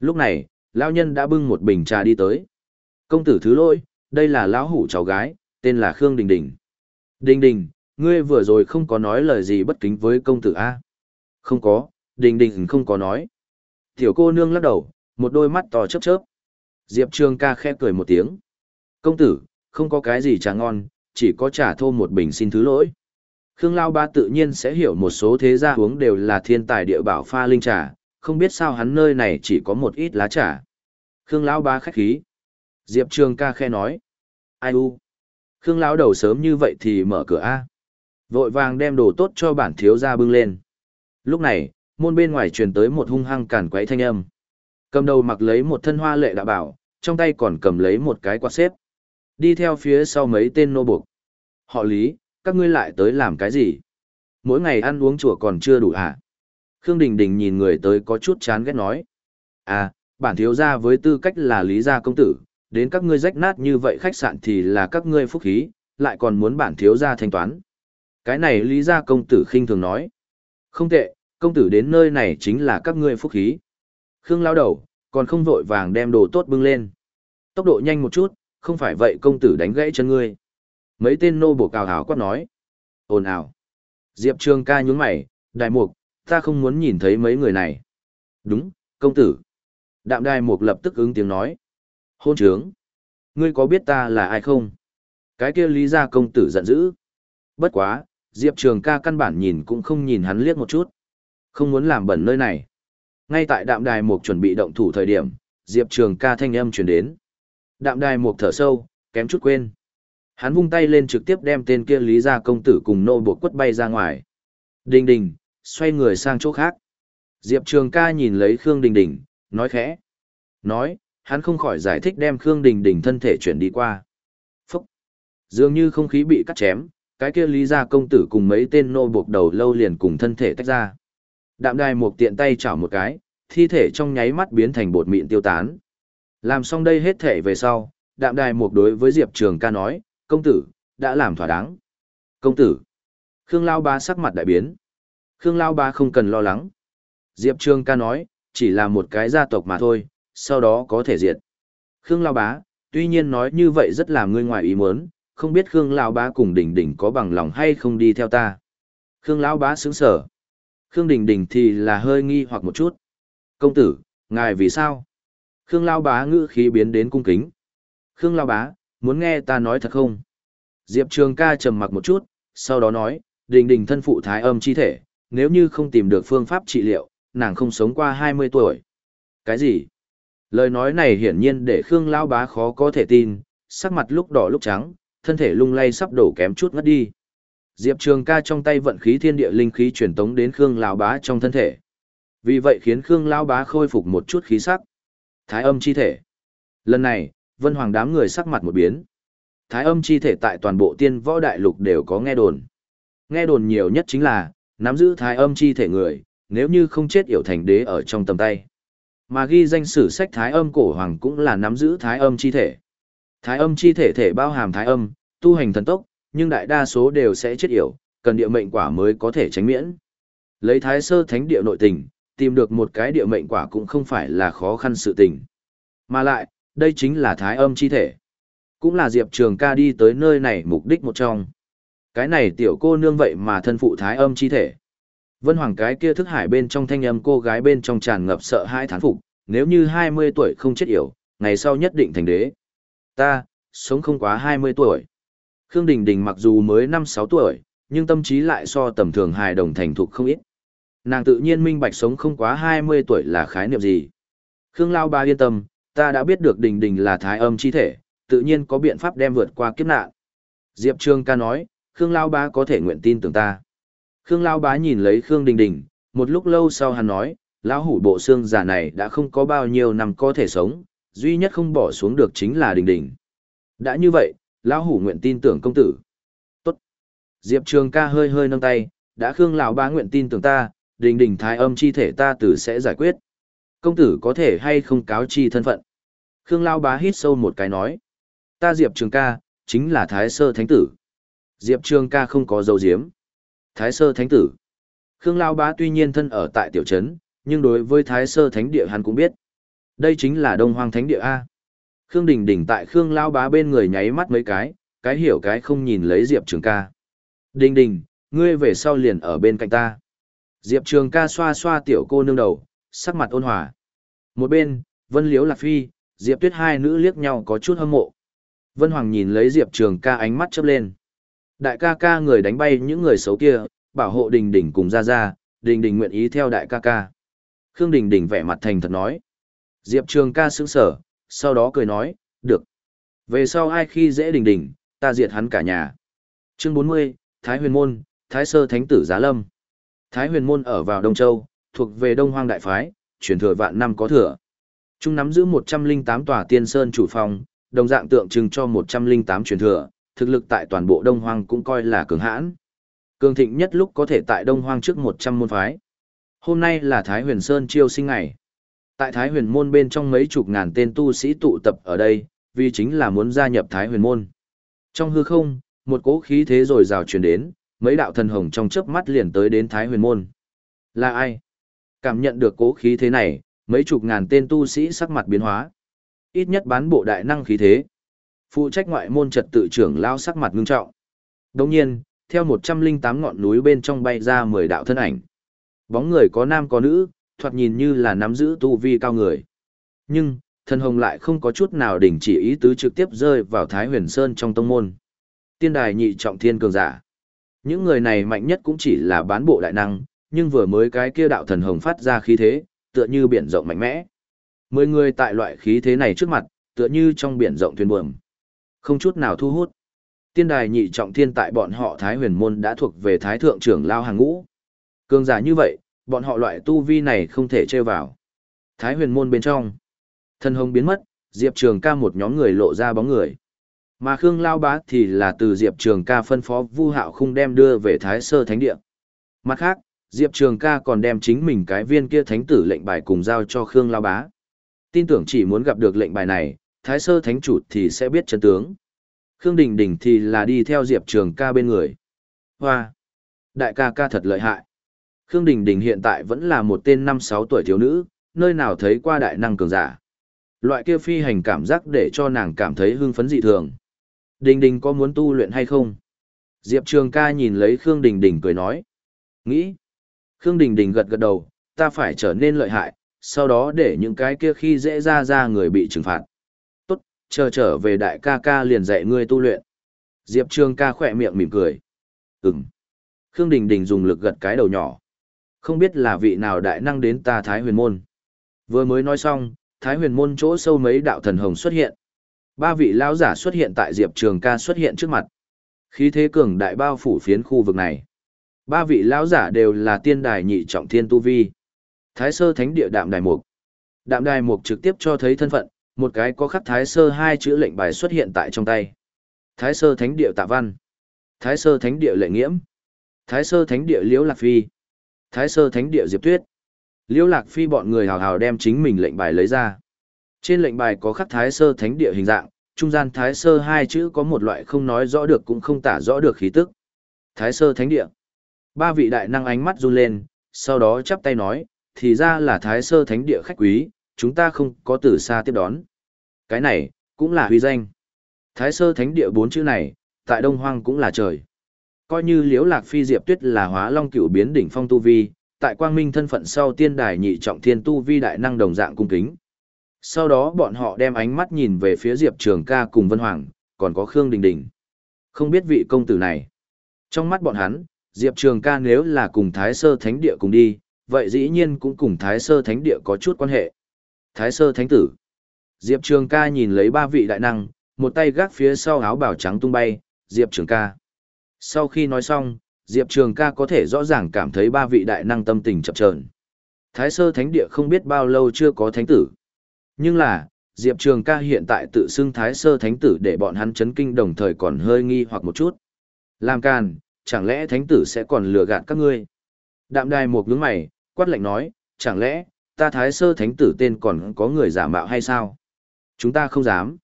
Lúc này, lão nhân đã bưng một bình trà đi tới. Công tử thứ lỗi, đây là lão hủ cháu gái, tên là Khương Đình Đình. Đình Đình, ngươi vừa rồi không có nói lời gì bất kính với công tử A. Không có, Đình Đình không có nói. Tiểu cô nương lắc đầu, một đôi mắt to chớp chớp. Diệp Trường ca khẽ cười một tiếng. Công tử, không có cái gì trà ngon, chỉ có trà thô một bình xin thứ lỗi. Khương Lao Ba tự nhiên sẽ hiểu một số thế gia uống đều là thiên tài địa bảo pha linh trà, không biết sao hắn nơi này chỉ có một ít lá trà. Khương Lao Ba khách khí. Diệp Trường ca khe nói. Ai u? Khương lão đầu sớm như vậy thì mở cửa A. Vội vàng đem đồ tốt cho bản thiếu gia bưng lên. Lúc này, môn bên ngoài truyền tới một hung hăng cản quấy thanh âm. Cầm đầu mặc lấy một thân hoa lệ đã bảo, trong tay còn cầm lấy một cái quạt xếp. Đi theo phía sau mấy tên nô buộc. Họ lý, các ngươi lại tới làm cái gì? Mỗi ngày ăn uống chùa còn chưa đủ à? Khương Đình Đình nhìn người tới có chút chán ghét nói. À, bản thiếu gia với tư cách là lý gia công tử, đến các ngươi rách nát như vậy khách sạn thì là các ngươi phúc khí, lại còn muốn bản thiếu gia thanh toán. Cái này lý gia công tử khinh thường nói. Không tệ, công tử đến nơi này chính là các ngươi phúc khí. Khương lao đầu, còn không vội vàng đem đồ tốt bưng lên. Tốc độ nhanh một chút, không phải vậy công tử đánh gãy chân ngươi. Mấy tên nô bộ cào hào quát nói. Ồn ào. Diệp Trường ca nhún mày, đại mục, ta không muốn nhìn thấy mấy người này. Đúng, công tử. Đạm đài mục lập tức ứng tiếng nói. Hôn trướng. Ngươi có biết ta là ai không? Cái kia lý gia công tử giận dữ. Bất quá, Diệp Trường ca căn bản nhìn cũng không nhìn hắn liếc một chút. Không muốn làm bẩn nơi này. Ngay tại đạm đài mục chuẩn bị động thủ thời điểm, Diệp Trường ca thanh âm chuyển đến. Đạm đài mục thở sâu, kém chút quên. Hắn vung tay lên trực tiếp đem tên kia lý gia công tử cùng nô buộc quất bay ra ngoài. Đình đình, xoay người sang chỗ khác. Diệp Trường ca nhìn lấy Khương Đình Đình, nói khẽ. Nói, hắn không khỏi giải thích đem Khương Đình Đình thân thể chuyển đi qua. Phúc! Dường như không khí bị cắt chém, cái kia lý gia công tử cùng mấy tên nô buộc đầu lâu liền cùng thân thể tách ra. Đạm đài một tiện tay chảo một cái, thi thể trong nháy mắt biến thành bột mịn tiêu tán. Làm xong đây hết thể về sau, đạm đài một đối với Diệp Trường ca nói, công tử, đã làm thỏa đáng. Công tử! Khương Lao Ba sắc mặt đại biến. Khương Lao Ba không cần lo lắng. Diệp Trường ca nói, chỉ là một cái gia tộc mà thôi, sau đó có thể diệt. Khương Lao Bá, tuy nhiên nói như vậy rất là ngươi ngoài ý muốn, không biết Khương Lao Bá cùng Đình Đình có bằng lòng hay không đi theo ta. Khương Lão Bá sướng sở. Khương Đình Đình thì là hơi nghi hoặc một chút. Công tử, ngài vì sao? Khương Lao Bá ngữ khí biến đến cung kính. Khương Lao Bá, muốn nghe ta nói thật không? Diệp Trường ca trầm mặc một chút, sau đó nói, Đình Đình thân phụ thái âm chi thể, nếu như không tìm được phương pháp trị liệu, nàng không sống qua 20 tuổi. Cái gì? Lời nói này hiển nhiên để Khương Lão Bá khó có thể tin, sắc mặt lúc đỏ lúc trắng, thân thể lung lay sắp đổ kém chút ngất đi. Diệp Trường ca trong tay vận khí thiên địa linh khí truyền tống đến Khương Lão Bá trong thân thể. Vì vậy khiến Khương Lão Bá khôi phục một chút khí sắc. Thái âm chi thể. Lần này, Vân Hoàng đám người sắc mặt một biến. Thái âm chi thể tại toàn bộ tiên võ đại lục đều có nghe đồn. Nghe đồn nhiều nhất chính là, nắm giữ thái âm chi thể người, nếu như không chết yểu thành đế ở trong tầm tay. Mà ghi danh sử sách thái âm cổ hoàng cũng là nắm giữ thái âm chi thể. Thái âm chi thể thể bao hàm thái âm, tu hành thần tốc, nhưng đại đa số đều sẽ chết yểu, cần địa mệnh quả mới có thể tránh miễn. Lấy thái sơ thánh địa nội tình, tìm được một cái địa mệnh quả cũng không phải là khó khăn sự tình. Mà lại, đây chính là thái âm chi thể. Cũng là Diệp Trường ca đi tới nơi này mục đích một trong. Cái này tiểu cô nương vậy mà thân phụ thái âm chi thể. Vân Hoàng cái kia thức hải bên trong thanh âm cô gái bên trong tràn ngập sợ hãi thán phục, nếu như 20 tuổi không chết yểu, ngày sau nhất định thành đế. Ta, sống không quá 20 tuổi. Khương Đình Đình mặc dù mới 5-6 tuổi, nhưng tâm trí lại so tầm thường hài đồng thành thục không ít. Nàng tự nhiên minh bạch sống không quá 20 tuổi là khái niệm gì. Khương Lao Ba yên tâm, ta đã biết được Đình Đình là thái âm chi thể, tự nhiên có biện pháp đem vượt qua kiếp nạn. Diệp Trương ca nói, Khương Lao Bá có thể nguyện tin tưởng ta. Khương Lao Bá nhìn lấy Khương Đình Đình, một lúc lâu sau hắn nói, lão hủ bộ xương giả này đã không có bao nhiêu năm có thể sống, duy nhất không bỏ xuống được chính là Đình Đình. Đã như vậy, lão hủ nguyện tin tưởng công tử. Tốt. Diệp Trường ca hơi hơi nâng tay, đã Khương lão bá nguyện tin tưởng ta, Đình Đình thái âm chi thể ta tử sẽ giải quyết. Công tử có thể hay không cáo chi thân phận. Khương lão bá hít sâu một cái nói. Ta Diệp Trường ca, chính là thái sơ thánh tử. Diệp Trường ca không có dấu diếm. Thái sơ thánh tử. Khương Lao Bá tuy nhiên thân ở tại tiểu trấn, nhưng đối với Thái sơ thánh địa hắn cũng biết. Đây chính là Đông Hoang thánh địa A. Khương Đình Đình tại Khương Lao Bá bên người nháy mắt mấy cái, cái hiểu cái không nhìn lấy Diệp Trường ca. Đình Đình, ngươi về sau liền ở bên cạnh ta. Diệp Trường ca xoa xoa tiểu cô nương đầu, sắc mặt ôn hòa. Một bên, Vân Liếu Lạc Phi, Diệp Tuyết hai nữ liếc nhau có chút hâm mộ. Vân Hoàng nhìn lấy Diệp Trường ca ánh mắt chớp lên. Đại ca ca người đánh bay những người xấu kia, bảo hộ đình đình cùng ra ra, đình đình nguyện ý theo đại ca ca. Khương đình đình vẻ mặt thành thật nói. Diệp Trường ca sững sở, sau đó cười nói, được. Về sau ai khi dễ đình đình, ta diệt hắn cả nhà. Chương 40, Thái Huyền Môn, Thái Sơ Thánh Tử Giá Lâm. Thái Huyền Môn ở vào Đông Châu, thuộc về Đông Hoang Đại Phái, truyền thừa vạn năm có thừa. Chúng nắm giữ 108 tòa tiên sơn chủ phòng, đồng dạng tượng trưng cho 108 truyền thừa, thực lực tại toàn bộ Đông Hoang cũng coi là cường hãn. Cường thịnh nhất lúc có thể tại Đông Hoang trước 100 môn phái. Hôm nay là Thái Huyền Sơn chiêu sinh ngày. Tại Thái Huyền môn bên trong mấy chục ngàn tên tu sĩ tụ tập ở đây, vì chính là muốn gia nhập Thái Huyền môn. Trong hư không, một cỗ khí thế rồi rào truyền đến, mấy đạo thần hồng trong chớp mắt liền tới đến Thái Huyền môn. Là ai? Cảm nhận được cỗ khí thế này, mấy chục ngàn tên tu sĩ sắc mặt biến hóa. Ít nhất bán bộ đại năng khí thế. Phụ trách ngoại môn trật tự trưởng lao sắc mặt ngưng trọng. đông nhiên, theo 108 ngọn núi bên trong bay ra 10 đạo thân ảnh. Bóng người có nam có nữ, thoạt nhìn như là nắm giữ tu vi cao người. Nhưng, thần hồng lại không có chút nào đình chỉ ý tứ trực tiếp rơi vào Thái Huyền Sơn trong tông môn. Tiên đài nhị trọng thiên cường giả. Những người này mạnh nhất cũng chỉ là bán bộ đại năng, nhưng vừa mới cái kia đạo thần hồng phát ra khí thế, tựa như biển rộng mạnh mẽ. Mười người tại loại khí thế này trước mặt, tựa như trong biển rộng thuyền buồm. Không chút nào thu hút. Tiên đài nhị trọng thiên tại bọn họ Thái huyền môn đã thuộc về Thái thượng trưởng lao hàng ngũ. Cường giả như vậy, bọn họ loại tu vi này không thể chơi vào. Thái huyền môn bên trong. Thân hồng biến mất, Diệp Trường ca một nhóm người lộ ra bóng người. Mà Khương Lao Bá thì là từ Diệp Trường ca phân phó Vu Hạo Khung đem đưa về Thái Sơ Thánh Địa. Mặt khác, Diệp Trường ca còn đem chính mình cái viên kia thánh tử lệnh bài cùng giao cho Khương Lao Bá. Tin tưởng chỉ muốn gặp được lệnh bài này, Thái Sơ Thánh Chủ thì sẽ biết chân tướng. Khương Đình Đình thì là đi theo Diệp Trường ca bên người. Hoa! Đại ca ca thật lợi hại. Khương Đình Đình hiện tại vẫn là một tên 5-6 tuổi thiếu nữ, nơi nào thấy qua đại năng cường giả. Loại kia phi hành cảm giác để cho nàng cảm thấy hưng phấn dị thường. Đình Đình có muốn tu luyện hay không? Diệp Trường ca nhìn lấy Khương Đình Đình cười nói. Nghĩ. Khương Đình Đình gật gật đầu, ta phải trở nên lợi hại, sau đó để những cái kia khi dễ ra ra người bị trừng phạt Tốt, chờ trở về đại ca ca liền dạy ngươi tu luyện. Diệp Trường ca khỏe miệng mỉm cười. Ừm. Khương Đình Đình dùng lực gật cái đầu nhỏ. Không biết là vị nào đại năng đến ta Thái huyền môn. Vừa mới nói xong, Thái huyền môn chỗ sâu mấy đạo thần hồng xuất hiện. Ba vị lão giả xuất hiện tại Diệp Trường ca xuất hiện trước mặt. Khí thế cường đại bao phủ phiến khu vực này. Ba vị lão giả đều là tiên đài nhị trọng thiên tu vi. Thái sơ thánh địa đạm đài mục. Đạm đài mục trực tiếp cho thấy thân phận, một cái có khắc thái sơ hai chữ lệnh bài xuất hiện tại trong tay. Thái sơ thánh địa tạ văn. Thái sơ thánh địa lệ nghiễm. Thái sơ thánh địa liễu lạc phi. Thái sơ thánh địa diệp tuyết. Liễu lạc phi bọn người hào hào đem chính mình lệnh bài lấy ra. Trên lệnh bài có khắc thái sơ thánh địa hình dạng, trung gian thái sơ hai chữ có một loại không nói rõ được cũng không tả rõ được khí tức. Thái sơ thánh địa. Ba vị đại năng ánh mắt run lên, sau đó chắp tay nói, thì ra là thái sơ thánh địa khách quý, chúng ta không có từ xa tiếp đón. Cái này, cũng là huy danh. Thái sơ thánh địa bốn chữ này, tại Đông Hoang cũng là trời. Coi như liễu lạc phi diệp tuyết là hóa long cửu biến đỉnh phong tu vi, tại quang minh thân phận sau tiên đài nhị trọng thiên tu vi đại năng đồng dạng cung kính. Sau đó bọn họ đem ánh mắt nhìn về phía Diệp Trường ca cùng Vân Hoàng, còn có Khương Đình Đình. Không biết vị công tử này. Trong mắt bọn hắn, Diệp Trường ca nếu là cùng Thái Sơ Thánh Địa cùng đi, vậy dĩ nhiên cũng cùng Thái Sơ Thánh Địa có chút quan hệ. Thái Sơ Thánh Tử. Diệp Trường ca nhìn lấy ba vị đại năng, một tay gác phía sau áo bào trắng tung bay, Diệp Trường ca. Sau khi nói xong, Diệp Trường ca có thể rõ ràng cảm thấy ba vị đại năng tâm tình chập trờn. Thái Sơ Thánh Địa không biết bao lâu chưa có thánh tử. Nhưng là, Diệp Trường ca hiện tại tự xưng Thái Sơ Thánh tử để bọn hắn chấn kinh đồng thời còn hơi nghi hoặc một chút. Làm càn, chẳng lẽ Thánh tử sẽ còn lừa gạt các ngươi? Đạm đài một nhướng mày, quát lạnh nói, chẳng lẽ, ta Thái Sơ Thánh tử tên còn có người giả mạo hay sao? Chúng ta không dám.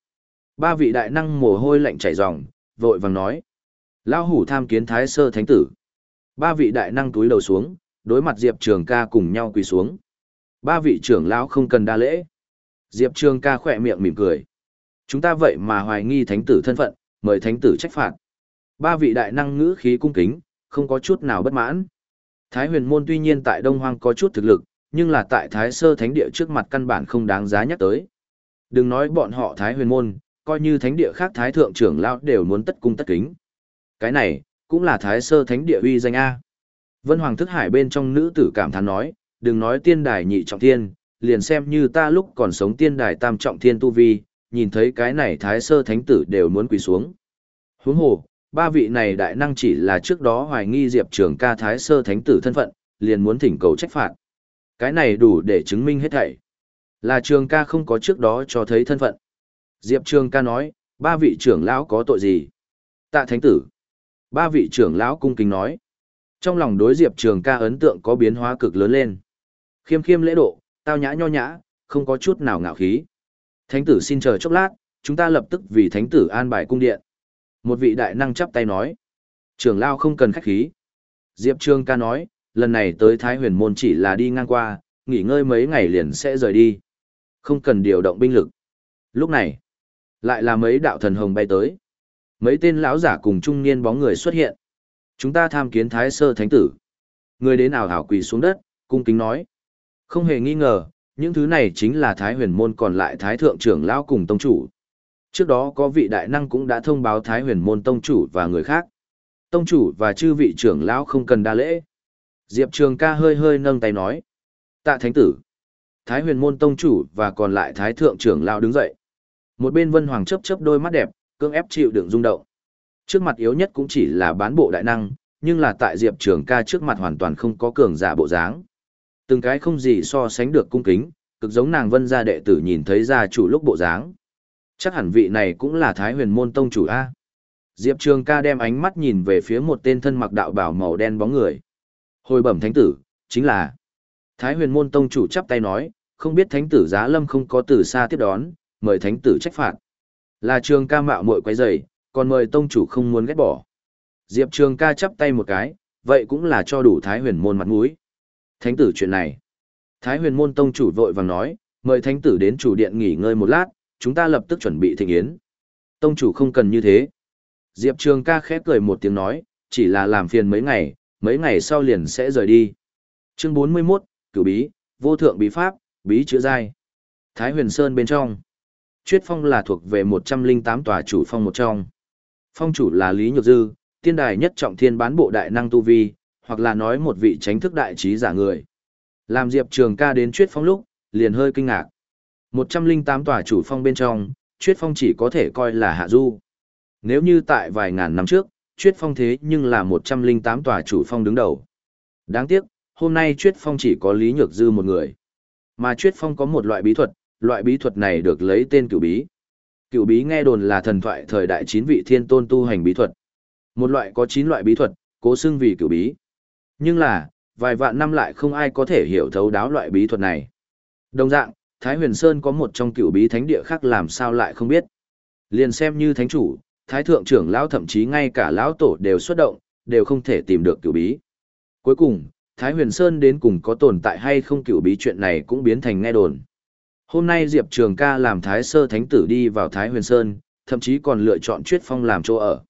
Ba vị đại năng mồ hôi lạnh chảy ròng, vội vàng nói. Lão hủ tham kiến Thái Sơ Thánh tử. Ba vị đại năng túi đầu xuống, đối mặt Diệp Trường ca cùng nhau quỳ xuống. Ba vị trưởng lão không cần đa lễ. Diệp Trường ca khỏe miệng mỉm cười. Chúng ta vậy mà hoài nghi thánh tử thân phận, mời thánh tử trách phạt. Ba vị đại năng ngữ khí cung kính, không có chút nào bất mãn. Thái huyền môn tuy nhiên tại Đông Hoang có chút thực lực, nhưng là tại Thái sơ thánh địa trước mặt căn bản không đáng giá nhắc tới. Đừng nói bọn họ Thái huyền môn, coi như thánh địa khác Thái thượng trưởng lão đều muốn tất cung tất kính. Cái này, cũng là Thái sơ thánh địa uy danh A. Vân Hoàng thức hải bên trong nữ tử cảm thán nói, đừng nói tiên đài nhị trọng thiên, liền xem như ta lúc còn sống tiên đài tam trọng thiên tu vi, nhìn thấy cái này thái sơ thánh tử đều muốn quỳ xuống. Huống hồ, ba vị này đại năng chỉ là trước đó hoài nghi Diệp Trường ca thái sơ thánh tử thân phận, liền muốn thỉnh cầu trách phạt. Cái này đủ để chứng minh hết thảy. Là Trường ca không có trước đó cho thấy thân phận. Diệp Trường ca nói, ba vị trưởng lão có tội gì? Tạ thánh tử. Ba vị trưởng lão cung kính nói. Trong lòng đối Diệp Trường ca ấn tượng có biến hóa cực lớn lên. Khiêm khiêm lễ độ, tao nhã nho nhã, không có chút nào ngạo khí. Thánh tử xin chờ chốc lát, chúng ta lập tức vì thánh tử an bài cung điện. Một vị đại năng chắp tay nói. Trưởng lao không cần khách khí. Diệp Trương ca nói, lần này tới Thái huyền môn chỉ là đi ngang qua, nghỉ ngơi mấy ngày liền sẽ rời đi. Không cần điều động binh lực. Lúc này, lại là mấy đạo thần hồng bay tới. Mấy tên lão giả cùng trung niên bóng người xuất hiện. Chúng ta tham kiến Thái sơ thánh tử. Người đến ảo hảo quỳ xuống đất, cung kính nói. Không hề nghi ngờ, những thứ này chính là Thái huyền môn còn lại Thái thượng trưởng lão cùng tông chủ. Trước đó có vị đại năng cũng đã thông báo Thái huyền môn tông chủ và người khác. Tông chủ và chư vị trưởng lão không cần đa lễ. Diệp Trường ca hơi hơi nâng tay nói. Tạ thánh tử. Thái huyền môn tông chủ và còn lại Thái thượng trưởng lão đứng dậy. Một bên vân hoàng chấp chấp đôi mắt đẹp, cương ép chịu đựng rung động. Trước mặt yếu nhất cũng chỉ là bán bộ đại năng, nhưng là tại Diệp Trường ca trước mặt hoàn toàn không có cường giả bộ dáng. Từng cái không gì so sánh được cung kính, cực giống nàng vân gia đệ tử nhìn thấy gia chủ lúc bộ dáng. Chắc hẳn vị này cũng là Thái huyền môn tông chủ A. Diệp Trường ca đem ánh mắt nhìn về phía một tên thân mặc đạo bảo màu đen bóng người. Hồi bẩm thánh tử, chính là Thái huyền môn tông chủ chắp tay nói, không biết thánh tử giá lâm không có từ xa tiếp đón, mời thánh tử trách phạt. Là trường ca mạo muội quấy rầy, còn mời tông chủ không muốn ghét bỏ. Diệp Trường ca chắp tay một cái, vậy cũng là cho đủ Thái huyền môn mặt mũi. Thánh tử chuyện này. Thái huyền môn tông chủ vội vàng nói, mời thánh tử đến chủ điện nghỉ ngơi một lát, chúng ta lập tức chuẩn bị thịnh yến. Tông chủ không cần như thế. Diệp Trường ca khép cười một tiếng nói, chỉ là làm phiền mấy ngày, mấy ngày sau liền sẽ rời đi. Chương 41, Cửu Bí, Vô Thượng Bí Pháp, Bí Chữa dai. Thái huyền Sơn bên trong. Chuyết phong là thuộc về 108 tòa chủ phong một trong. Phong chủ là Lý Nhược Dư, tiên đài nhất trọng thiên bán bộ đại năng tu vi, hoặc là nói một vị tránh thức đại trí giả người. Làm Diệp Trường ca đến chuyết phong lúc, liền hơi kinh ngạc. 108 tòa chủ phong bên trong, Chuyết Phong chỉ có thể coi là hạ du. Nếu như tại vài ngàn năm trước, Chuyết Phong thế nhưng là 108 tòa chủ phong đứng đầu. Đáng tiếc, hôm nay Chuyết Phong chỉ có Lý Nhược Dư một người. Mà Chuyết Phong có một loại bí thuật, loại bí thuật này được lấy tên cửu bí. Cửu bí nghe đồn là thần thoại thời đại chín vị thiên tôn tu hành bí thuật. Một loại có 9 loại bí thuật, cố xưng vì cửu bí. Nhưng là, vài vạn năm lại không ai có thể hiểu thấu đáo loại bí thuật này. Đồng dạng, Thái Huyền Sơn có một trong cựu bí thánh địa khác làm sao lại không biết. Liền xem như thánh chủ, thái thượng trưởng lão thậm chí ngay cả lão tổ đều xuất động, đều không thể tìm được cựu bí. Cuối cùng, Thái Huyền Sơn đến cùng có tồn tại hay không cựu bí chuyện này cũng biến thành nghe đồn. Hôm nay Diệp Trường ca làm Thái Sơ Thánh Tử đi vào Thái Huyền Sơn, thậm chí còn lựa chọn Chuyết Phong làm chỗ ở.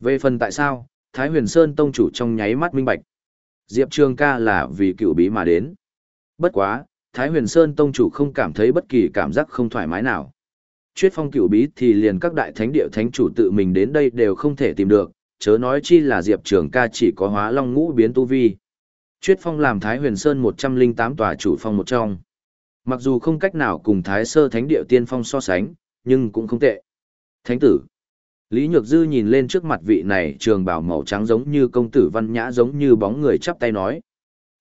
Về phần tại sao, Thái Huyền Sơn tông chủ trong nháy mắt minh bạch. Diệp Trường ca là vì cựu bí mà đến. Bất quá, Thái Huyền Sơn tông chủ không cảm thấy bất kỳ cảm giác không thoải mái nào. Chuyết phong cựu bí thì liền các đại thánh địa thánh chủ tự mình đến đây đều không thể tìm được, chớ nói chi là Diệp Trường ca chỉ có hóa long ngũ biến tu vi. Chuyết phong làm Thái Huyền Sơn 108 tòa chủ phong một trong. Mặc dù không cách nào cùng Thái Sơ Thánh Địa Tiên Phong so sánh, nhưng cũng không tệ. Thánh tử. Lý Nhược Dư nhìn lên trước mặt vị này trường bảo màu trắng giống như công tử văn nhã giống như bóng người chắp tay nói.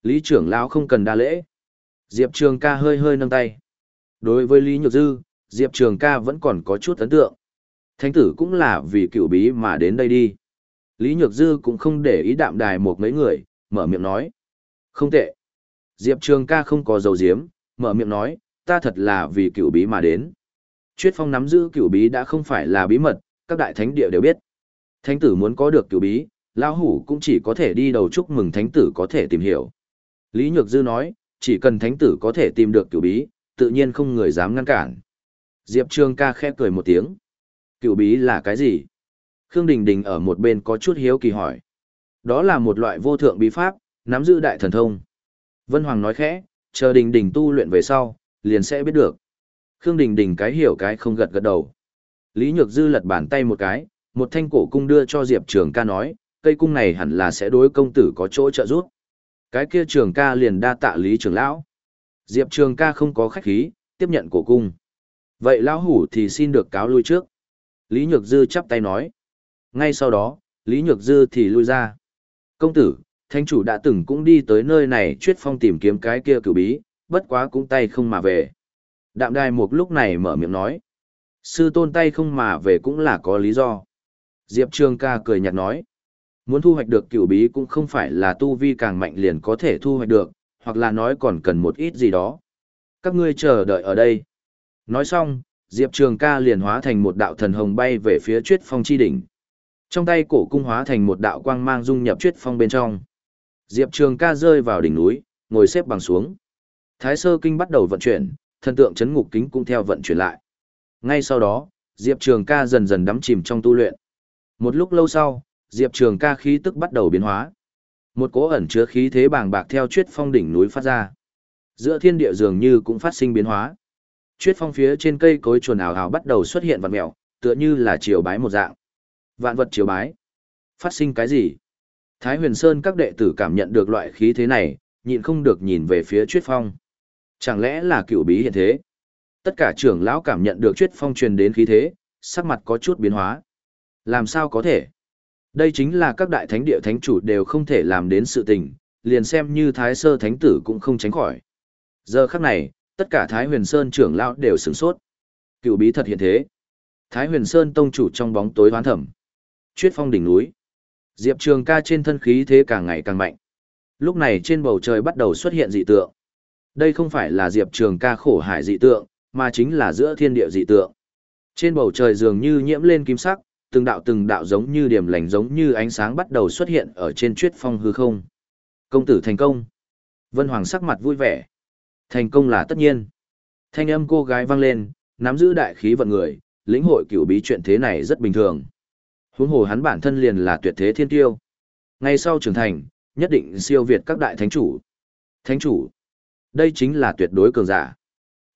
Lý trưởng lão không cần đa lễ. Diệp Trường ca hơi hơi nâng tay. Đối với Lý Nhược Dư, Diệp Trường ca vẫn còn có chút ấn tượng. Thánh tử cũng là vì cựu bí mà đến đây đi. Lý Nhược Dư cũng không để ý đạm đài một mấy người, mở miệng nói. Không tệ. Diệp Trường ca không có dầu diếm, mở miệng nói, ta thật là vì cựu bí mà đến. Chuyết phong nắm giữ cựu bí đã không phải là bí mật, các đại thánh địa đều biết. Thánh tử muốn có được cựu bí, lão hủ cũng chỉ có thể đi đầu chúc mừng thánh tử có thể tìm hiểu. Lý Nhược Dư nói, chỉ cần thánh tử có thể tìm được cửu bí, tự nhiên không người dám ngăn cản. Diệp Trường ca khẽ cười một tiếng. cửu bí là cái gì? Khương Đình Đình ở một bên có chút hiếu kỳ hỏi. Đó là một loại vô thượng bí pháp, nắm giữ đại thần thông. Vân Hoàng nói khẽ, chờ Đình Đình tu luyện về sau, liền sẽ biết được. Khương Đình Đình cái hiểu cái không gật gật đầu. Lý Nhược Dư lật bàn tay một cái, một thanh cổ cung đưa cho Diệp Trường ca nói, cây cung này hẳn là sẽ đối công tử có chỗ trợ giúp. Cái kia trường ca liền đa tạ Lý Trường Lão. Diệp Trường ca không có khách khí, tiếp nhận cổ cung. Vậy Lão Hủ thì xin được cáo lui trước. Lý Nhược Dư chắp tay nói. Ngay sau đó, Lý Nhược Dư thì lui ra. Công tử, thanh chủ đã từng cũng đi tới nơi này chuyết phong tìm kiếm cái kia cử bí, bất quá cũng tay không mà về. Đạm đài một lúc này mở miệng nói. Sư tôn tay không mà về cũng là có lý do. Diệp Trường ca cười nhạt nói. Muốn thu hoạch được cửu bí cũng không phải là tu vi càng mạnh liền có thể thu hoạch được, hoặc là nói còn cần một ít gì đó. Các ngươi chờ đợi ở đây. Nói xong, Diệp Trường ca liền hóa thành một đạo thần hồng bay về phía chuyết phong chi đỉnh. Trong tay cổ cung hóa thành một đạo quang mang dung nhập chuyết phong bên trong. Diệp Trường ca rơi vào đỉnh núi, ngồi xếp bằng xuống. Thái sơ kinh bắt đầu vận chuyển, thần tượng chấn ngục kính cũng theo vận chuyển lại. Ngay sau đó, Diệp Trường ca dần dần đắm chìm trong tu luyện. Một lúc lâu sau, Diệp Trường ca khí tức bắt đầu biến hóa. Một cỗ ẩn chứa khí thế bàng bạc theo chuyết phong đỉnh núi phát ra. Giữa thiên địa dường như cũng phát sinh biến hóa. Chuyết phong phía trên cây cối chuồn ảo ảo bắt đầu xuất hiện vật mèo, tựa như là chiều bái một dạng. Vạn vật chiều bái. Phát sinh cái gì? Thái huyền sơn các đệ tử cảm nhận được loại khí thế này, nhịn không được nhìn về phía chuyết phong. Chẳng lẽ là cựu bí hiện thế? Tất cả trưởng lão cảm nhận được chuyết phong truyền đến khí thế, sắc mặt có chút biến hóa. Làm sao có thể? Đây chính là các đại thánh địa thánh chủ đều không thể làm đến sự tình, liền xem như thái sơ thánh tử cũng không tránh khỏi. Giờ khắc này, tất cả thái huyền sơn trưởng lão đều sửng sốt. Cựu bí thật hiện thế. Thái huyền sơn tông chủ trong bóng tối hoán thẩm. Chuyết phong đỉnh núi. Diệp trường ca trên thân khí thế càng ngày càng mạnh. Lúc này trên bầu trời bắt đầu xuất hiện dị tượng. Đây không phải là diệp trường ca khổ hải dị tượng, mà chính là giữa thiên địa dị tượng. Trên bầu trời dường như nhiễm lên kim sắc, từng đạo từng đạo giống như điểm lành giống như ánh sáng bắt đầu xuất hiện ở trên chuyết phong hư không. Công tử thành công. Vân Hoàng sắc mặt vui vẻ. Thành công là tất nhiên. Thanh âm cô gái vang lên, nắm giữ đại khí vận người, lĩnh hội cửu bí chuyện thế này rất bình thường. Huống hồ hắn bản thân liền là tuyệt thế thiên tiêu. Ngay sau trưởng thành, nhất định siêu việt các đại thánh chủ. Thánh chủ. Đây chính là tuyệt đối cường giả.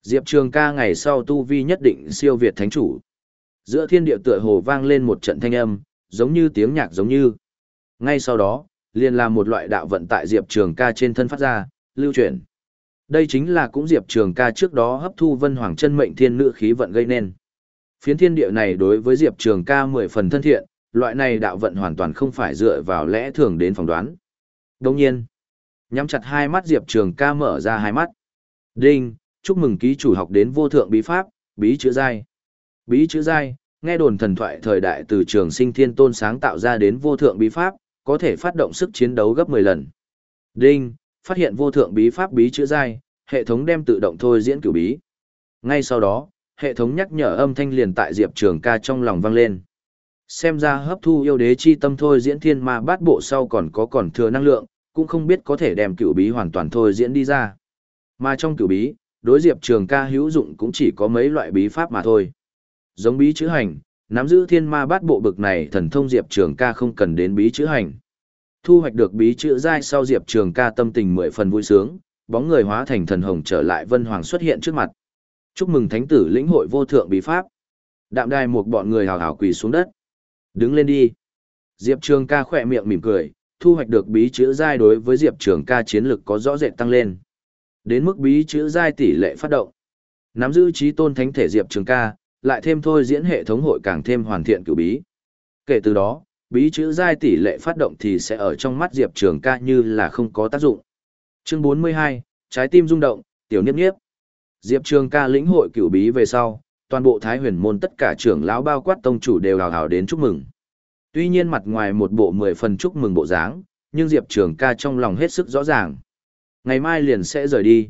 Diệp Trường ca ngày sau tu vi nhất định siêu việt thánh chủ. Giữa thiên địa tựa hồ vang lên một trận thanh âm, giống như tiếng nhạc giống như. Ngay sau đó, liền là một loại đạo vận tại Diệp Trường ca trên thân phát ra, lưu chuyển. Đây chính là cũng Diệp Trường ca trước đó hấp thu vân hoàng chân mệnh thiên nữ khí vận gây nên. Phiến thiên địa này đối với Diệp Trường ca mười phần thân thiện, loại này đạo vận hoàn toàn không phải dựa vào lẽ thường đến phỏng đoán. Đồng nhiên, nhắm chặt hai mắt Diệp Trường ca mở ra hai mắt. Đinh, chúc mừng ký chủ học đến vô thượng bí pháp, bí chữ giai. Bí chữ giai, nghe đồn thần thoại thời đại từ trường sinh thiên tôn sáng tạo ra đến vô thượng bí pháp, có thể phát động sức chiến đấu gấp 10 lần. Đinh, phát hiện vô thượng bí pháp bí chữ giai, hệ thống đem tự động thôi diễn cửu bí. Ngay sau đó, hệ thống nhắc nhở âm thanh liền tại Diệp Trường ca trong lòng vang lên. Xem ra hấp thu yêu đế chi tâm thôi diễn thiên ma bát bộ sau còn có còn thừa năng lượng, cũng không biết có thể đem cửu bí hoàn toàn thôi diễn đi ra. Mà trong cửu bí, đối Diệp Trường ca hữu dụng cũng chỉ có mấy loại bí pháp mà thôi. Giống bí chữ hành, nắm giữ thiên ma bát bộ bực này thần thông Diệp Trường ca không cần đến bí chữ hành. Thu hoạch được bí chữ giai sau Diệp Trường ca tâm tình mười phần vui sướng, bóng người hóa thành thần hồng trở lại Vân Hoàng xuất hiện trước mặt. Chúc mừng thánh tử lĩnh hội vô thượng bí pháp. Đạm đài một bọn người hào hào quỳ xuống đất. Đứng lên đi. Diệp Trường ca khỏe miệng mỉm cười, thu hoạch được bí chữ giai đối với Diệp Trường ca chiến lực có rõ rệt tăng lên. Đến mức bí chữ giai tỷ lệ phát động. Nắm giữ trí tôn thánh thể Diệp Trường ca, lại thêm thôi diễn hệ thống hội càng thêm hoàn thiện cửu bí. Kể từ đó, bí chữ giai tỷ lệ phát động thì sẽ ở trong mắt Diệp Trường ca như là không có tác dụng. Chương 42, trái tim rung động, tiểu niếp niếp. Diệp Trường ca lĩnh hội cửu bí về sau, toàn bộ Thái Huyền môn tất cả trưởng lão bao quát tông chủ đều hào hào đến chúc mừng. Tuy nhiên mặt ngoài một bộ mười phần chúc mừng bộ dáng, nhưng Diệp Trường ca trong lòng hết sức rõ ràng. Ngày mai liền sẽ rời đi.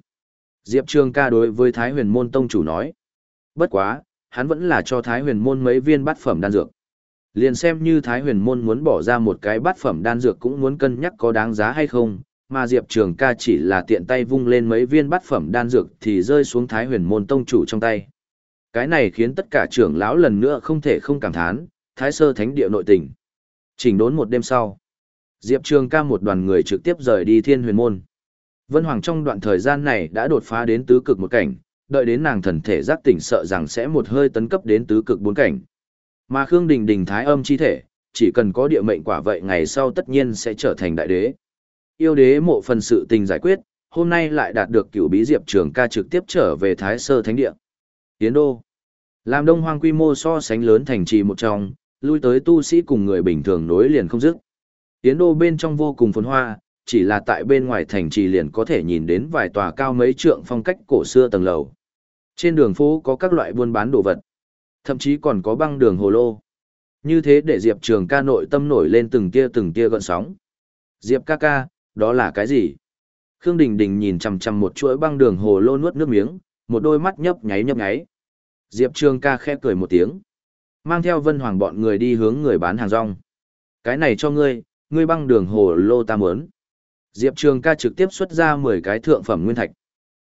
Diệp Trường ca đối với Thái Huyền môn tông chủ nói. Bất quá, hắn vẫn là cho Thái Huyền môn mấy viên bát phẩm đan dược. Liền xem như Thái Huyền môn muốn bỏ ra một cái bát phẩm đan dược cũng muốn cân nhắc có đáng giá hay không, mà Diệp Trường ca chỉ là tiện tay vung lên mấy viên bát phẩm đan dược thì rơi xuống Thái Huyền môn tông chủ trong tay. Cái này khiến tất cả trưởng lão lần nữa không thể không cảm thán, Thái Sơ Thánh địa nội tình. Chỉnh đốn một đêm sau, Diệp Trường ca một đoàn người trực tiếp rời đi Thiên Huyền môn. Vân Hoàng trong đoạn thời gian này đã đột phá đến tứ cực một cảnh, đợi đến nàng thần thể giác tỉnh sợ rằng sẽ một hơi tấn cấp đến tứ cực bốn cảnh. Mà Khương Đình Đình thái âm chi thể, chỉ cần có địa mệnh quả vậy ngày sau tất nhiên sẽ trở thành đại đế. Yêu đế mộ phần sự tình giải quyết, hôm nay lại đạt được cửu bí diệp trường ca trực tiếp trở về Thái Sơ Thánh Địa. Tiến đô. Làm đông hoang quy mô so sánh lớn thành trì một trong, lui tới tu sĩ cùng người bình thường nối liền không dứt. Tiến đô bên trong vô cùng phồn hoa, chỉ là tại bên ngoài thành trì liền có thể nhìn đến vài tòa cao mấy trượng phong cách cổ xưa tầng lầu. Trên đường phố có các loại buôn bán đồ vật. Thậm chí còn có băng đường hồ lô. Như thế để Diệp Trường ca nội tâm nổi lên từng tia từng tia gợn sóng. Diệp ca ca, đó là cái gì? Khương Đình Đình nhìn chằm chằm một chuỗi băng đường hồ lô nuốt nước miếng, một đôi mắt nhấp nháy nhấp nháy. Diệp Trường ca khẽ cười một tiếng. Mang theo vân hoàng bọn người đi hướng người bán hàng rong. Cái này cho ngươi, ngươi băng đường hồ lô ta muốn. Diệp Trường ca trực tiếp xuất ra 10 cái thượng phẩm nguyên thạch.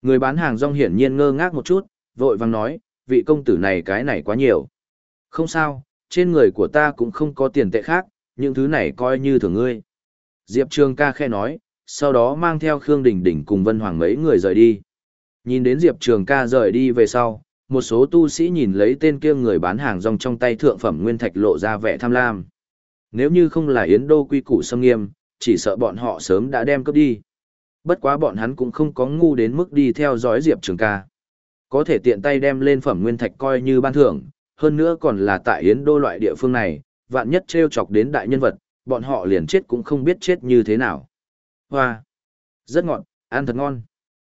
Người bán hàng rong hiển nhiên ngơ ngác một chút, vội vang nói, vị công tử này cái này quá nhiều. Không sao, trên người của ta cũng không có tiền tệ khác, những thứ này coi như thường ngươi. Diệp Trường ca khe nói, sau đó mang theo Khương Đình Đình cùng Vân Hoàng mấy người rời đi. Nhìn đến Diệp Trường ca rời đi về sau, một số tu sĩ nhìn lấy tên kia người bán hàng rong trong tay thượng phẩm nguyên thạch lộ ra vẻ tham lam. Nếu như không là Yến Đô quy củ xâm nghiêm, chỉ sợ bọn họ sớm đã đem cướp đi. Bất quá bọn hắn cũng không có ngu đến mức đi theo dõi Diệp Trường ca. Có thể tiện tay đem lên phẩm nguyên thạch coi như ban thưởng, hơn nữa còn là tại Yến Đô loại địa phương này, vạn nhất treo chọc đến đại nhân vật, bọn họ liền chết cũng không biết chết như thế nào. Hoa! Rất ngọt, ăn thật ngon.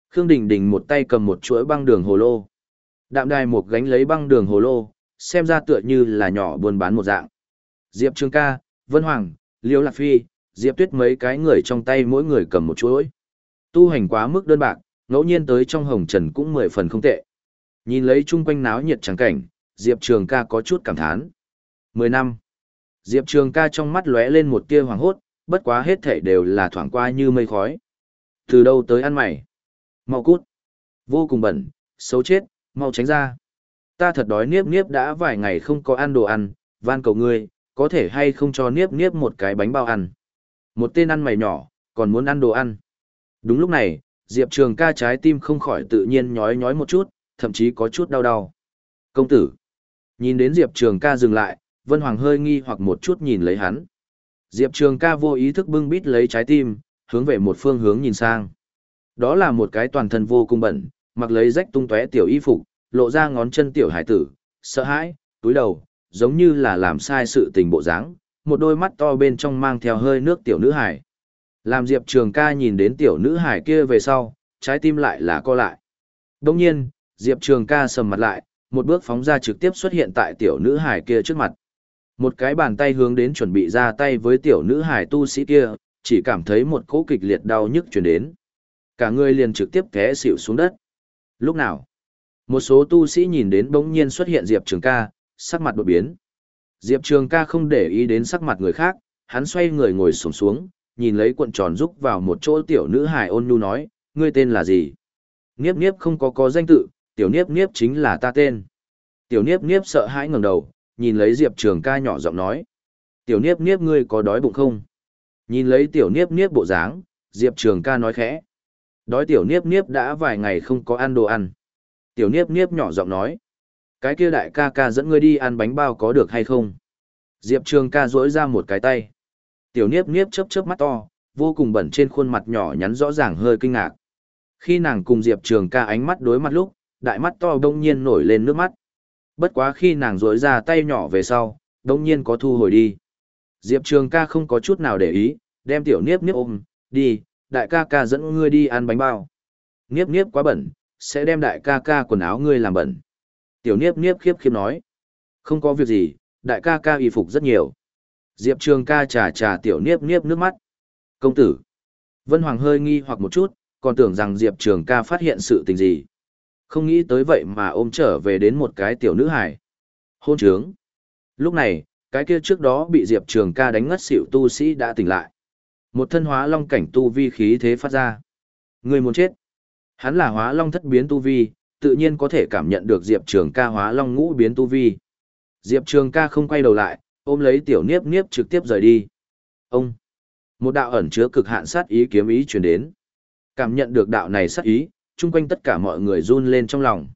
Khương Đình Đình một tay cầm một chuỗi băng đường hồ lô. Đạm đài một gánh lấy băng đường hồ lô, xem ra tựa như là nhỏ buôn bán một dạng. Diệp Trương Ca, Vân Hoàng, Liễu Lạc Phi, Diệp Tuyết mấy cái người trong tay mỗi người cầm một chuỗi. Tu hành quá mức đơn bạc, ngẫu nhiên tới trong hồng trần cũng mười phần không tệ. Nhìn lấy chung quanh náo nhiệt trắng cảnh, Diệp Trường ca có chút cảm thán. Mười năm. Diệp Trường ca trong mắt lóe lên một tia hoàng hốt, bất quá hết thể đều là thoảng qua như mây khói. Từ đâu tới ăn mày? Mau cút. Vô cùng bẩn, xấu chết, mau tránh ra. Ta thật đói niếp niếp đã vài ngày không có ăn đồ ăn, van cầu ngươi, có thể hay không cho niếp niếp một cái bánh bao ăn. Một tên ăn mày nhỏ, còn muốn ăn đồ ăn. Đúng lúc này, Diệp Trường ca trái tim không khỏi tự nhiên nhói nhói một chút, thậm chí có chút đau đau. Công tử. Nhìn đến Diệp Trường ca dừng lại, Vân Hoàng hơi nghi hoặc một chút nhìn lấy hắn. Diệp Trường ca vô ý thức bưng bít lấy trái tim, hướng về một phương hướng nhìn sang. Đó là một cái toàn thân vô cùng bẩn, mặc lấy rách tung tóe tiểu y phục, lộ ra ngón chân tiểu hải tử, sợ hãi, túi đầu, giống như là làm sai sự tình bộ dáng, một đôi mắt to bên trong mang theo hơi nước tiểu nữ hải. Làm Diệp Trường ca nhìn đến tiểu nữ hải kia về sau, trái tim lại là co lại. Đồng nhiên, Diệp Trường ca sầm mặt lại, một bước phóng ra trực tiếp xuất hiện tại tiểu nữ hải kia trước mặt. Một cái bàn tay hướng đến chuẩn bị ra tay với tiểu nữ hải tu sĩ kia, chỉ cảm thấy một cỗ kịch liệt đau nhức chuyển đến. Cả người liền trực tiếp té xỉu xuống đất. Lúc nào? Một số tu sĩ nhìn đến bỗng nhiên xuất hiện Diệp Trường ca, sắc mặt đột biến. Diệp Trường ca không để ý đến sắc mặt người khác, hắn xoay người ngồi sổng xuống, nhìn lấy cuộn tròn rúc vào một chỗ tiểu nữ hải ôn nhu nói, ngươi tên là gì? Niếp niếp không có có danh tự, tiểu niếp niếp chính là ta tên. Tiểu niếp niếp sợ hãi ngẩng đầu, nhìn lấy Diệp Trường ca nhỏ giọng nói. Tiểu niếp niếp ngươi có đói bụng không? Nhìn lấy tiểu niếp niếp bộ dáng, Diệp Trường ca nói khẽ. Đói tiểu niếp niếp đã vài ngày không có ăn đồ ăn. Tiểu niếp niếp nhỏ giọng nói. Cái kia đại ca ca dẫn ngươi đi ăn bánh bao có được hay không? Diệp Trường ca rỗi ra một cái tay. Tiểu niếp niếp chớp chớp mắt to, vô cùng bẩn trên khuôn mặt nhỏ nhắn rõ ràng hơi kinh ngạc. Khi nàng cùng Diệp Trường ca ánh mắt đối mặt lúc, đại mắt to đông nhiên nổi lên nước mắt. Bất quá khi nàng rối ra tay nhỏ về sau, đông nhiên có thu hồi đi. Diệp Trường ca không có chút nào để ý, đem tiểu niếp niếp ôm, đi, đại ca ca dẫn ngươi đi ăn bánh bao. Niếp niếp quá bẩn, sẽ đem đại ca ca quần áo ngươi làm bẩn. Tiểu niếp niếp khiếp khiếp nói. Không có việc gì, đại ca ca y phục rất nhiều. Diệp Trường ca trà trà tiểu niếp niếp nước mắt. Công tử. Vân Hoàng hơi nghi hoặc một chút, còn tưởng rằng Diệp Trường ca phát hiện sự tình gì. Không nghĩ tới vậy mà ôm trở về đến một cái tiểu nữ hải. Hôn trướng. Lúc này, cái kia trước đó bị Diệp Trường ca đánh ngất xỉu tu sĩ đã tỉnh lại. Một thân hóa long cảnh tu vi khí thế phát ra. Người muốn chết. Hắn là hóa long thất biến tu vi, tự nhiên có thể cảm nhận được Diệp Trường ca hóa long ngũ biến tu vi. Diệp Trường ca không quay đầu lại, ôm lấy tiểu niếp niếp trực tiếp rời đi. Ông! Một đạo ẩn chứa cực hạn sát ý kiếm ý truyền đến. Cảm nhận được đạo này sát ý, chung quanh tất cả mọi người run lên trong lòng.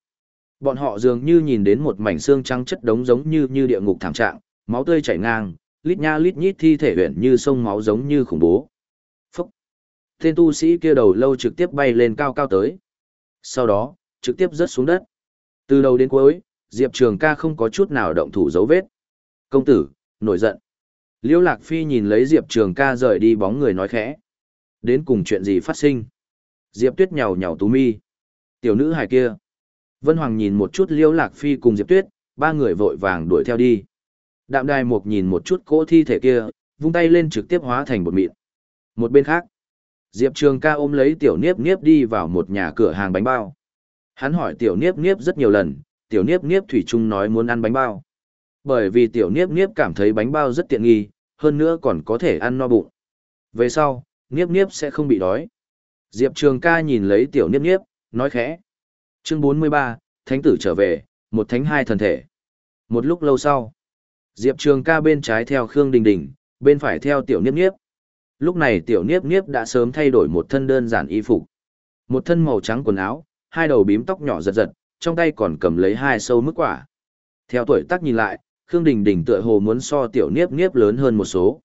Bọn họ dường như nhìn đến một mảnh xương trắng chất đống giống như như địa ngục thảm trạng, máu tươi chảy ngang, lít nha lít nhít thi thể huyện như sông máu giống như khủng bố. Phúc! Tên tu sĩ kia đầu lâu trực tiếp bay lên cao cao tới. Sau đó, trực tiếp rớt xuống đất. Từ đầu đến cuối, Diệp Trường ca không có chút nào động thủ dấu vết. Công tử, nổi giận. Liêu Lạc Phi nhìn lấy Diệp Trường ca rời đi bóng người nói khẽ. Đến cùng chuyện gì phát sinh? Diệp Tuyết nhào nhào tú mi. Tiểu nữ hài kia. Vân Hoàng nhìn một chút Liêu Lạc Phi cùng Diệp Tuyết, ba người vội vàng đuổi theo đi. Đạm đài mục nhìn một chút cỗ thi thể kia, vung tay lên trực tiếp hóa thành bột mịn. Một bên khác, Diệp Trường ca ôm lấy tiểu niếp niếp đi vào một nhà cửa hàng bánh bao. Hắn hỏi tiểu niếp niếp rất nhiều lần, tiểu niếp niếp thủy chung nói muốn ăn bánh bao. Bởi vì tiểu niếp niếp cảm thấy bánh bao rất tiện nghi, hơn nữa còn có thể ăn no bụng. Về sau, niếp niếp sẽ không bị đói. Diệp Trường ca nhìn lấy tiểu niếp niếp, nói khẽ. Chương 43, Thánh tử trở về, một thánh hai thần thể. Một lúc lâu sau, Diệp Trường ca bên trái theo Khương Đình Đình, bên phải theo tiểu niếp niếp. Lúc này tiểu niếp niếp đã sớm thay đổi một thân đơn giản y phục. Một thân màu trắng quần áo, hai đầu bím tóc nhỏ giật giật, trong tay còn cầm lấy hai sâu mức quả. Theo tuổi tác nhìn lại, Khương Đình Đình tựa hồ muốn so tiểu niếp niếp lớn hơn một số.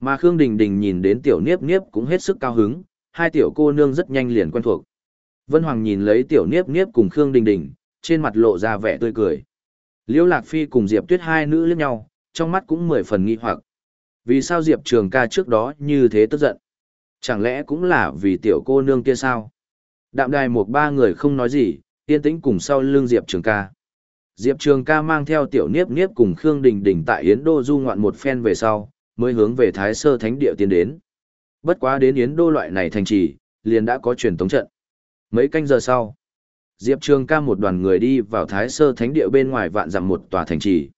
Mà Khương Đình Đình nhìn đến tiểu niếp niếp cũng hết sức cao hứng, hai tiểu cô nương rất nhanh liền quen thuộc. Vân Hoàng nhìn lấy tiểu niếp niếp cùng Khương Đình Đình, trên mặt lộ ra vẻ tươi cười. Liễu Lạc Phi cùng Diệp Tuyết hai nữ liếc nhau, trong mắt cũng mười phần nghi hoặc. Vì sao Diệp Trường ca trước đó như thế tức giận? Chẳng lẽ cũng là vì tiểu cô nương kia sao? Đạm đài một ba người không nói gì, yên tĩnh cùng sau lưng Diệp Trường ca. Diệp Trường ca mang theo tiểu niếp niếp cùng Khương Đình Đình tại Yến Đô du ngoạn một phen về sau, mới hướng về Thái Sơ Thánh Địa tiến đến. Bất quá đến Yến Đô loại này thành trì, liền đã có truyền tống trận. Mấy canh giờ sau, Diệp Trường ca một đoàn người đi vào Thái Sơ Thánh Địa bên ngoài vạn dặm một tòa thành trì.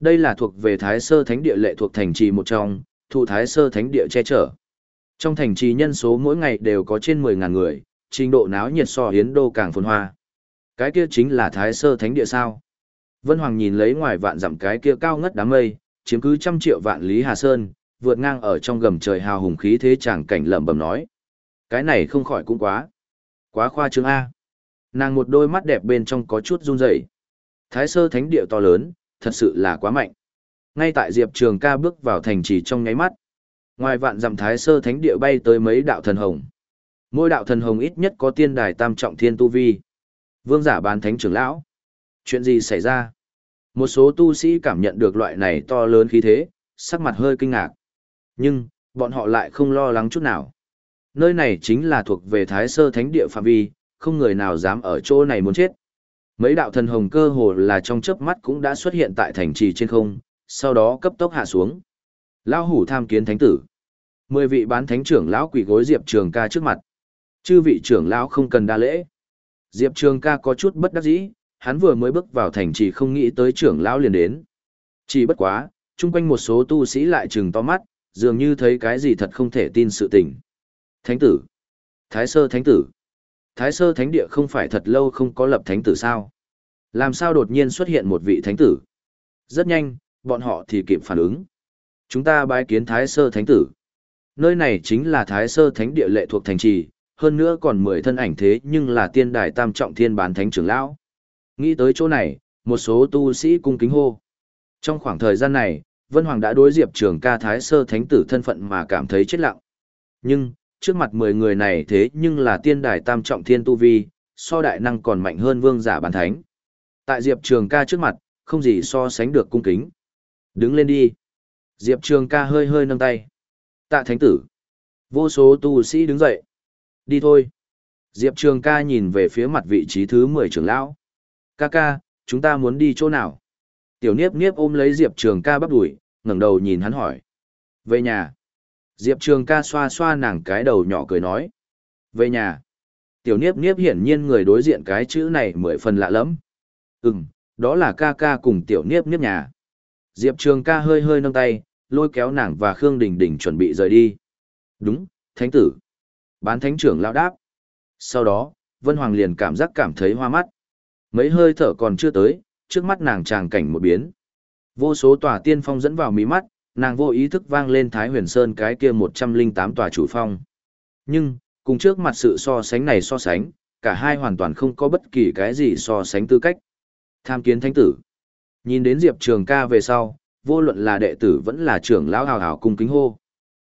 Đây là thuộc về Thái Sơ Thánh Địa lệ thuộc thành trì một trong, thụ Thái Sơ Thánh Địa che chở. Trong thành trì nhân số mỗi ngày đều có trên 10.000 người, trình độ náo nhiệt so hiến đô càng phồn hoa. Cái kia chính là Thái Sơ Thánh Địa sao? Vân Hoàng nhìn lấy ngoài vạn dặm cái kia cao ngất đám mây, chiếm cứ trăm triệu vạn Lý Hà Sơn, vượt ngang ở trong gầm trời hào hùng khí thế chàng cảnh lẩm bẩm nói. Cái này không khỏi cũng quá. Quá khoa trương A. Nàng một đôi mắt đẹp bên trong có chút run rẩy. Thái sơ thánh địa to lớn, thật sự là quá mạnh. Ngay tại Diệp Trường ca bước vào thành trì trong nháy mắt. Ngoài vạn dặm thái sơ thánh địa bay tới mấy đạo thần hồng. Mỗi đạo thần hồng ít nhất có tiên đài tam trọng thiên tu vi. Vương giả bán thánh trưởng lão. Chuyện gì xảy ra? Một số tu sĩ cảm nhận được loại này to lớn khí thế, sắc mặt hơi kinh ngạc. Nhưng, bọn họ lại không lo lắng chút nào. Nơi này chính là thuộc về Thái Sơ Thánh Địa phạm vi, không người nào dám ở chỗ này muốn chết. Mấy đạo thần hồng cơ hồ là trong chớp mắt cũng đã xuất hiện tại thành trì trên không, sau đó cấp tốc hạ xuống. Lão hủ tham kiến thánh tử. Mười vị bán thánh trưởng lão quỳ gối Diệp Trường ca trước mặt. Chư vị trưởng lão không cần đa lễ. Diệp Trường ca có chút bất đắc dĩ, hắn vừa mới bước vào thành trì không nghĩ tới trưởng lão liền đến. Chỉ bất quá, chung quanh một số tu sĩ lại trừng to mắt, dường như thấy cái gì thật không thể tin sự tình. Thánh tử. Thái sơ thánh tử. Thái sơ thánh địa không phải thật lâu không có lập thánh tử sao? Làm sao đột nhiên xuất hiện một vị thánh tử? Rất nhanh, bọn họ thì kịp phản ứng. Chúng ta bái kiến Thái sơ thánh tử. Nơi này chính là Thái sơ thánh địa lệ thuộc thành trì, hơn nữa còn mười thân ảnh thế nhưng là tiên đài tam trọng thiên bán thánh trưởng lão. Nghĩ tới chỗ này, một số tu sĩ cung kính hô. Trong khoảng thời gian này, Vân Hoàng đã đối diệp trường ca thái sơ thánh tử thân phận mà cảm thấy chết lặng. Nhưng, trước mặt mười người này thế nhưng là tiên đài tam trọng thiên tu vi, so đại năng còn mạnh hơn vương giả bản thánh. Tại diệp trường ca trước mặt, không gì so sánh được cung kính. Đứng lên đi. Diệp trường ca hơi hơi nâng tay. Tạ thánh tử. Vô số tu sĩ đứng dậy. Đi thôi. Diệp trường ca nhìn về phía mặt vị trí thứ mười trưởng lão. Ca ca, chúng ta muốn đi chỗ nào? Tiểu Niếp Niếp ôm lấy Diệp Trường ca bắp đùi ngẩng đầu nhìn hắn hỏi. Về nhà. Diệp Trường ca xoa xoa nàng cái đầu nhỏ cười nói. Về nhà. Tiểu Niếp Niếp hiển nhiên người đối diện cái chữ này mười phần lạ lắm. m đó là ca ca cùng Tiểu Niếp Niếp nhà. Diệp Trường ca hơi hơi nâng tay, lôi kéo nàng và Khương Đình Đình chuẩn bị rời đi. Đúng, thánh tử. Bán thánh trưởng lão đáp. Sau đó, Vân Hoàng liền cảm giác cảm thấy hoa mắt. Mấy hơi thở còn chưa tới, trước mắt nàng tràng cảnh một biến. Vô số tòa tiên phong dẫn vào mí mắt, nàng vô ý thức vang lên Thái Huyền Sơn cái kia 108 tòa chủ phong. Nhưng, cùng trước mặt sự so sánh này so sánh, cả hai hoàn toàn không có bất kỳ cái gì so sánh tư cách. Tham kiến thánh tử. Nhìn đến Diệp Trường ca về sau, vô luận là đệ tử vẫn là trưởng lão hào hào cung kính hô.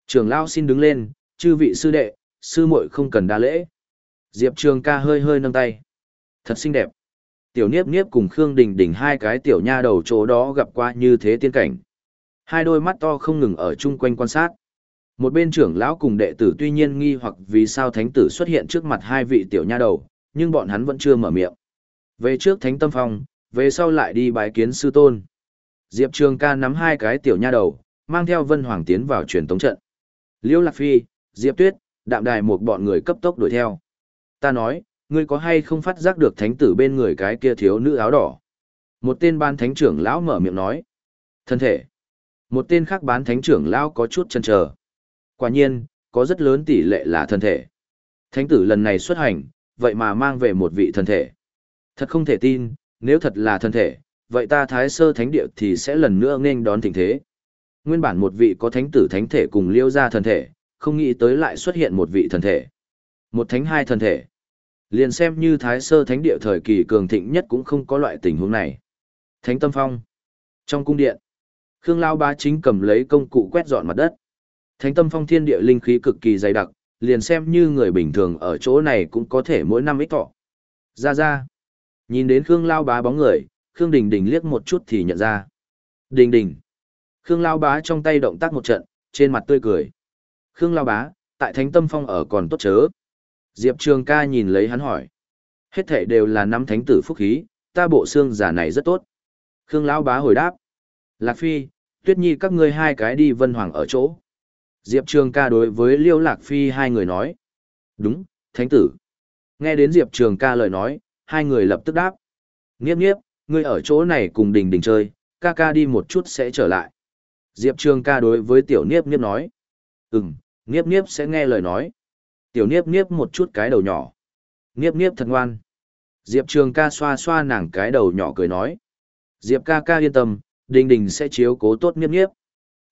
Trưởng lão xin đứng lên, chư vị sư đệ, sư muội không cần đa lễ. Diệp Trường ca hơi hơi nâng tay. Thật xinh đẹp. Tiểu Niếp Niếp cùng Khương Đình Đình hai cái tiểu nha đầu chỗ đó gặp qua như thế tiên cảnh. Hai đôi mắt to không ngừng ở chung quanh quan sát. Một bên trưởng lão cùng đệ tử tuy nhiên nghi hoặc vì sao thánh tử xuất hiện trước mặt hai vị tiểu nha đầu, nhưng bọn hắn vẫn chưa mở miệng. Về trước thánh tâm phong, về sau lại đi bái kiến sư tôn. Diệp Trường ca nắm hai cái tiểu nha đầu, mang theo Vân Hoàng tiến vào truyền tống trận. Liêu Lạc Phi, Diệp Tuyết, đạm đài một bọn người cấp tốc đuổi theo. Ta nói, ngươi có hay không phát giác được thánh tử bên người cái kia thiếu nữ áo đỏ? Một tên ban thánh trưởng lão mở miệng nói. Thân thể. Một tên khác bán thánh trưởng lão có chút chần chờ. Quả nhiên, có rất lớn tỷ lệ là thân thể. Thánh tử lần này xuất hành, vậy mà mang về một vị thân thể. Thật không thể tin, nếu thật là thân thể, vậy ta thái sơ thánh địa thì sẽ lần nữa nên đón tình thế. Nguyên bản một vị có thánh tử thánh thể cùng liêu ra thân thể, không nghĩ tới lại xuất hiện một vị thân thể. Một thánh hai thân thể. Liền xem như thái sơ thánh địa thời kỳ cường thịnh nhất cũng không có loại tình huống này. Thánh tâm phong. Trong cung điện, Khương Lao Bá chính cầm lấy công cụ quét dọn mặt đất. Thánh tâm phong thiên địa linh khí cực kỳ dày đặc, liền xem như người bình thường ở chỗ này cũng có thể mỗi năm ít thọ. Ra ra. Nhìn đến Khương Lao Bá bóng người, Khương Đình Đình liếc một chút thì nhận ra. Đình Đình. Khương Lao Bá trong tay động tác một trận, trên mặt tươi cười. Khương Lao Bá, tại Thánh Tâm Phong ở còn tốt chớ. Diệp Trường ca nhìn lấy hắn hỏi. Hết thể đều là năm thánh tử phúc khí, ta bộ xương giả này rất tốt. Khương Lão Bá hồi đáp. Lạc Phi, Tuyết Nhi các ngươi hai cái đi vân hoàng ở chỗ. Diệp Trường ca đối với Liêu Lạc Phi hai người nói. Đúng, thánh tử. Nghe đến Diệp Trường ca lời nói, hai người lập tức đáp. Nghiếp nghiếp, ngươi ở chỗ này cùng đình đình chơi, ca ca đi một chút sẽ trở lại. Diệp Trường ca đối với tiểu niếp niếp nói. Ừm, niếp niếp sẽ nghe lời nói. Tiểu niếp niếp một chút cái đầu nhỏ. Niếp niếp thật ngoan. Diệp Trường ca xoa xoa nàng cái đầu nhỏ cười nói. Diệp ca ca yên tâm, Đình Đình sẽ chiếu cố tốt niếp niếp.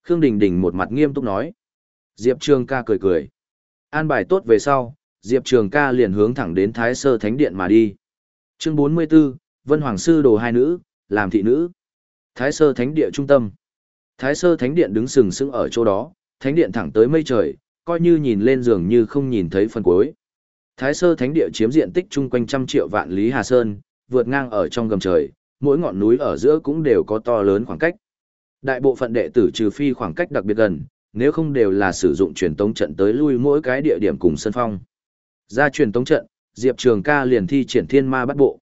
Khương Đình Đình một mặt nghiêm túc nói. Diệp Trường ca cười cười. An bài tốt về sau, Diệp Trường ca liền hướng thẳng đến Thái Sơ Thánh Điện mà đi. Chương 44, Vân Hoàng Sư đồ hai nữ, làm thị nữ. Thái Sơ Thánh Địa trung tâm. Thái Sơ Thánh Điện đứng sừng sững ở chỗ đó, Thánh Điện thẳng tới mây trời, coi như nhìn lên giường như không nhìn thấy phần cuối. Thái sơ thánh địa chiếm diện tích chung quanh trăm triệu vạn lý Hà Sơn, vượt ngang ở trong gầm trời, mỗi ngọn núi ở giữa cũng đều có to lớn khoảng cách. Đại bộ phận đệ tử trừ phi khoảng cách đặc biệt gần, nếu không đều là sử dụng truyền tống trận tới lui mỗi cái địa điểm cùng sân phong. Ra truyền tống trận, Diệp Trường ca liền thi triển thiên ma bắt bộ.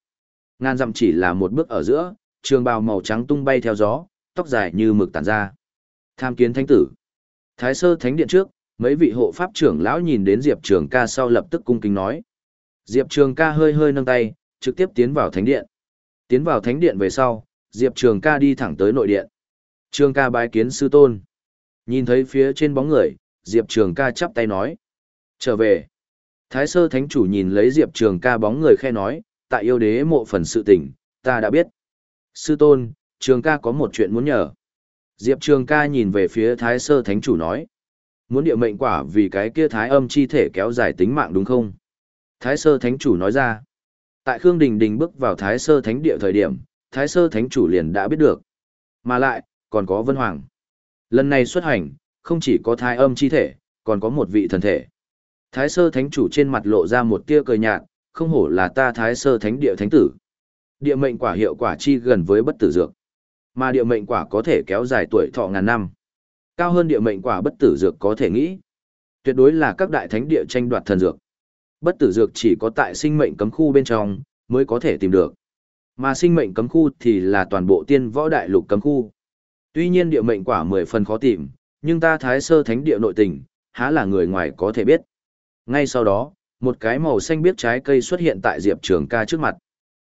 Ngàn dặm chỉ là một bước ở giữa, trường bào màu trắng tung bay theo gió, tóc dài như mực tản ra. Tham kiến thánh tử. Thái sơ thánh điện trước, mấy vị hộ pháp trưởng lão nhìn đến Diệp Trường ca sau lập tức cung kính nói. Diệp Trường ca hơi hơi nâng tay, trực tiếp tiến vào thánh điện. Tiến vào thánh điện về sau, Diệp Trường ca đi thẳng tới nội điện. Trường ca bái kiến sư tôn. Nhìn thấy phía trên bóng người, Diệp Trường ca chắp tay nói. Trở về. Thái sơ thánh chủ nhìn lấy Diệp Trường ca bóng người khe nói, tại yêu đế mộ phần sự tình, ta đã biết. Sư tôn, Trường ca có một chuyện muốn nhờ. Diệp Trường ca nhìn về phía Thái sơ thánh chủ nói. Muốn địa mệnh quả vì cái kia thái âm chi thể kéo dài tính mạng đúng không? Thái sơ thánh chủ nói ra. Tại Khương Đình Đình bước vào Thái sơ thánh địa thời điểm, Thái sơ thánh chủ liền đã biết được. Mà lại, còn có Vân Hoàng. Lần này xuất hành, không chỉ có thái âm chi thể, còn có một vị thần thể. Thái sơ thánh chủ trên mặt lộ ra một tia cười nhạt, không hổ là ta thái sơ thánh địa thánh tử. Địa mệnh quả hiệu quả chi gần với bất tử dược. Mà địa mệnh quả có thể kéo dài tuổi thọ ngàn năm. Cao hơn địa mệnh quả bất tử dược có thể nghĩ. Tuyệt đối là các đại thánh địa tranh đoạt thần dược. Bất tử dược chỉ có tại sinh mệnh cấm khu bên trong mới có thể tìm được. Mà sinh mệnh cấm khu thì là toàn bộ tiên võ đại lục cấm khu. Tuy nhiên địa mệnh quả mười phần khó tìm, nhưng ta thái sơ thánh địa nội tình, há là người ngoài có thể biết. Ngay sau đó, một cái màu xanh biếc trái cây xuất hiện tại Diệp Trường ca trước mặt.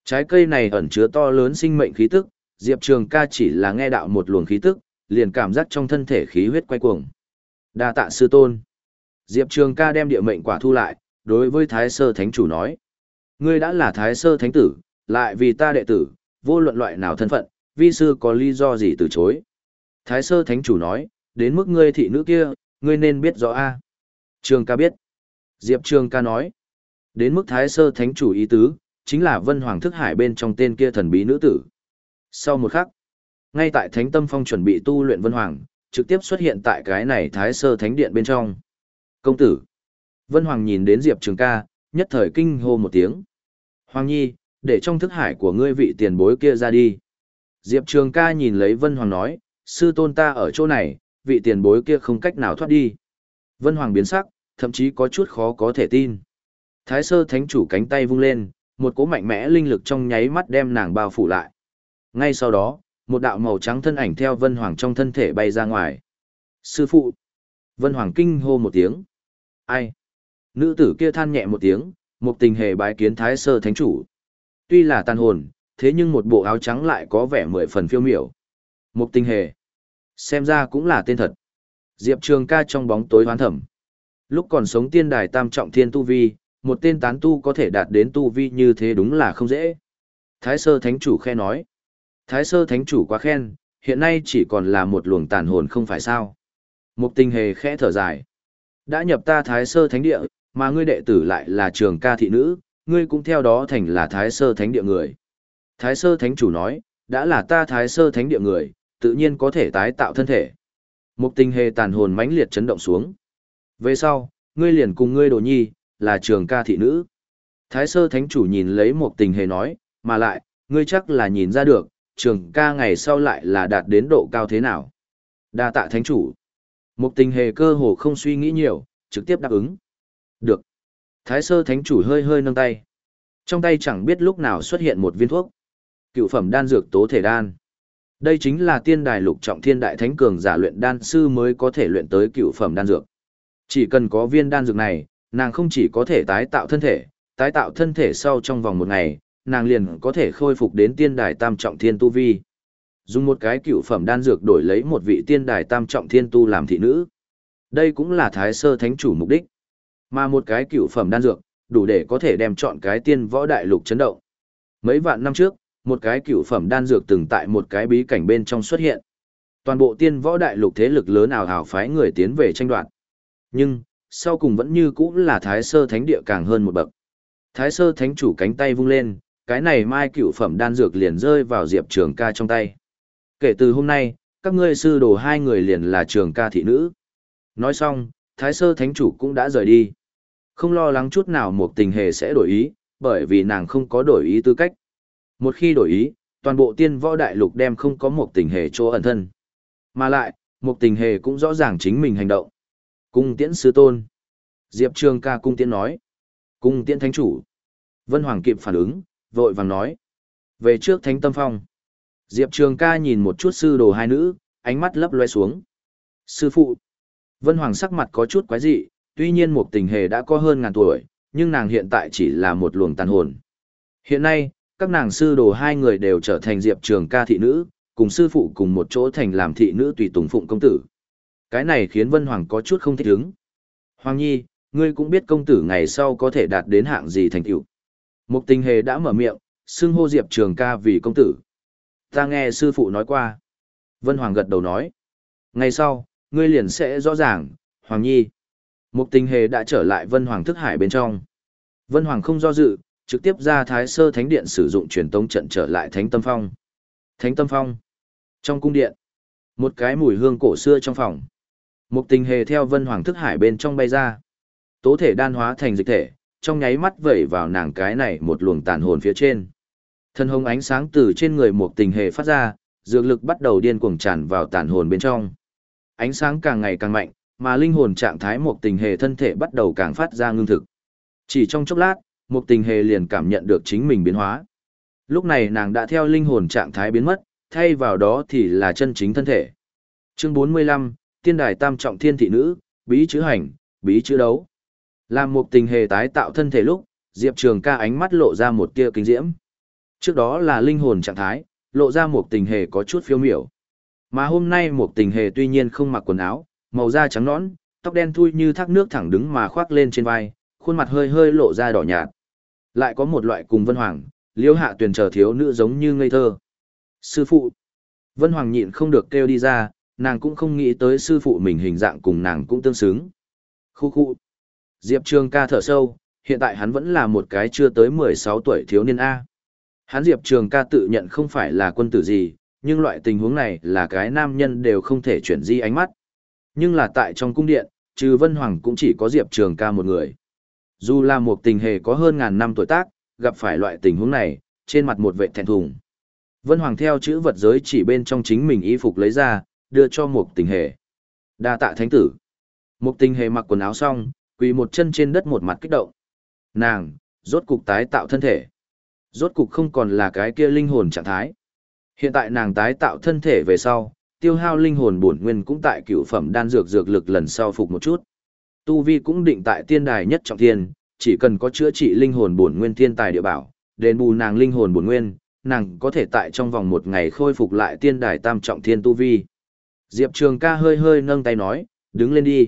Trái cây này ẩn chứa to lớn sinh mệnh khí tức, Diệp Trường ca chỉ là nghe đạo một luồng khí tức, liền cảm giác trong thân thể khí huyết quay cuồng. Đa tạ sư tôn. Diệp Trường ca đem địa mệnh quả thu lại, đối với Thái Sơ Thánh chủ nói. Ngươi đã là Thái Sơ Thánh tử, lại vì ta đệ tử, vô luận loại nào thân phận, vi sư có lý do gì từ chối. Thái Sơ Thánh chủ nói, đến mức ngươi thị nữ kia, ngươi nên biết rõ a. Trường ca biết. Diệp Trường ca nói, đến mức Thái Sơ Thánh chủ ý tứ, chính là Vân Hoàng thức hải bên trong tên kia thần bí nữ tử. Sau một khắc, ngay tại Thánh Tâm Phong chuẩn bị tu luyện Vân Hoàng, trực tiếp xuất hiện tại cái này Thái Sơ Thánh Điện bên trong. Công tử. Vân Hoàng nhìn đến Diệp Trường ca, nhất thời kinh hô một tiếng. Hoàng Nhi, để trong thức hải của ngươi vị tiền bối kia ra đi. Diệp Trường ca nhìn lấy Vân Hoàng nói, sư tôn ta ở chỗ này, vị tiền bối kia không cách nào thoát đi. Vân Hoàng biến sắc, thậm chí có chút khó có thể tin. Thái sơ thánh chủ cánh tay vung lên, một cỗ mạnh mẽ linh lực trong nháy mắt đem nàng bao phủ lại. Ngay sau đó, một đạo màu trắng thân ảnh theo Vân Hoàng trong thân thể bay ra ngoài. Sư phụ! Vân Hoàng kinh hô một tiếng. Ai? Nữ tử kia than nhẹ một tiếng, một tình hề bái kiến thái sơ thánh chủ. Tuy là tàn hồn, thế nhưng một bộ áo trắng lại có vẻ mười phần phiêu miểu. Một tình hề. Xem ra cũng là tên thật. Diệp Trường ca trong bóng tối hoán thẩm. Lúc còn sống tiên đài tam trọng thiên tu vi, một tên tán tu có thể đạt đến tu vi như thế đúng là không dễ. Thái sơ thánh chủ khe nói. Thái sơ thánh chủ quá khen, hiện nay chỉ còn là một luồng tàn hồn không phải sao. Mục tình hề khẽ thở dài. Đã nhập ta thái sơ thánh địa, mà ngươi đệ tử lại là trường ca thị nữ, ngươi cũng theo đó thành là thái sơ thánh địa người. Thái sơ thánh chủ nói, đã là ta thái sơ thánh địa người, tự nhiên có thể tái tạo thân thể. Mục tình hề tàn hồn mãnh liệt chấn động xuống. Về sau, ngươi liền cùng ngươi đồ nhi, là trường ca thị nữ. Thái sơ thánh chủ nhìn lấy một tình hề nói, mà lại, ngươi chắc là nhìn ra được, trường ca ngày sau lại là đạt đến độ cao thế nào. đa tạ thánh chủ. Một tình hề cơ hồ không suy nghĩ nhiều, trực tiếp đáp ứng. Được. Thái sơ thánh chủ hơi hơi nâng tay. Trong tay chẳng biết lúc nào xuất hiện một viên thuốc. Cựu phẩm đan dược tố thể đan. Đây chính là tiên đài lục trọng thiên đại thánh cường giả luyện đan sư mới có thể luyện tới cựu phẩm đan dược. Chỉ cần có viên đan dược này, nàng không chỉ có thể tái tạo thân thể, tái tạo thân thể sau trong vòng một ngày, nàng liền có thể khôi phục đến tiên đài tam trọng thiên tu vi. Dùng một cái cựu phẩm đan dược đổi lấy một vị tiên đài tam trọng thiên tu làm thị nữ. Đây cũng là thái sơ thánh chủ mục đích. Mà một cái cựu phẩm đan dược, đủ để có thể đem chọn cái tiên võ đại lục chấn động. Mấy vạn năm trước, một cái cựu phẩm đan dược từng tại một cái bí cảnh bên trong xuất hiện. Toàn bộ tiên võ đại lục thế lực lớn ảo hào phái người tiến về tranh đoạt. Nhưng, sau cùng vẫn như cũ là Thái Sơ Thánh địa càng hơn một bậc. Thái Sơ Thánh chủ cánh tay vung lên, cái này mai cựu phẩm đan dược liền rơi vào Diệp Trường ca trong tay. Kể từ hôm nay, các ngươi sư đồ hai người liền là Trường ca thị nữ. Nói xong, Thái Sơ Thánh chủ cũng đã rời đi. Không lo lắng chút nào một tình hề sẽ đổi ý, bởi vì nàng không có đổi ý tư cách. Một khi đổi ý, toàn bộ tiên võ đại lục đem không có một tình hề chỗ ẩn thân. Mà lại, một tình hề cũng rõ ràng chính mình hành động. Cung tiễn sư tôn. Diệp Trường ca cung tiễn nói. Cung tiễn thánh chủ. Vân Hoàng kịp phản ứng, vội vàng nói. Về trước thánh tâm phong. Diệp Trường ca nhìn một chút sư đồ hai nữ, ánh mắt lấp loe xuống. Sư phụ. Vân Hoàng sắc mặt có chút quái dị, tuy nhiên một tình hề đã có hơn ngàn tuổi, nhưng nàng hiện tại chỉ là một luồng tàn hồn. Hiện nay, các nàng sư đồ hai người đều trở thành Diệp Trường ca thị nữ, cùng sư phụ cùng một chỗ thành làm thị nữ tùy tùng phụng công tử. Cái này khiến Vân Hoàng có chút không thích ứng. Hoàng Nhi, ngươi cũng biết công tử ngày sau có thể đạt đến hạng gì thành tựu. Mục tình hề đã mở miệng, xưng hô Diệp Trường ca vì công tử. Ta nghe sư phụ nói qua. Vân Hoàng gật đầu nói. Ngày sau, ngươi liền sẽ rõ ràng, Hoàng Nhi. Mục tình hề đã trở lại Vân Hoàng thức hải bên trong. Vân Hoàng không do dự, trực tiếp ra Thái Sơ Thánh Điện sử dụng truyền tống trận trở lại Thánh Tâm Phong. Thánh Tâm Phong. Trong cung điện, một cái mùi hương cổ xưa trong phòng. Mục tình hề theo Vân Hoàng thức hải bên trong bay ra. Tố thể đan hóa thành dịch thể, trong nháy mắt vẩy vào nàng cái này một luồng tàn hồn phía trên. Thân hồng ánh sáng từ trên người một tình hề phát ra, dược lực bắt đầu điên cuồng tràn vào tàn hồn bên trong. Ánh sáng càng ngày càng mạnh, mà linh hồn trạng thái một tình hề thân thể bắt đầu càng phát ra ngưng thực. Chỉ trong chốc lát, một tình hề liền cảm nhận được chính mình biến hóa. Lúc này nàng đã theo linh hồn trạng thái biến mất, thay vào đó thì là chân chính thân thể. Chương 45, Tiên đài tam trọng thiên thị nữ, bí chữ hành, bí chữ đấu. Làm một tình hề tái tạo thân thể lúc, Diệp Trường ca ánh mắt lộ ra một tia kinh diễm. Trước đó là linh hồn trạng thái, lộ ra một tình hề có chút phiêu miểu. Mà hôm nay một tình hề tuy nhiên không mặc quần áo, màu da trắng nõn, tóc đen thui như thác nước thẳng đứng mà khoác lên trên vai, khuôn mặt hơi hơi lộ ra đỏ nhạt. Lại có một loại cùng Vân Hoàng, liêu hạ tuyển chờ thiếu nữ giống như ngây thơ. Sư phụ. Vân Hoàng nhịn không được kêu đi ra, nàng cũng không nghĩ tới sư phụ mình hình dạng cùng nàng cũng tương xứng. Khu khu. Diệp Trường ca thở sâu, hiện tại hắn vẫn là một cái chưa tới 16 tuổi thiếu niên A. Hắn Diệp Trường ca tự nhận không phải là quân tử gì, nhưng loại tình huống này là cái nam nhân đều không thể chuyển di ánh mắt. Nhưng là tại trong cung điện, trừ Vân Hoàng cũng chỉ có Diệp Trường ca một người. Dù là một tình hề có hơn ngàn năm tuổi tác, gặp phải loại tình huống này, trên mặt một vệ thẹn thùng. Vân Hoàng theo chữ vật giới chỉ bên trong chính mình y phục lấy ra, đưa cho một tình hề. đa tạ thánh tử. Một tình hề mặc quần áo xong, quỳ một chân trên đất một mặt kích động. Nàng, rốt cục tái tạo thân thể. Rốt cục không còn là cái kia linh hồn trạng thái. Hiện tại nàng tái tạo thân thể về sau, tiêu hao linh hồn bổn nguyên cũng tại cựu phẩm đan dược dược lực lần sau phục một chút. Tu vi cũng định tại tiên đài nhất trọng thiên, chỉ cần có chữa trị linh hồn bổn nguyên thiên tài địa bảo, đền bù nàng linh hồn bổn nguyên, nàng có thể tại trong vòng một ngày khôi phục lại tiên đài tam trọng thiên tu vi. Diệp Trường ca hơi hơi nâng tay nói, đứng lên đi.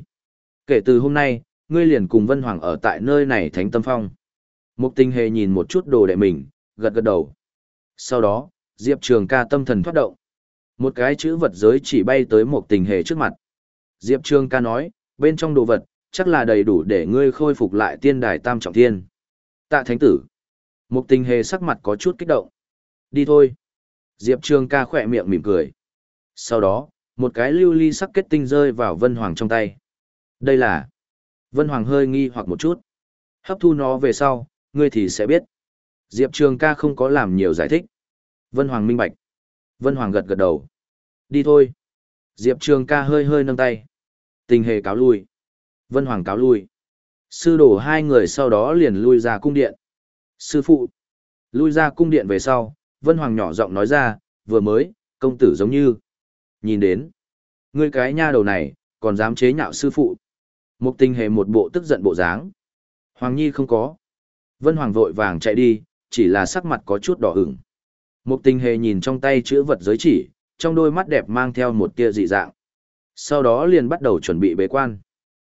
Kể từ hôm nay, ngươi liền cùng Vân Hoàng ở tại nơi này thánh tâm phong. Mục tình hề nhìn một chút đồ đệ mình, gật gật đầu. Sau đó, Diệp Trường ca tâm thần thoát động. Một cái chữ vật giới chỉ bay tới một tình hề trước mặt. Diệp Trường ca nói, bên trong đồ vật, chắc là đầy đủ để ngươi khôi phục lại tiên đài tam trọng thiên. Tạ thánh tử. Một tình hề sắc mặt có chút kích động. Đi thôi. Diệp Trường ca khỏe miệng mỉm cười. Sau đó, một cái lưu ly sắc kết tinh rơi vào Vân Hoàng trong tay. Đây là... Vân Hoàng hơi nghi hoặc một chút. Hấp thu nó về sau, ngươi thì sẽ biết. Diệp Trường ca không có làm nhiều giải thích. Vân Hoàng minh bạch. Vân Hoàng gật gật đầu. Đi thôi. Diệp Trường ca hơi hơi nâng tay. Tình hề cáo lui. Vân Hoàng cáo lui. Sư đổ hai người sau đó liền lui ra cung điện. Sư phụ. Lui ra cung điện về sau, Vân Hoàng nhỏ giọng nói ra, vừa mới, công tử giống như. Nhìn đến. Ngươi cái nha đầu này, còn dám chế nhạo sư phụ. Mục tình hề một bộ tức giận bộ dáng. Hoàng Nhi không có. Vân Hoàng vội vàng chạy đi, chỉ là sắc mặt có chút đỏ ửng. Mục tình hề nhìn trong tay chữ vật giới chỉ, trong đôi mắt đẹp mang theo một tia dị dạng. Sau đó liền bắt đầu chuẩn bị bế quan.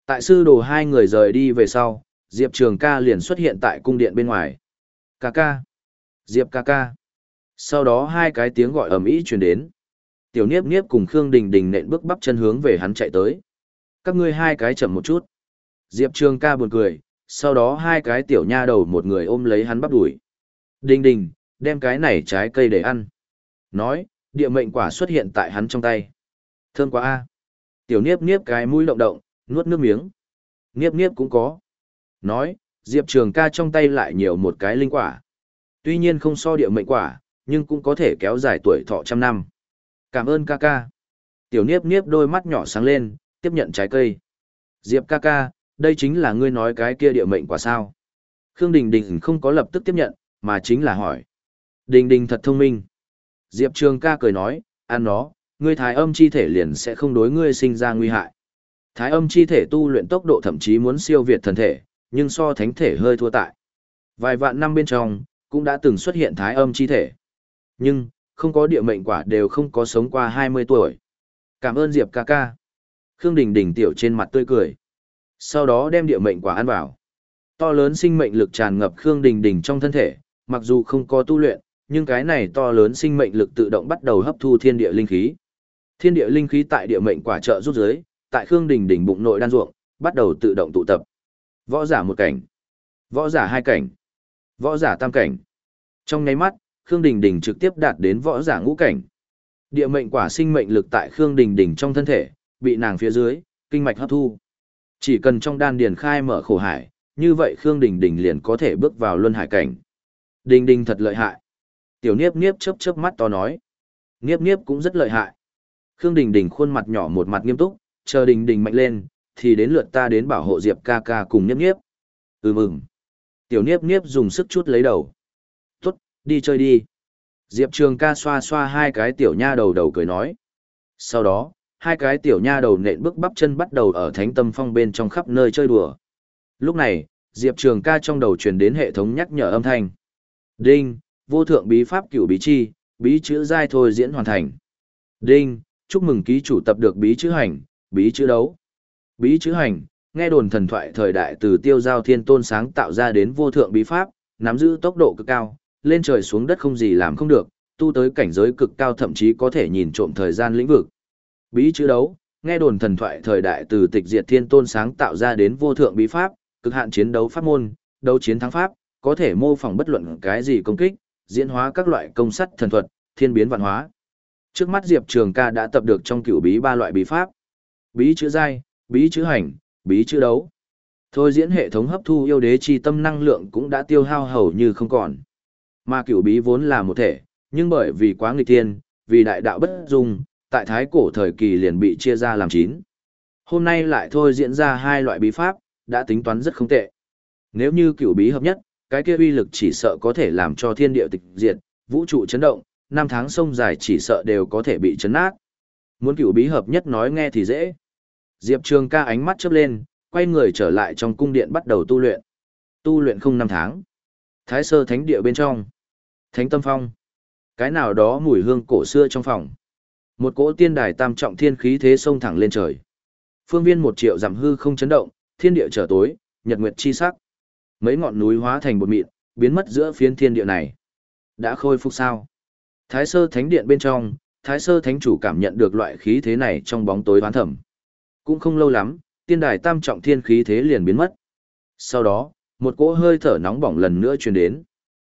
Tại sư đồ hai người rời đi về sau, Diệp Trường ca liền xuất hiện tại cung điện bên ngoài. Ca ca. Diệp ca ca. Sau đó hai cái tiếng gọi ầm ĩ truyền đến. Tiểu Niếp Niếp cùng Khương Đình Đình nện bước bắp chân hướng về hắn chạy tới. Các ngươi hai cái chậm một chút. Diệp Trường ca buồn cười, sau đó hai cái tiểu nha đầu một người ôm lấy hắn bắp đuổi. Đình Đình, đem cái này trái cây để ăn. Nói, địa mệnh quả xuất hiện tại hắn trong tay. Thơm quá a. Tiểu Niếp Niếp cái mũi động động, nuốt nước miếng. Niếp Niếp cũng có. Nói, Diệp Trường ca trong tay lại nhiều một cái linh quả. Tuy nhiên không so địa mệnh quả, nhưng cũng có thể kéo dài tuổi thọ trăm năm. Cảm ơn ca ca. Tiểu Niếp Niếp đôi mắt nhỏ sáng lên, tiếp nhận trái cây. Diệp ca ca, đây chính là ngươi nói cái kia địa mệnh quả sao. Khương Đình Đình không có lập tức tiếp nhận, mà chính là hỏi. Đình Đình thật thông minh. Diệp Trường ca cười nói, ăn nó, ngươi thái âm chi thể liền sẽ không đối ngươi sinh ra nguy hại. Thái âm chi thể tu luyện tốc độ thậm chí muốn siêu việt thần thể, nhưng so thánh thể hơi thua tại. Vài vạn năm bên trong, cũng đã từng xuất hiện thái âm chi thể. Nhưng, không có địa mệnh quả đều không có sống qua 20 tuổi. Cảm ơn Diệp ca ca. Khương Đình Đình tiểu trên mặt tươi cười. Sau đó đem địa mệnh quả ăn vào. To lớn sinh mệnh lực tràn ngập Khương Đình Đình trong thân thể, mặc dù không có tu luyện, nhưng cái này to lớn sinh mệnh lực tự động bắt đầu hấp thu thiên địa linh khí. Thiên địa linh khí tại địa mệnh quả trợ rút dưới, tại Khương Đình Đình bụng nội đan ruộng, bắt đầu tự động tụ tập. Võ giả một cảnh, võ giả hai cảnh, võ giả tam cảnh. Trong nháy mắt, Khương Đình Đình trực tiếp đạt đến võ giả ngũ cảnh. Địa mệnh quả sinh mệnh lực tại Khương Đình Đình trong thân thể, bị nàng phía dưới, kinh mạch hấp thu. Chỉ cần trong đan điền khai mở khổ hải, như vậy Khương Đình Đình liền có thể bước vào luân hải cảnh. Đình Đình thật lợi hại. Tiểu Niếp Niếp chớp chớp mắt to nói. Niếp Niếp cũng rất lợi hại. Khương Đình Đình khuôn mặt nhỏ một mặt nghiêm túc, chờ Đình Đình mạnh lên, thì đến lượt ta đến bảo hộ Diệp ca ca cùng Niếp Niếp. Ừ mừng. Tiểu Niếp Niếp dùng sức chút lấy đầu. Tốt, đi chơi đi. Diệp Trường ca xoa xoa hai cái tiểu nha đầu đầu cười nói. Sau đó, hai cái tiểu nha đầu nện bước bắp chân bắt đầu ở thánh tâm phong bên trong khắp nơi chơi đùa. Lúc này, Diệp Trường ca trong đầu truyền đến hệ thống nhắc nhở âm thanh. Đinh, vô thượng bí pháp cửu bí chi, bí chữ giai thôi diễn hoàn thành. Đinh, chúc mừng ký chủ tập được bí chữ hành, bí chữ đấu. Bí chữ hành, nghe đồn thần thoại thời đại từ tiêu giao thiên tôn sáng tạo ra đến vô thượng bí pháp, nắm giữ tốc độ cực cao, lên trời xuống đất không gì làm không được, tu tới cảnh giới cực cao thậm chí có thể nhìn trộm thời gian lĩnh vực. Bí chữ đấu, nghe đồn thần thoại thời đại từ tịch diệt thiên tôn sáng tạo ra đến vô thượng bí pháp, cực hạn chiến đấu pháp môn, đấu chiến thắng pháp, có thể mô phỏng bất luận cái gì công kích, diễn hóa các loại công sắt thần thuật, thiên biến vạn hóa. Trước mắt Diệp Trường ca đã tập được trong cửu bí ba loại bí pháp. Bí chữ giai, bí chữ hành, bí chữ đấu. Thôi diễn hệ thống hấp thu yêu đế chi tâm năng lượng cũng đã tiêu hao hầu như không còn. Mà cửu bí vốn là một thể, nhưng bởi vì quá nghịch thiên, vì đại đạo bất dung, tại thái cổ thời kỳ liền bị chia ra làm chín. Hôm nay lại thôi diễn ra hai loại bí pháp, đã tính toán rất không tệ. Nếu như cửu bí hợp nhất, cái kia uy lực chỉ sợ có thể làm cho thiên địa tịch diệt, vũ trụ chấn động, năm tháng sông dài chỉ sợ đều có thể bị chấn nát. Muốn cửu bí hợp nhất nói nghe thì dễ. Diệp Trường ca ánh mắt chớp lên, quay người trở lại trong cung điện bắt đầu tu luyện. Tu luyện không năm tháng. Thái sơ thánh địa bên trong. Thánh tâm phong. Cái nào đó mùi hương cổ xưa trong phòng. Một cỗ tiên đài tam trọng thiên khí thế sông thẳng lên trời. Phương viên một triệu giảm hư không chấn động, thiên địa trở tối, nhật nguyệt chi sắc. Mấy ngọn núi hóa thành bột mịn, biến mất giữa phiến thiên địa này. Đã khôi phục sao? Thái sơ thánh điện bên trong, thái sơ thánh chủ cảm nhận được loại khí thế này trong bóng tối hoán thẩm. Cũng không lâu lắm, tiên đài tam trọng thiên khí thế liền biến mất. Sau đó, một cỗ hơi thở nóng bỏng lần nữa truyền đến.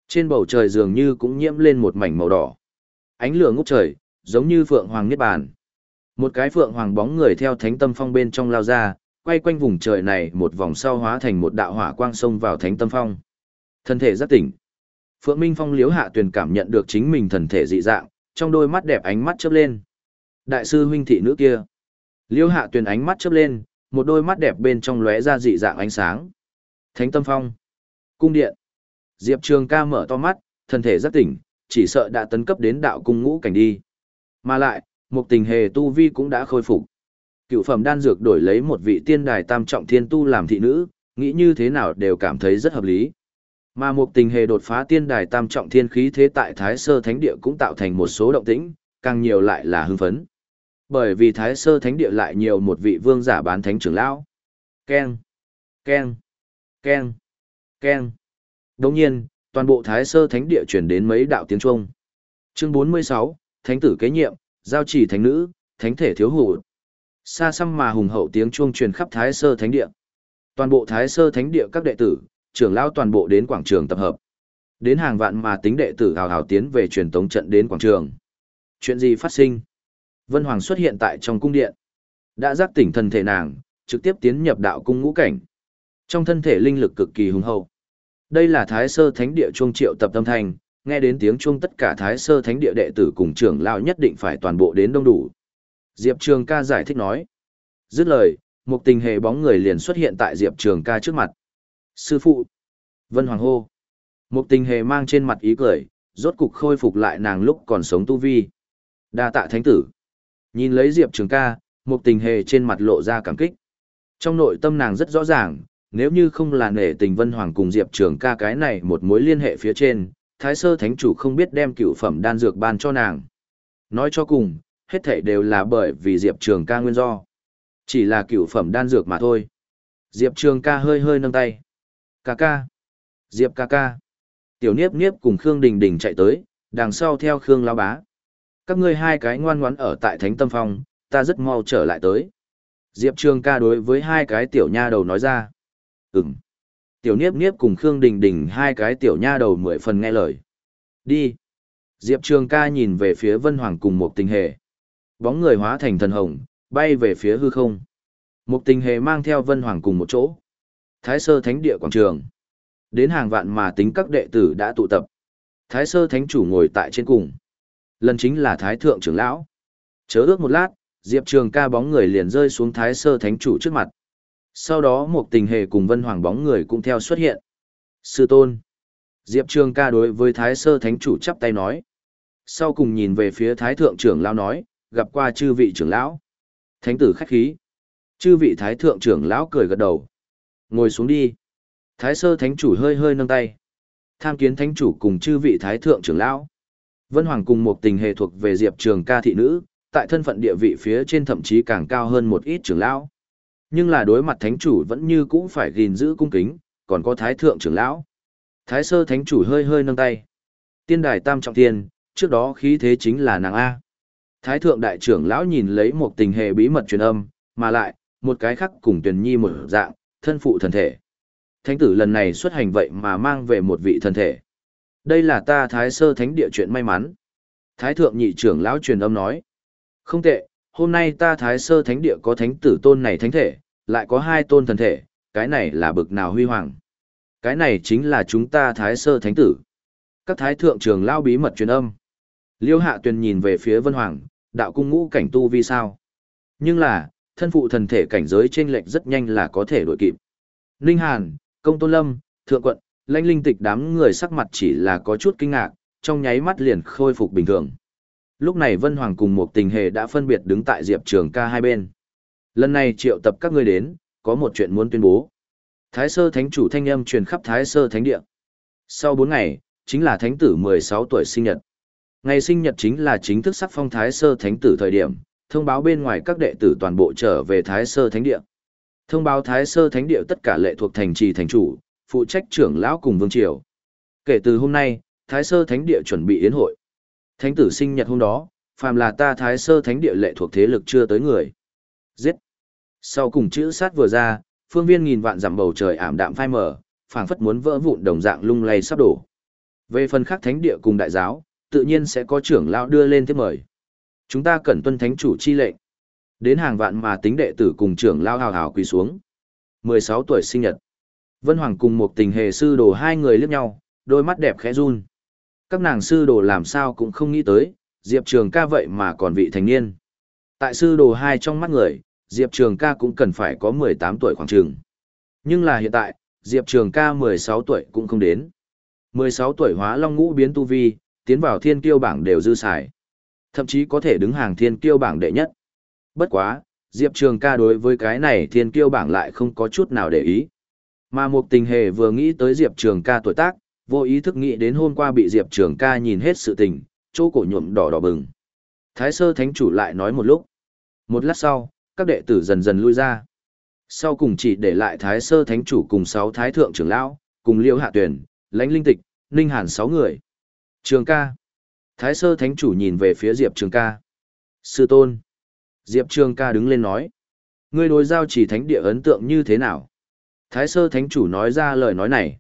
Trên bầu trời dường như cũng nhiễm lên một mảnh màu đỏ. Ánh lửa ngút trời, giống như phượng hoàng niết bàn. Một cái phượng hoàng bóng người theo thánh tâm phong bên trong lao ra, quay quanh vùng trời này một vòng sau hóa thành một đạo hỏa quang xông vào thánh tâm phong. Thân thể rất tỉnh. Phượng Minh Phong liếu hạ tuyền cảm nhận được chính mình thần thể dị dạng, trong đôi mắt đẹp ánh mắt chớp lên. Đại sư huynh thị nữ kia. Liêu hạ tuyền ánh mắt chớp lên, một đôi mắt đẹp bên trong lóe ra dị dạng ánh sáng. Thánh tâm phong. Cung điện. Diệp Trường ca mở to mắt, thân thể rất tỉnh, chỉ sợ đã tấn cấp đến đạo cung ngũ cảnh đi. Mà lại, một tình hề tu vi cũng đã khôi phục. Cựu phẩm đan dược đổi lấy một vị tiên đài tam trọng thiên tu làm thị nữ, nghĩ như thế nào đều cảm thấy rất hợp lý. Mà một tình hề đột phá tiên đài tam trọng thiên khí thế tại Thái Sơ Thánh Địa cũng tạo thành một số động tĩnh, càng nhiều lại là hưng phấn. Bởi vì Thái Sơ Thánh Địa lại nhiều một vị vương giả bán thánh trưởng lão. Ken, Ken, Ken, Ken. Đồng nhiên, toàn bộ Thái Sơ Thánh Địa chuyển đến mấy đạo tiếng Trung. Chương 46, Thánh tử kế nhiệm, giao chỉ thánh nữ, thánh thể thiếu hụt. Xa xăm mà hùng hậu tiếng chuông truyền khắp Thái Sơ Thánh Địa. Toàn bộ Thái Sơ Thánh Địa các đệ tử, trưởng lão toàn bộ đến quảng trường tập hợp. Đến hàng vạn mà tính đệ tử hào hào tiến về truyền tống trận đến quảng trường. Chuyện gì phát sinh? Vân Hoàng xuất hiện tại trong cung điện. Đã giác tỉnh thần thể nàng, trực tiếp tiến nhập đạo cung ngũ cảnh. Trong thân thể linh lực cực kỳ hùng hậu. Đây là Thái Sơ Thánh Địa chuông triệu tập tâm thành, nghe đến tiếng chuông tất cả Thái Sơ Thánh Địa đệ tử cùng trưởng lão nhất định phải toàn bộ đến đông đủ. Diệp Trường ca giải thích nói. Dứt lời, một tình hề bóng người liền xuất hiện tại Diệp Trường ca trước mặt. Sư phụ! Vân Hoàng hô! Một tình hề mang trên mặt ý cười, rốt cục khôi phục lại nàng lúc còn sống tu vi. đa tạ thánh tử! Nhìn lấy Diệp Trường ca, một tình hề trên mặt lộ ra cảm kích. Trong nội tâm nàng rất rõ ràng, nếu như không là nể tình Vân Hoàng cùng Diệp Trường ca cái này một mối liên hệ phía trên, Thái Sơ Thánh Chủ không biết đem cựu phẩm đan dược ban cho nàng. Nói cho cùng, hết thảy đều là bởi vì Diệp Trường ca nguyên do. Chỉ là cựu phẩm đan dược mà thôi. Diệp Trường ca hơi hơi nâng tay. Ca ca. Diệp ca ca. Tiểu Niếp Niếp cùng Khương Đình Đình chạy tới, đằng sau theo Khương Lao Bá. Các ngươi hai cái ngoan ngoãn ở tại Thánh Tâm Phong, ta rất mau trở lại tới. Diệp Trường ca đối với hai cái tiểu nha đầu nói ra. Ừm. Tiểu Niếp Niếp cùng Khương Đình Đình hai cái tiểu nha đầu mười phần nghe lời. Đi. Diệp Trường ca nhìn về phía Vân Hoàng cùng một tình hề. Bóng người hóa thành thần hồng, bay về phía hư không. Một tình hề mang theo Vân Hoàng cùng một chỗ. Thái sơ thánh địa quảng trường. Đến hàng vạn mà tính các đệ tử đã tụ tập. Thái sơ thánh chủ ngồi tại trên cùng. Lần chính là Thái thượng trưởng lão. Chớ ước một lát, Diệp Trường ca bóng người liền rơi xuống Thái sơ thánh chủ trước mặt. Sau đó một tình hề cùng Vân Hoàng bóng người cũng theo xuất hiện. Sư tôn. Diệp Trường ca đối với Thái sơ thánh chủ chắp tay nói. Sau cùng nhìn về phía Thái thượng trưởng lão nói, gặp qua chư vị trưởng lão. Thánh tử khách khí. Chư vị thái thượng trưởng lão cười gật đầu. Ngồi xuống đi. Thái sơ thánh chủ hơi hơi nâng tay. Tham kiến thánh chủ cùng chư vị thái thượng trưởng lão. Vân Hoàng cùng một tình hệ thuộc về Diệp Trường ca thị nữ, tại thân phận địa vị phía trên thậm chí càng cao hơn một ít trưởng lão. Nhưng là đối mặt thánh chủ vẫn như cũ phải gìn giữ cung kính, còn có thái thượng trưởng lão. Thái sơ thánh chủ hơi hơi nâng tay. Tiên đài tam trọng tiên, trước đó khí thế chính là nàng A. Thái thượng đại trưởng lão nhìn lấy một tình hệ bí mật truyền âm, mà lại, một cái khác cùng tuyển nhi một dạng, thân phụ thần thể. Thánh tử lần này xuất hành vậy mà mang về một vị thần thể. Đây là ta thái sơ thánh địa chuyện may mắn. Thái thượng nhị trưởng lão truyền âm nói. Không tệ, hôm nay ta thái sơ thánh địa có thánh tử tôn này thánh thể, lại có hai tôn thần thể, cái này là bực nào huy hoàng. Cái này chính là chúng ta thái sơ thánh tử. Các thái thượng trường lão bí mật truyền âm. Liêu hạ tuyền nhìn về phía vân hoàng, đạo cung ngũ cảnh tu vì sao. Nhưng là, thân phụ thần thể cảnh giới trên lệch rất nhanh là có thể đổi kịp. Ninh Hàn, Công Tôn Lâm, Thượng Quận, lãnh linh tịch đám người sắc mặt chỉ là có chút kinh ngạc, trong nháy mắt liền khôi phục bình thường. Lúc này Vân Hoàng cùng một tình hề đã phân biệt đứng tại Diệp Trường ca hai bên. Lần này triệu tập các ngươi đến, có một chuyện muốn tuyên bố. Thái Sơ Thánh chủ thanh âm truyền khắp Thái Sơ Thánh địa. Sau 4 ngày, chính là Thánh tử 16 tuổi sinh nhật. Ngày sinh nhật chính là chính thức sắc phong Thái Sơ Thánh tử thời điểm, thông báo bên ngoài các đệ tử toàn bộ trở về Thái Sơ Thánh địa. Thông báo Thái Sơ Thánh địa tất cả lệ thuộc thành trì thành chủ, phụ trách trưởng lão cùng vương triều. Kể từ hôm nay, Thái Sơ Thánh địa chuẩn bị yến hội. Thánh tử sinh nhật hôm đó, phàm là ta Thái Sơ Thánh địa lệ thuộc thế lực chưa tới người. Giết. Sau cùng chữ sát vừa ra, phương viên nghìn vạn dặm bầu trời ảm đạm phai mờ, phảng phất muốn vỡ vụn đồng dạng lung lay sắp đổ. Về phần khác thánh địa cùng đại giáo, tự nhiên sẽ có trưởng lão đưa lên tiếp mời. Chúng ta cần tuân thánh chủ chi lệnh. Đến hàng vạn mà tính đệ tử cùng trưởng lão hào hào quỳ xuống. 16 tuổi sinh nhật. Vân Hoàng cùng một tình hề sư đồ hai người liếc nhau, đôi mắt đẹp khẽ run. Các nàng sư đồ làm sao cũng không nghĩ tới, Diệp Trường ca vậy mà còn vị thành niên. Tại sư đồ hai trong mắt người, Diệp Trường ca cũng cần phải có 18 tuổi khoảng trường. Nhưng là hiện tại, Diệp Trường ca 16 tuổi cũng không đến. 16 tuổi hóa long ngũ biến tu vi, tiến vào thiên kiêu bảng đều dư xài. Thậm chí có thể đứng hàng thiên kiêu bảng đệ nhất. Bất quá, Diệp Trường ca đối với cái này thiên kiêu bảng lại không có chút nào để ý. Mà một tình hề vừa nghĩ tới Diệp Trường ca tuổi tác, vô ý thức nghĩ đến hôm qua bị Diệp Trường ca nhìn hết sự tình, chỗ cổ nhuộm đỏ đỏ bừng. Thái sơ thánh chủ lại nói một lúc. Một lát sau, các đệ tử dần dần lui ra. Sau cùng chỉ để lại Thái sơ thánh chủ cùng sáu thái thượng trưởng lão, cùng liêu hạ tuyển, lãnh linh tịch, ninh hàn sáu người. Trường ca. Thái sơ thánh chủ nhìn về phía Diệp Trường ca. Sư tôn. Diệp Trường ca đứng lên nói. Ngươi đối giao chỉ thánh địa ấn tượng như thế nào? Thái sơ thánh chủ nói ra lời nói này.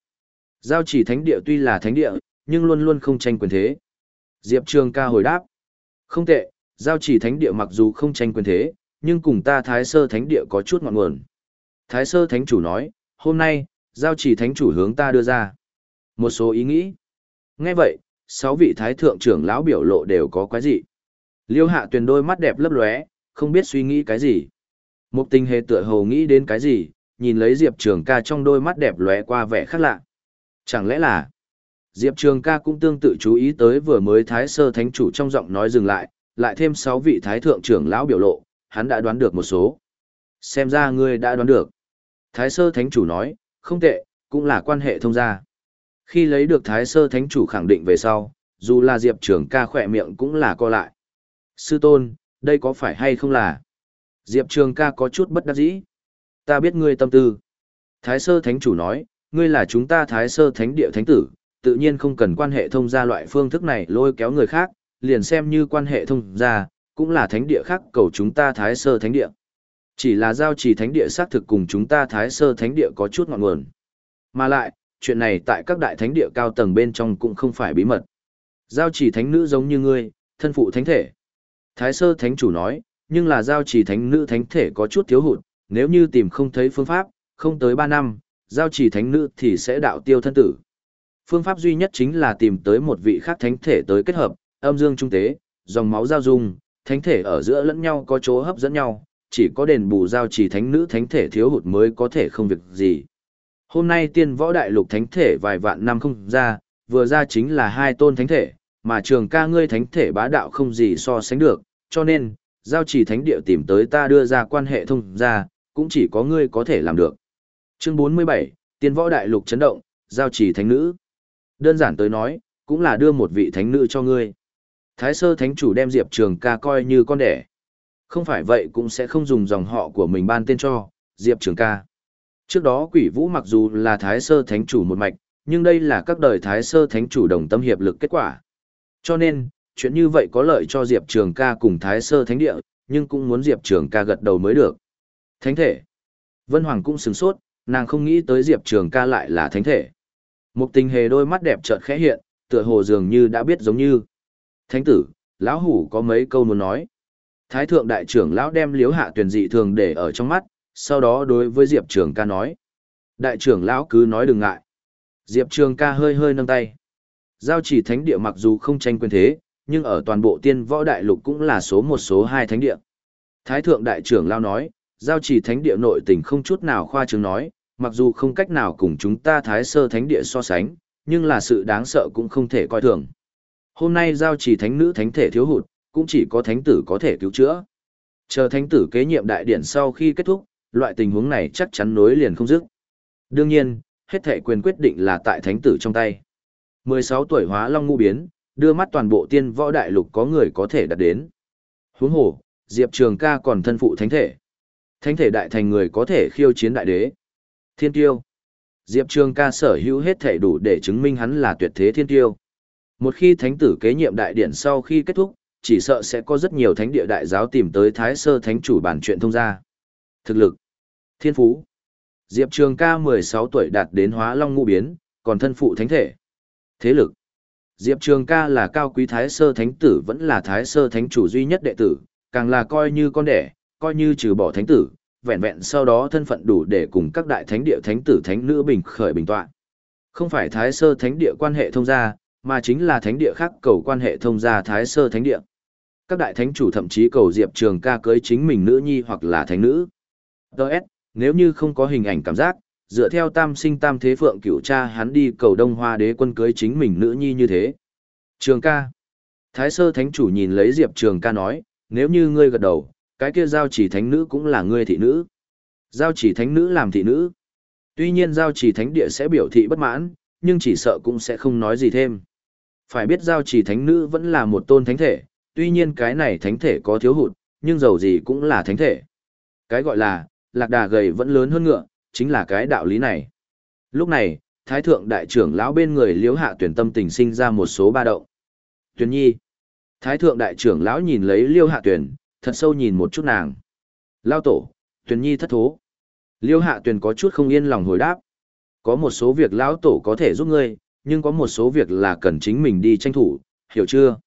Giao chỉ thánh địa tuy là thánh địa, nhưng luôn luôn không tranh quyền thế. Diệp Trường ca hồi đáp. Không tệ, giao chỉ thánh địa mặc dù không tranh quyền thế, nhưng cùng ta thái sơ thánh địa có chút ngọn nguồn. Thái sơ thánh chủ nói, hôm nay, giao chỉ thánh chủ hướng ta đưa ra. Một số ý nghĩ. Nghe vậy, sáu vị thái thượng trưởng lão biểu lộ đều có quái gì. Liêu hạ tuyền đôi mắt đẹp lấp lóe, không biết suy nghĩ cái gì. Một tình hề tựa hồ nghĩ đến cái gì, nhìn lấy Diệp Trường ca trong đôi mắt đẹp lóe qua vẻ khác lạ. Chẳng lẽ là... Diệp Trường ca cũng tương tự chú ý tới vừa mới thái sơ thánh chủ trong giọng nói dừng lại, lại thêm sáu vị thái thượng trưởng lão biểu lộ, hắn đã đoán được một số. Xem ra ngươi đã đoán được. Thái sơ thánh chủ nói, không tệ, cũng là quan hệ thông gia. Khi lấy được thái sơ thánh chủ khẳng định về sau, dù là Diệp Trường ca khỏe miệng cũng là co lại. Sư tôn, đây có phải hay không là? Diệp Trường ca có chút bất đắc dĩ. Ta biết ngươi tâm tư. Thái sơ thánh chủ nói, ngươi là chúng ta thái sơ thánh địa thánh tử, tự nhiên không cần quan hệ thông gia loại phương thức này lôi kéo người khác, liền xem như quan hệ thông gia, cũng là thánh địa khác cầu chúng ta thái sơ thánh địa. Chỉ là giao trì thánh địa xác thực cùng chúng ta thái sơ thánh địa có chút ngọn nguồn. Mà lại, chuyện này tại các đại thánh địa cao tầng bên trong cũng không phải bí mật. Giao trì thánh nữ giống như ngươi, thân phụ thánh thể. Thái sơ thánh chủ nói, nhưng là giao trì thánh nữ thánh thể có chút thiếu hụt, nếu như tìm không thấy phương pháp, không tới 3 năm, giao trì thánh nữ thì sẽ đạo tiêu thân tử. Phương pháp duy nhất chính là tìm tới một vị khác thánh thể tới kết hợp, âm dương trung tế, dòng máu giao dung, thánh thể ở giữa lẫn nhau có chỗ hấp dẫn nhau, chỉ có đền bù giao trì thánh nữ thánh thể thiếu hụt mới có thể không việc gì. Hôm nay tiên võ đại lục thánh thể vài vạn năm không ra, vừa ra chính là hai tôn thánh thể, mà trường ca ngươi thánh thể bá đạo không gì so sánh được, cho nên, giao trì thánh địa tìm tới ta đưa ra quan hệ thông ra, cũng chỉ có ngươi có thể làm được. Chương 47, tiên võ đại lục chấn động, giao trì thánh nữ. Đơn giản tới nói, cũng là đưa một vị thánh nữ cho ngươi. Thái sơ thánh chủ đem Diệp Trường ca coi như con đẻ. Không phải vậy cũng sẽ không dùng dòng họ của mình ban tên cho, Diệp Trường ca. Trước đó quỷ vũ mặc dù là thái sơ thánh chủ một mạch, nhưng đây là các đời thái sơ thánh chủ đồng tâm hiệp lực kết quả. Cho nên, chuyện như vậy có lợi cho Diệp Trường ca cùng thái sơ thánh địa, nhưng cũng muốn Diệp Trường ca gật đầu mới được. Thánh thể. Vân Hoàng cũng sửng sốt, nàng không nghĩ tới Diệp Trường ca lại là thánh thể. Một tình hề đôi mắt đẹp chợt khẽ hiện, tựa hồ dường như đã biết giống như. Thánh tử, lão hủ có mấy câu muốn nói. Thái thượng đại trưởng lão đem liếu hạ tuyển dị thường để ở trong mắt, sau đó đối với Diệp Trường ca nói. Đại trưởng lão cứ nói đừng ngại. Diệp Trường ca hơi hơi nâng tay. Giao chỉ thánh địa mặc dù không tranh quyền thế, nhưng ở toàn bộ tiên võ đại lục cũng là số một số hai thánh địa. Thái thượng đại trưởng lão nói, giao chỉ thánh địa nội tình không chút nào khoa trương nói, mặc dù không cách nào cùng chúng ta thái sơ thánh địa so sánh, nhưng là sự đáng sợ cũng không thể coi thường. Hôm nay giao chỉ thánh nữ thánh thể thiếu hụt, cũng chỉ có thánh tử có thể cứu chữa. Chờ thánh tử kế nhiệm đại điển sau khi kết thúc, loại tình huống này chắc chắn nối liền không dứt. Đương nhiên, hết thể quyền quyết định là tại thánh tử trong tay. 16 tuổi hóa long ngu biến, đưa mắt toàn bộ tiên võ đại lục có người có thể đạt đến. Huống hồ, Diệp Trường ca còn thân phụ thánh thể. Thánh thể đại thành người có thể khiêu chiến đại đế. Thiên tiêu. Diệp Trường ca sở hữu hết thể đủ để chứng minh hắn là tuyệt thế thiên tiêu. Một khi thánh tử kế nhiệm đại điển sau khi kết thúc, chỉ sợ sẽ có rất nhiều thánh địa đại giáo tìm tới thái sơ thánh chủ bản chuyện thông gia. Thực lực. Thiên phú. Diệp Trường ca 16 tuổi đạt đến hóa long ngũ biến, còn thân phụ thánh thể. Thế lực. Diệp Trường ca là cao quý thái sơ thánh tử vẫn là thái sơ thánh chủ duy nhất đệ tử, càng là coi như con đẻ, coi như trừ bỏ thánh tử, vẹn vẹn sau đó thân phận đủ để cùng các đại thánh địa thánh tử thánh nữ bình khởi bình tọa. Không phải thái sơ thánh địa quan hệ thông gia, mà chính là thánh địa khác cầu quan hệ thông gia thái sơ thánh địa. Các đại thánh chủ thậm chí cầu Diệp Trường ca cưới chính mình nữ nhi hoặc là thánh nữ. Đợt, nếu như không có hình ảnh cảm giác, dựa theo tam sinh tam thế phượng cửu cha hắn đi cầu đông hoa đế quân cưới chính mình nữ nhi như thế. Trường ca. Thái sơ thánh chủ nhìn lấy Diệp Trường ca nói, nếu như ngươi gật đầu, cái kia giao chỉ thánh nữ cũng là ngươi thị nữ. Giao chỉ thánh nữ làm thị nữ. Tuy nhiên giao chỉ thánh địa sẽ biểu thị bất mãn, nhưng chỉ sợ cũng sẽ không nói gì thêm. Phải biết giao chỉ thánh nữ vẫn là một tôn thánh thể, tuy nhiên cái này thánh thể có thiếu hụt, nhưng dầu gì cũng là thánh thể. Cái gọi là, lạc đà gầy vẫn lớn hơn ngựa, chính là cái đạo lý này. Lúc này, Thái Thượng Đại trưởng lão bên người liếu hạ tuyển tâm tình sinh ra một số ba động. Tuyển nhi. Thái Thượng Đại trưởng lão nhìn lấy liêu hạ tuyển, thật sâu nhìn một chút nàng. Lao tổ, tuyển nhi thất thố. Liêu hạ tuyển có chút không yên lòng hồi đáp. Có một số việc lão tổ có thể giúp ngươi, nhưng có một số việc là cần chính mình đi tranh thủ, hiểu chưa?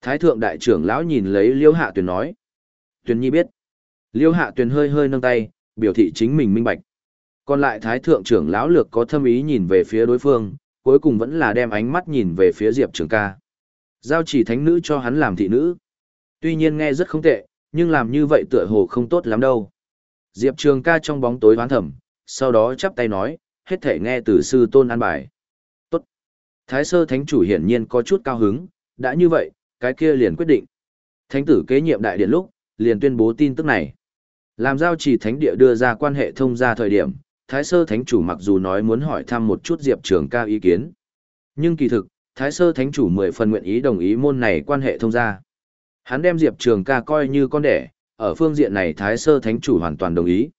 Thái thượng đại trưởng lão nhìn lấy liêu hạ tuyển nói. Tuyển nhi biết. Liêu hạ tuyển hơi hơi nâng tay, biểu thị chính mình minh bạch. Còn lại thái thượng trưởng lão lược có thâm ý nhìn về phía đối phương, cuối cùng vẫn là đem ánh mắt nhìn về phía Diệp Trường ca. Giao chỉ thánh nữ cho hắn làm thị nữ. Tuy nhiên nghe rất không tệ, nhưng làm như vậy tựa hồ không tốt lắm đâu. Diệp Trường ca trong bóng tối hoán thẩm, sau đó chắp tay nói, hết thể nghe từ sư tôn an bài. Tốt. Thái sơ thánh chủ hiển nhiên có chút cao hứng, đã như vậy, cái kia liền quyết định. Thánh tử kế nhiệm đại điện lúc, liền tuyên bố tin tức này. Làm giao chỉ thánh địa đưa ra quan hệ thông ra thời điểm, Thái sơ thánh chủ mặc dù nói muốn hỏi thăm một chút Diệp Trường ca ý kiến. Nhưng kỳ thực, Thái sơ thánh chủ mười phần nguyện ý đồng ý môn này quan hệ thông ra. Hắn đem Diệp Trường ca coi như con đẻ, ở phương diện này Thái sơ thánh chủ hoàn toàn đồng ý.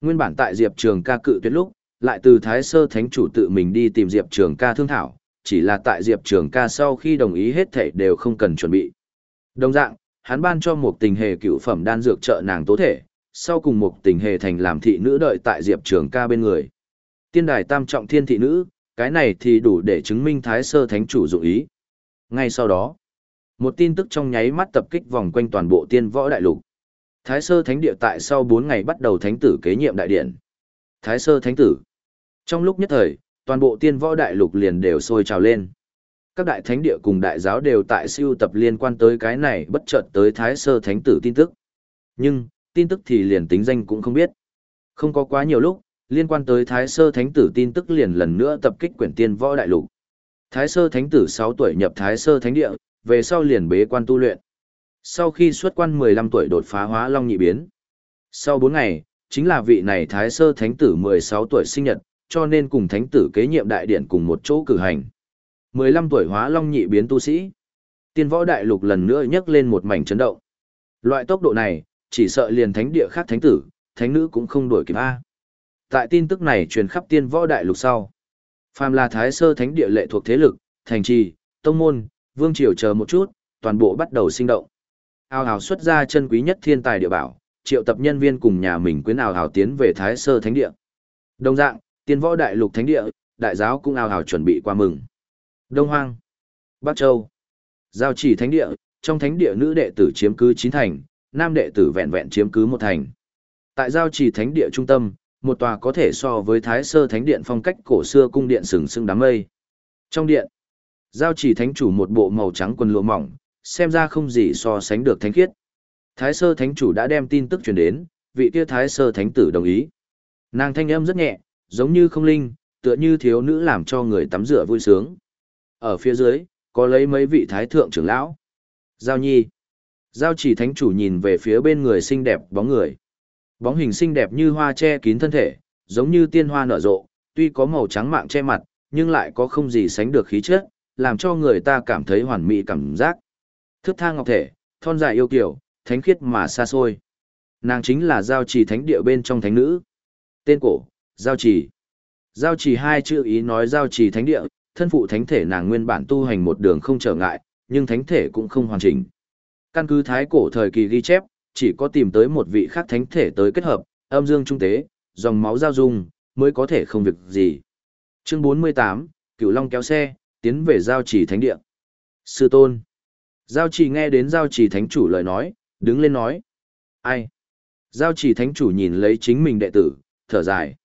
Nguyên bản tại Diệp Trường ca cự tuyệt lúc, lại từ Thái sơ thánh chủ tự mình đi tìm Diệp Trường ca thương thảo, chỉ là tại Diệp Trường ca sau khi đồng ý hết thảy đều không cần chuẩn bị. Đồng dạng, hắn ban cho một tình hề cựu phẩm đan dược trợ nàng tố thể, sau cùng một tình hề thành làm thị nữ đợi tại Diệp Trường ca bên người. Tiên đài tam trọng thiên thị nữ, cái này thì đủ để chứng minh Thái sơ thánh chủ dụng ý. Ngay sau đó, một tin tức trong nháy mắt tập kích vòng quanh toàn bộ tiên võ đại lục. Thái sơ thánh địa tại sau 4 ngày bắt đầu thánh tử kế nhiệm đại điện. Thái sơ thánh tử. Trong lúc nhất thời, toàn bộ tiên võ đại lục liền đều sôi trào lên. Các đại thánh địa cùng đại giáo đều tại siêu tập liên quan tới cái này bất chợt tới thái sơ thánh tử tin tức. Nhưng, tin tức thì liền tính danh cũng không biết. Không có quá nhiều lúc, liên quan tới thái sơ thánh tử tin tức liền lần nữa tập kích quyển tiên võ đại lục. Thái sơ thánh tử 6 tuổi nhập thái sơ thánh địa, về sau liền bế quan tu luyện. Sau khi xuất quan 15 tuổi đột phá hóa long nhị biến. Sau 4 ngày, chính là vị này thái sơ thánh tử 16 tuổi sinh nhật, cho nên cùng thánh tử kế nhiệm đại điện cùng một chỗ cử hành. 15 tuổi hóa long nhị biến tu sĩ. Tiên võ đại lục lần nữa nhấc lên một mảnh chấn động. Loại tốc độ này, chỉ sợ liền thánh địa khác thánh tử, thánh nữ cũng không đổi kịp A. Tại tin tức này truyền khắp tiên võ đại lục sau. Phàm là thái sơ thánh địa lệ thuộc thế lực, thành trì, tông môn, vương triều chờ một chút, toàn bộ bắt đầu sinh động. Ao hào xuất ra chân quý nhất thiên tài địa bảo, triệu tập nhân viên cùng nhà mình quyến Ao hào tiến về thái sơ thánh địa. Đồng dạng, tiên võ đại lục thánh địa, đại giáo cũng Ao hào chuẩn bị qua mừng. Đông Hoang, Bắc Châu, Giao chỉ thánh địa, trong thánh địa nữ đệ tử chiếm cứ chín thành, nam đệ tử vẹn vẹn chiếm cứ một thành. Tại giao chỉ thánh địa trung tâm, một tòa có thể so với thái sơ thánh điện phong cách cổ xưa cung điện sừng sững đám mây. Trong điện, giao chỉ thánh chủ một bộ màu trắng quần lụa mỏng, xem ra không gì so sánh được thánh khiết. Thái sơ thánh chủ đã đem tin tức truyền đến, vị kia thái sơ thánh tử đồng ý. Nàng thanh âm rất nhẹ, giống như không linh, tựa như thiếu nữ làm cho người tắm rửa vui sướng. Ở phía dưới, có lấy mấy vị thái thượng trưởng lão. Giao nhi. Giao chỉ thánh chủ nhìn về phía bên người xinh đẹp bóng người. Bóng hình xinh đẹp như hoa che kín thân thể, giống như tiên hoa nở rộ, tuy có màu trắng mạng che mặt, nhưng lại có không gì sánh được khí chất, làm cho người ta cảm thấy hoàn mỹ cảm giác. Thước tha ngọc thể, thon dài yêu kiều, thánh khiết mà xa xôi. Nàng chính là giao trì thánh địa bên trong thánh nữ. Tên cổ, giao trì. Giao trì hai chữ ý nói giao trì thánh địa, thân phụ thánh thể nàng nguyên bản tu hành một đường không trở ngại, nhưng thánh thể cũng không hoàn chỉnh. Căn cứ thái cổ thời kỳ ghi chép, chỉ có tìm tới một vị khác thánh thể tới kết hợp, âm dương trung tế, dòng máu giao dung, mới có thể không việc gì. Chương 48, Cửu Long kéo xe, tiến về giao trì thánh địa. Sư tôn. Giao trì nghe đến giao trì thánh chủ lời nói, đứng lên nói. Ai? Giao trì thánh chủ nhìn lấy chính mình đệ tử, thở dài.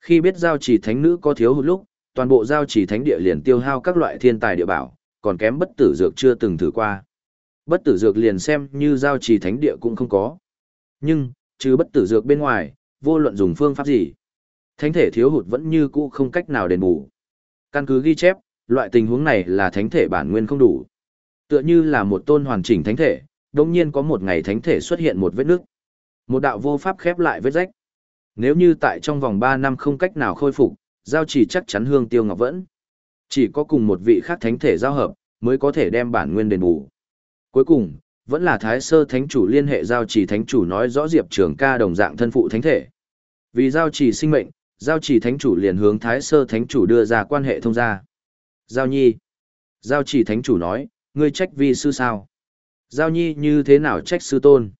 Khi biết giao trì thánh nữ có thiếu hụt lúc, toàn bộ giao trì thánh địa liền tiêu hao các loại thiên tài địa bảo, còn kém bất tử dược chưa từng thử qua. Bất tử dược liền xem như giao trì thánh địa cũng không có. Nhưng, trừ bất tử dược bên ngoài, vô luận dùng phương pháp gì. Thánh thể thiếu hụt vẫn như cũ không cách nào đền bù. Căn cứ ghi chép, loại tình huống này là thánh thể bản nguyên không đủ. Tựa như là một tôn hoàn chỉnh thánh thể, đồng nhiên có một ngày thánh thể xuất hiện một vết nước. Một đạo vô pháp khép lại vết rách. Nếu như tại trong vòng 3 năm không cách nào khôi phục, giao chỉ chắc chắn hương tiêu ngọc vẫn. Chỉ có cùng một vị khác thánh thể giao hợp, mới có thể đem bản nguyên đền bù. Cuối cùng, vẫn là thái sơ thánh chủ liên hệ giao chỉ thánh chủ nói rõ diệp trường ca đồng dạng thân phụ thánh thể. Vì giao chỉ sinh mệnh, giao chỉ thánh chủ liền hướng thái sơ thánh chủ đưa ra quan hệ thông gia. Giao nhi. Giao chỉ thánh chủ nói, ngươi trách vi sư sao? Giao nhi như thế nào trách sư tôn?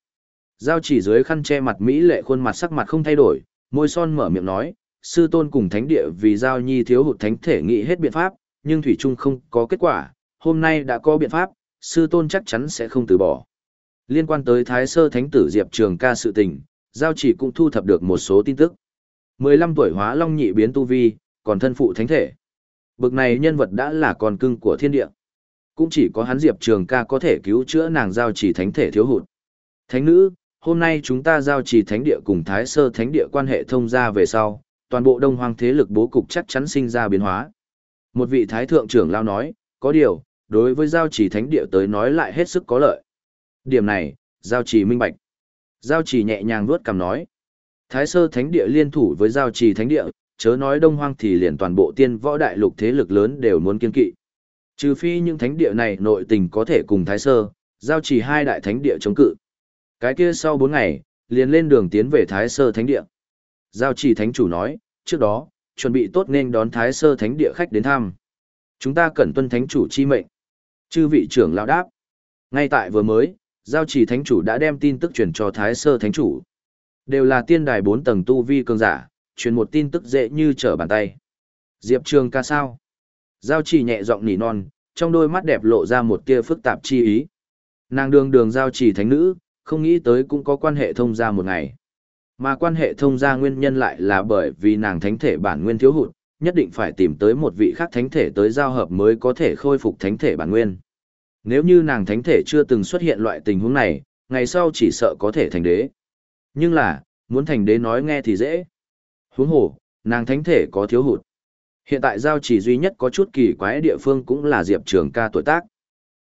Giao chỉ dưới khăn che mặt Mỹ lệ khuôn mặt sắc mặt không thay đổi, môi son mở miệng nói, sư tôn cùng thánh địa vì Giao nhi thiếu hụt thánh thể nghĩ hết biện pháp, nhưng Thủy Trung không có kết quả, hôm nay đã có biện pháp, sư tôn chắc chắn sẽ không từ bỏ. Liên quan tới Thái Sơ Thánh tử Diệp Trường ca sự tình, Giao chỉ cũng thu thập được một số tin tức. 15 tuổi hóa long nhị biến tu vi, còn thân phụ thánh thể. Bực này nhân vật đã là con cưng của thiên địa. Cũng chỉ có hắn Diệp Trường ca có thể cứu chữa nàng giao chỉ thánh thể thiếu hụt. Thánh nữ, hôm nay chúng ta giao chỉ thánh địa cùng Thái Sơ thánh địa quan hệ thông ra về sau, toàn bộ đông hoang thế lực bố cục chắc chắn sinh ra biến hóa. Một vị thái thượng trưởng lao nói, có điều, đối với giao chỉ thánh địa tới nói lại hết sức có lợi. Điểm này, giao chỉ minh bạch. Giao chỉ nhẹ nhàng vuốt cằm nói. Thái sơ thánh địa liên thủ với giao chỉ thánh địa, chớ nói đông hoang thì liền toàn bộ tiên võ đại lục thế lực lớn đều muốn kiên kỵ. Trừ phi những thánh địa này nội tình có thể cùng thái sơ, giao chỉ hai đại thánh địa chống cự. Cái kia sau bốn ngày, liền lên đường tiến về thái sơ thánh địa. Giao chỉ thánh chủ nói, trước đó, chuẩn bị tốt nên đón thái sơ thánh địa khách đến thăm. Chúng ta cần tuân thánh chủ chi mệnh. Chư vị trưởng lão đáp. Ngay tại vừa mới, giao chỉ thánh chủ đã đem tin tức truyền cho thái sơ thánh chủ. Đều là tiên đài bốn tầng tu vi cường giả, truyền một tin tức dễ như trở bàn tay. Diệp Trường ca sao? Giao chỉ nhẹ giọng nỉ non, trong đôi mắt đẹp lộ ra một tia phức tạp chi ý. Nàng đường đường giao chỉ thánh nữ, không nghĩ tới cũng có quan hệ thông gia một ngày. Mà quan hệ thông gia nguyên nhân lại là bởi vì nàng thánh thể bản nguyên thiếu hụt, nhất định phải tìm tới một vị khác thánh thể tới giao hợp mới có thể khôi phục thánh thể bản nguyên. Nếu như nàng thánh thể chưa từng xuất hiện loại tình huống này, ngày sau chỉ sợ có thể thành đế. Nhưng là, muốn thành đế nói nghe thì dễ. Huống hồ, nàng thánh thể có thiếu hụt. Hiện tại giao chỉ duy nhất có chút kỳ quái địa phương cũng là Diệp Trường ca tuổi tác.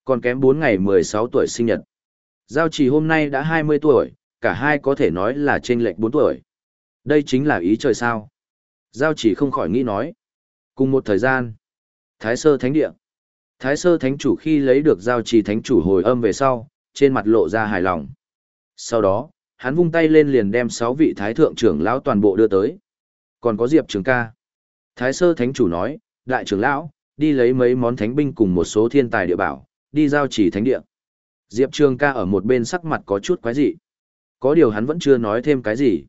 Còn kém bốn ngày 16 tuổi sinh nhật. Giao chỉ hôm nay đã 20 tuổi, cả hai có thể nói là trên lệch bốn tuổi. Đây chính là ý trời sao. Giao chỉ không khỏi nghĩ nói. Cùng một thời gian, Thái Sơ Thánh Địa. Thái Sơ Thánh Chủ khi lấy được giao trì Thánh Chủ hồi âm về sau, trên mặt lộ ra hài lòng. Sau đó, hắn vung tay lên liền đem sáu vị Thái Thượng trưởng lão toàn bộ đưa tới. Còn có Diệp Trường ca. Thái Sơ Thánh Chủ nói, Đại trưởng lão, đi lấy mấy món thánh binh cùng một số thiên tài địa bảo, đi giao chỉ Thánh Địa. Diệp Trường ca ở một bên sắc mặt có chút quái dị. Có điều hắn vẫn chưa nói thêm cái gì.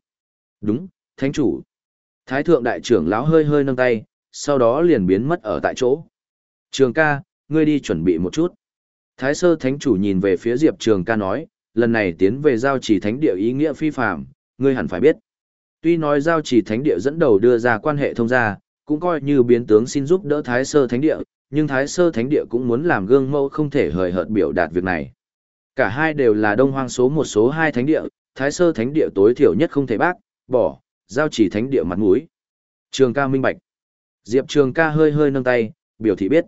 Đúng, Thánh Chủ. Thái thượng đại trưởng lão hơi hơi nâng tay, sau đó liền biến mất ở tại chỗ. Trường ca, ngươi đi chuẩn bị một chút. Thái sơ thánh chủ nhìn về phía Diệp Trường ca nói, lần này tiến về giao chỉ thánh địa ý nghĩa phi phạm, ngươi hẳn phải biết. Tuy nói giao chỉ thánh địa dẫn đầu đưa ra quan hệ thông gia, cũng coi như biến tướng xin giúp đỡ Thái sơ thánh địa, nhưng Thái sơ thánh địa cũng muốn làm gương mẫu không thể hời hợt biểu đạt việc này. Cả hai đều là đông hoang số một số hai thánh địa, Thái sơ thánh địa tối thiểu nhất không thể bác, bỏ, giao chỉ thánh địa mặt mũi. Trường ca minh bạch. Diệp trường ca hơi hơi nâng tay, biểu thị biết.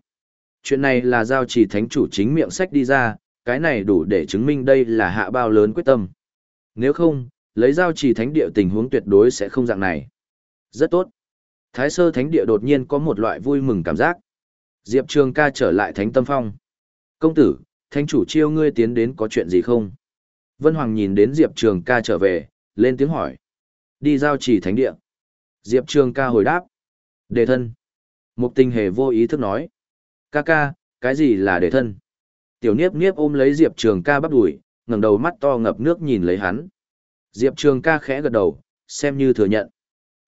Chuyện này là giao chỉ thánh chủ chính miệng sách đi ra, cái này đủ để chứng minh đây là hạ bao lớn quyết tâm. Nếu không, lấy giao chỉ thánh địa tình huống tuyệt đối sẽ không dạng này. Rất tốt. Thái sơ thánh địa đột nhiên có một loại vui mừng cảm giác. Diệp trường ca trở lại thánh tâm phong. Công tử, thánh chủ chiêu ngươi tiến đến có chuyện gì không? Vân Hoàng nhìn đến Diệp trường ca trở về, lên tiếng hỏi. Đi giao chỉ thánh địa. Diệp Trường ca hồi đáp. Đề thân. Mục tình hề vô ý thức nói. Ca ca, cái gì là đề thân? Tiểu niếp niếp ôm lấy Diệp Trường ca bắt đuổi, ngẩng đầu mắt to ngập nước nhìn lấy hắn. Diệp Trường ca khẽ gật đầu, xem như thừa nhận.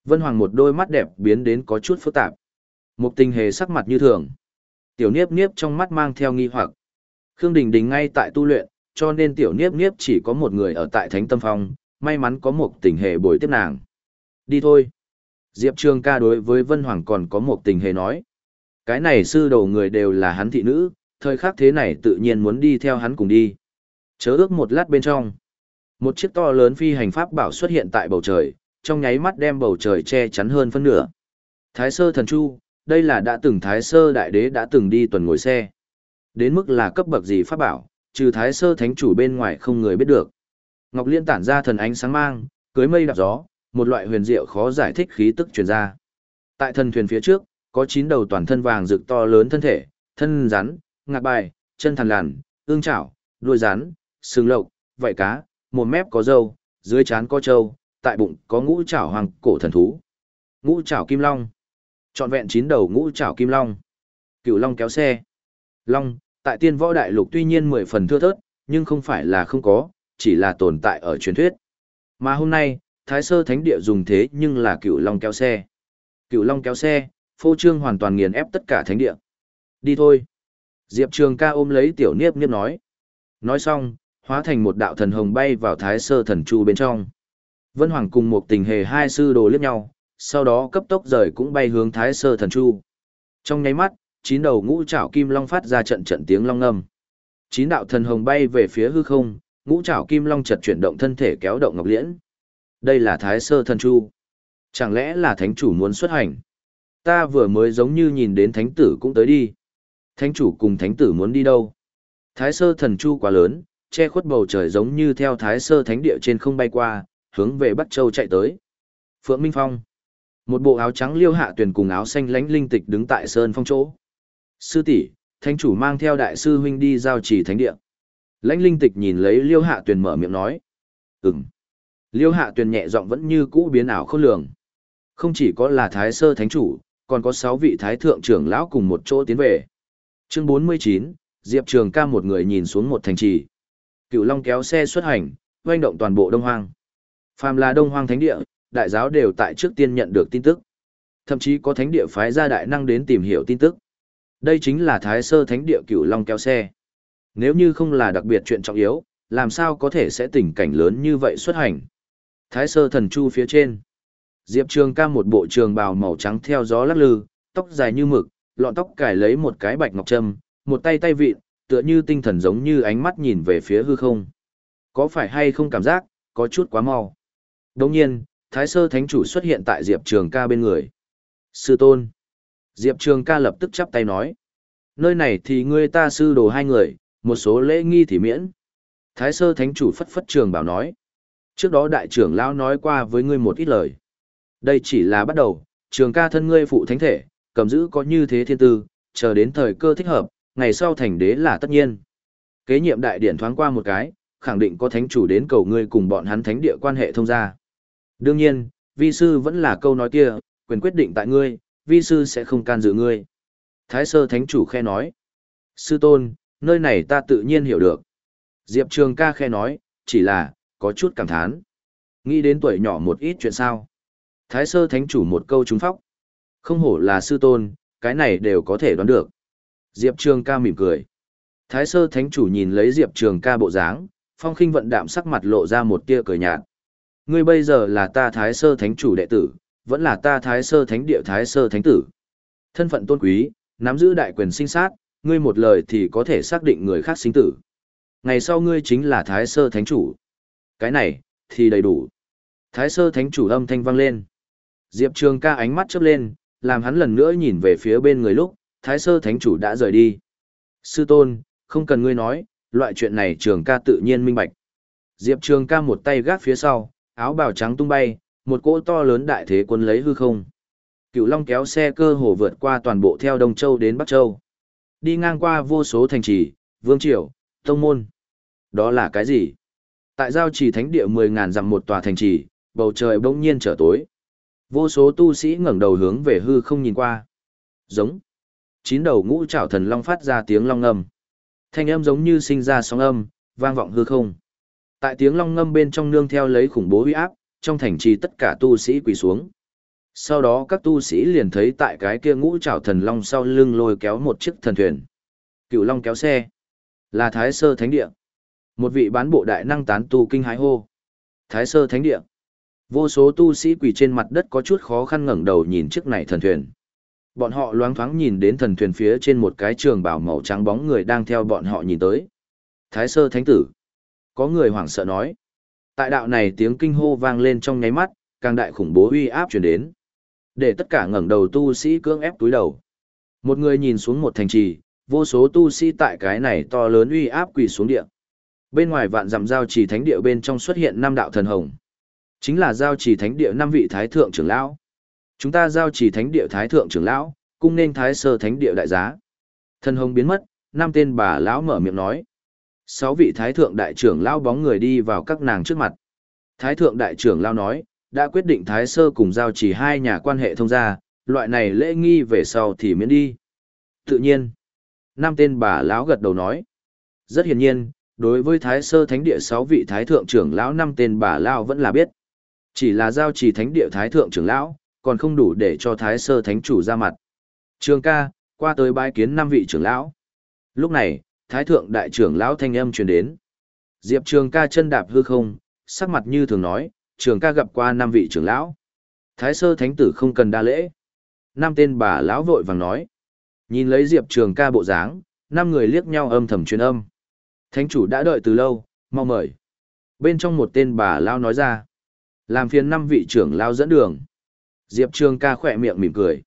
Vân Hoàng một đôi mắt đẹp biến đến có chút phức tạp. một tình hề sắc mặt như thường. Tiểu niếp niếp trong mắt mang theo nghi hoặc. Khương Đình Đình ngay tại tu luyện, cho nên tiểu niếp niếp chỉ có một người ở tại Thánh Tâm Phong, may mắn có một tình hệ bồi tiếp nàng. Đi thôi. Diệp Trường ca đối với Vân Hoàng còn có một tình hệ nói. Cái này sư đầu người đều là hắn thị nữ, thời khắc thế này tự nhiên muốn đi theo hắn cùng đi. Chớ ước một lát bên trong. Một chiếc to lớn phi hành pháp bảo xuất hiện tại bầu trời, trong nháy mắt đem bầu trời che chắn hơn phân nửa. Thái sơ thần chu, đây là đã từng thái sơ đại đế đã từng đi tuần ngồi xe. Đến mức là cấp bậc gì pháp bảo, trừ thái sơ thánh chủ bên ngoài không người biết được. Ngọc Liên tản ra thần ánh sáng mang, cưới mây đạp gió, một loại huyền diệu khó giải thích khí tức truyền ra. Tại thần thuyền phía trước, có chín đầu toàn thân vàng rực to lớn thân thể, thân rắn, ngạc bài, chân thằn lằn, ương chảo, đuôi rắn, sừng lộc, vảy cá, một mép có râu, dưới trán có trâu, tại bụng có ngũ chảo hoàng cổ thần thú. Ngũ chảo kim long. Trọn vẹn chín đầu ngũ chảo kim long. Cửu long kéo xe. Long, tại tiên võ đại lục tuy nhiên mười phần thưa thớt, nhưng không phải là không có, chỉ là tồn tại ở truyền thuyết. Mà hôm nay, Thái Sơ Thánh Địa dùng thế nhưng là cựu long kéo xe. Cựu long kéo xe, phô trương hoàn toàn nghiền ép tất cả thánh địa. Đi thôi. Diệp Trường ca ôm lấy tiểu niếp niếp nói. Nói xong, hóa thành một đạo thần hồng bay vào Thái Sơ Thần Chu bên trong. Vân Hoàng cùng một tình hề hai sư đồ liếc nhau, sau đó cấp tốc rời cũng bay hướng Thái Sơ Thần Chu. Trong nháy mắt, chín đầu ngũ trảo kim long phát ra trận trận tiếng long ngâm. Chín đạo thần hồng bay về phía hư không, ngũ trảo kim long chợt chuyển động thân thể kéo động ngọc liễn. Đây là Thái Sơ Thần Chu. Chẳng lẽ là thánh chủ muốn xuất hành? Ta vừa mới giống như nhìn đến thánh tử cũng tới đi. Thánh chủ cùng thánh tử muốn đi đâu? Thái Sơ Thần Chu quá lớn, che khuất bầu trời giống như theo Thái Sơ Thánh địa trên không bay qua, hướng về Bắc Châu chạy tới. Phượng Minh Phong. Một bộ áo trắng liêu hạ tuyển cùng áo xanh lánh linh tịch đứng tại sơn phong chỗ. Sư tỷ, thánh chủ mang theo đại sư huynh đi giao trì thánh địa. Lãnh linh tịch nhìn lấy liêu hạ tuyển mở miệng nói. Ừm. Liêu hạ tuyển nhẹ giọng vẫn như cũ biến ảo không lường. Không chỉ có là thái sơ thánh chủ, còn có sáu vị thái thượng trưởng lão cùng một chỗ tiến về. Chương 49, Diệp Trường ca một người nhìn xuống một thành trì. Cựu Long kéo xe xuất hành, hoành động toàn bộ Đông Hoang. Phàm là Đông Hoang Thánh Địa, đại giáo đều tại trước tiên nhận được tin tức. Thậm chí có Thánh Địa phái ra đại năng đến tìm hiểu tin tức. Đây chính là Thái Sơ Thánh Địa Cựu Long kéo xe. Nếu như không là đặc biệt chuyện trọng yếu, làm sao có thể sẽ tình cảnh lớn như vậy xuất hành. Thái Sơ Thần Chu phía trên. Diệp Trường ca một bộ trường bào màu trắng theo gió lắc lư, tóc dài như mực, lọn tóc cài lấy một cái bạch ngọc trâm, một tay tay vịn, tựa như tinh thần giống như ánh mắt nhìn về phía hư không. Có phải hay không cảm giác, có chút quá mau. Đồng nhiên, Thái Sơ Thánh Chủ xuất hiện tại Diệp Trường ca bên người. Sư Tôn. Diệp Trường ca lập tức chắp tay nói. Nơi này thì ngươi ta sư đồ hai người, một số lễ nghi thì miễn. Thái Sơ Thánh Chủ phất phất trường bảo nói. Trước đó đại trưởng lão nói qua với ngươi một ít lời. Đây chỉ là bắt đầu, trường ca thân ngươi phụ thánh thể, cầm giữ có như thế thiên tư, chờ đến thời cơ thích hợp, ngày sau thành đế là tất nhiên. Kế nhiệm đại điển thoáng qua một cái, khẳng định có thánh chủ đến cầu ngươi cùng bọn hắn thánh địa quan hệ thông gia. Đương nhiên, vi sư vẫn là câu nói kia, quyền quyết định tại ngươi, vi sư sẽ không can dự ngươi. Thái sơ thánh chủ khe nói. Sư tôn, nơi này ta tự nhiên hiểu được. Diệp Trường ca khe nói, chỉ là, có chút cảm thán. Nghĩ đến tuổi nhỏ một ít chuyện sao. Thái sơ thánh chủ một câu trúng phóc. Không hổ là sư tôn, cái này đều có thể đoán được. Diệp Trường ca mỉm cười. Thái sơ thánh chủ nhìn lấy Diệp Trường ca bộ dáng, phong khinh vận đạm sắc mặt lộ ra một tia cười nhạt. Ngươi bây giờ là ta thái sơ thánh chủ đệ tử, vẫn là ta thái sơ thánh địa thái sơ thánh tử. Thân phận tôn quý, nắm giữ đại quyền sinh sát, ngươi một lời thì có thể xác định người khác sinh tử. Ngày sau ngươi chính là thái sơ thánh chủ. Cái này, thì đầy đủ. Thái sơ thánh chủ âm thanh vang lên. Diệp Trường ca ánh mắt chớp lên, làm hắn lần nữa nhìn về phía bên người lúc, Thái Sơ Thánh Chủ đã rời đi. Sư tôn, không cần ngươi nói, loại chuyện này Trường ca tự nhiên minh bạch. Diệp Trường ca một tay gác phía sau, áo bào trắng tung bay, một cỗ to lớn đại thế quân lấy hư không. Cựu Long kéo xe cơ hồ vượt qua toàn bộ theo Đông Châu đến Bắc Châu. Đi ngang qua vô số thành trì, vương triều, tông môn. Đó là cái gì? Tại giao trì thánh địa 10.000 dặm một tòa thành trì, bầu trời bỗng nhiên trở tối. Vô số tu sĩ ngẩng đầu hướng về hư không nhìn qua. Giống. Chín đầu ngũ trảo thần long phát ra tiếng long ngâm. Thanh âm giống như sinh ra sóng âm, vang vọng hư không. Tại tiếng long ngâm bên trong nương theo lấy khủng bố uy áp, trong thành trì tất cả tu sĩ quỳ xuống. Sau đó các tu sĩ liền thấy tại cái kia ngũ trảo thần long sau lưng lôi kéo một chiếc thần thuyền. Cựu long kéo xe. Là Thái Sơ Thánh Địa. Một vị bán bộ đại năng tán tu kinh hái hô. Thái Sơ Thánh Địa. Vô số tu sĩ quỳ trên mặt đất có chút khó khăn ngẩng đầu nhìn chiếc này thần thuyền. Bọn họ loáng thoáng nhìn đến thần thuyền phía trên một cái trường bảo màu trắng bóng người đang theo bọn họ nhìn tới. Thái sơ thánh tử. Có người hoảng sợ nói. Tại đạo này tiếng kinh hô vang lên trong nháy mắt, càng đại khủng bố uy áp truyền đến. Để tất cả ngẩng đầu tu sĩ cưỡng ép túi đầu. Một người nhìn xuống một thành trì, vô số tu sĩ tại cái này to lớn uy áp quỳ xuống địa. Bên ngoài vạn dặm giao trì thánh địa bên trong xuất hiện năm đạo thần hồng. Chính là giao trì thánh địa năm vị thái thượng trưởng lão. Chúng ta giao chỉ thánh địa thái thượng trưởng lão, cung nên thái sơ thánh địa đại giá. Thân hồng biến mất, năm tên bà lão mở miệng nói. Sáu vị thái thượng đại trưởng lão bóng người đi vào các nàng trước mặt. Thái thượng đại trưởng lão nói, đã quyết định thái sơ cùng giao chỉ hai nhà quan hệ thông gia, loại này lễ nghi về sau thì miễn đi. Tự nhiên, năm tên bà lão gật đầu nói. Rất hiển nhiên, đối với thái sơ thánh địa sáu vị thái thượng trưởng lão năm tên bà lão vẫn là biết. Chỉ là giao trì thánh địa thái thượng trưởng lão, còn không đủ để cho thái sơ thánh chủ ra mặt. Trường ca, qua tới bái kiến năm vị trưởng lão. Lúc này, thái thượng đại trưởng lão thanh âm truyền đến. Diệp trường ca chân đạp hư không, sắc mặt như thường nói, trường ca gặp qua năm vị trưởng lão. Thái sơ thánh tử không cần đa lễ. Năm tên bà lão vội vàng nói. Nhìn lấy Diệp Trường ca bộ dáng, năm người liếc nhau âm thầm truyền âm. Thánh chủ đã đợi từ lâu, mau mời. Bên trong một tên bà lão nói ra. Làm phiền năm vị trưởng lão dẫn đường. Diệp Trường ca khỏe miệng mỉm cười.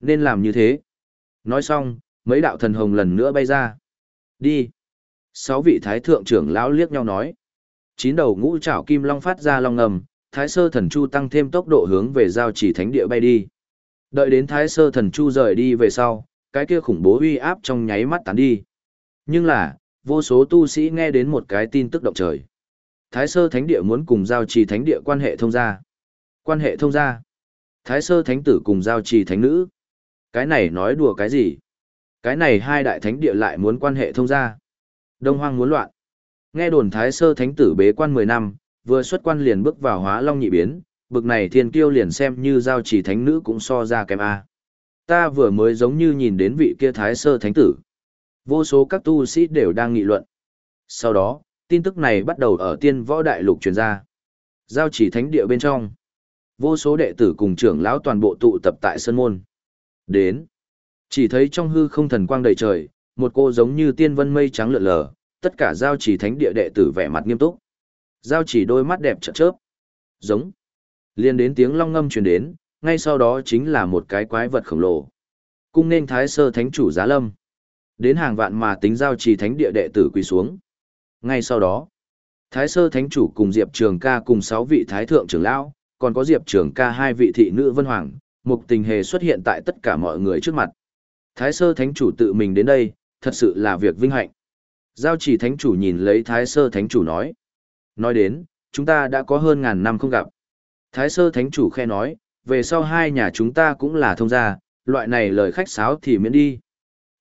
Nên làm như thế. Nói xong, mấy đạo thần hồng lần nữa bay ra. Đi. Sáu vị thái thượng trưởng lão liếc nhau nói. Chín đầu ngũ trảo kim long phát ra long ngầm, thái sơ thần chu tăng thêm tốc độ hướng về giao chỉ thánh địa bay đi. Đợi đến thái sơ thần chu rời đi về sau, cái kia khủng bố uy áp trong nháy mắt tán đi. Nhưng là, vô số tu sĩ nghe đến một cái tin tức động trời. Thái sơ thánh địa muốn cùng giao trì thánh địa quan hệ thông gia. Quan hệ thông gia. Thái sơ thánh tử cùng giao trì thánh nữ. Cái này nói đùa cái gì? Cái này hai đại thánh địa lại muốn quan hệ thông gia. Đông hoang muốn loạn. Nghe đồn thái sơ thánh tử bế quan 10 năm, vừa xuất quan liền bước vào hóa long nhị biến, bực này thiên kiêu liền xem như giao chỉ thánh nữ cũng so ra kém A. Ta vừa mới giống như nhìn đến vị kia thái sơ thánh tử. Vô số các tu sĩ đều đang nghị luận. Sau đó, tin tức này bắt đầu ở tiên võ đại lục truyền ra. Giao chỉ thánh địa bên trong. Vô số đệ tử cùng trưởng lão toàn bộ tụ tập tại sân môn. Đến. Chỉ thấy trong hư không thần quang đầy trời, một cô giống như tiên vân mây trắng lượn lờ, tất cả giao chỉ thánh địa đệ tử vẻ mặt nghiêm túc. Giao chỉ đôi mắt đẹp chợt chớp. Giống. Liên đến tiếng long ngâm truyền đến, ngay sau đó chính là một cái quái vật khổng lồ. Cung nên thái sơ thánh chủ giá lâm. Đến hàng vạn mà tính giao chỉ thánh địa đệ tử quỳ xuống. Ngay sau đó, thái sơ thánh chủ cùng Diệp Trường ca cùng sáu vị thái thượng trưởng lão, còn có Diệp Trường ca hai vị thị nữ vân hoàng, mục tình hề xuất hiện tại tất cả mọi người trước mặt. Thái sơ thánh chủ tự mình đến đây, thật sự là việc vinh hạnh. Giao chỉ thánh chủ nhìn lấy thái sơ thánh chủ nói. Nói đến, chúng ta đã có hơn ngàn năm không gặp. Thái sơ thánh chủ khe nói, về sau hai nhà chúng ta cũng là thông gia, loại này lời khách sáo thì miễn đi.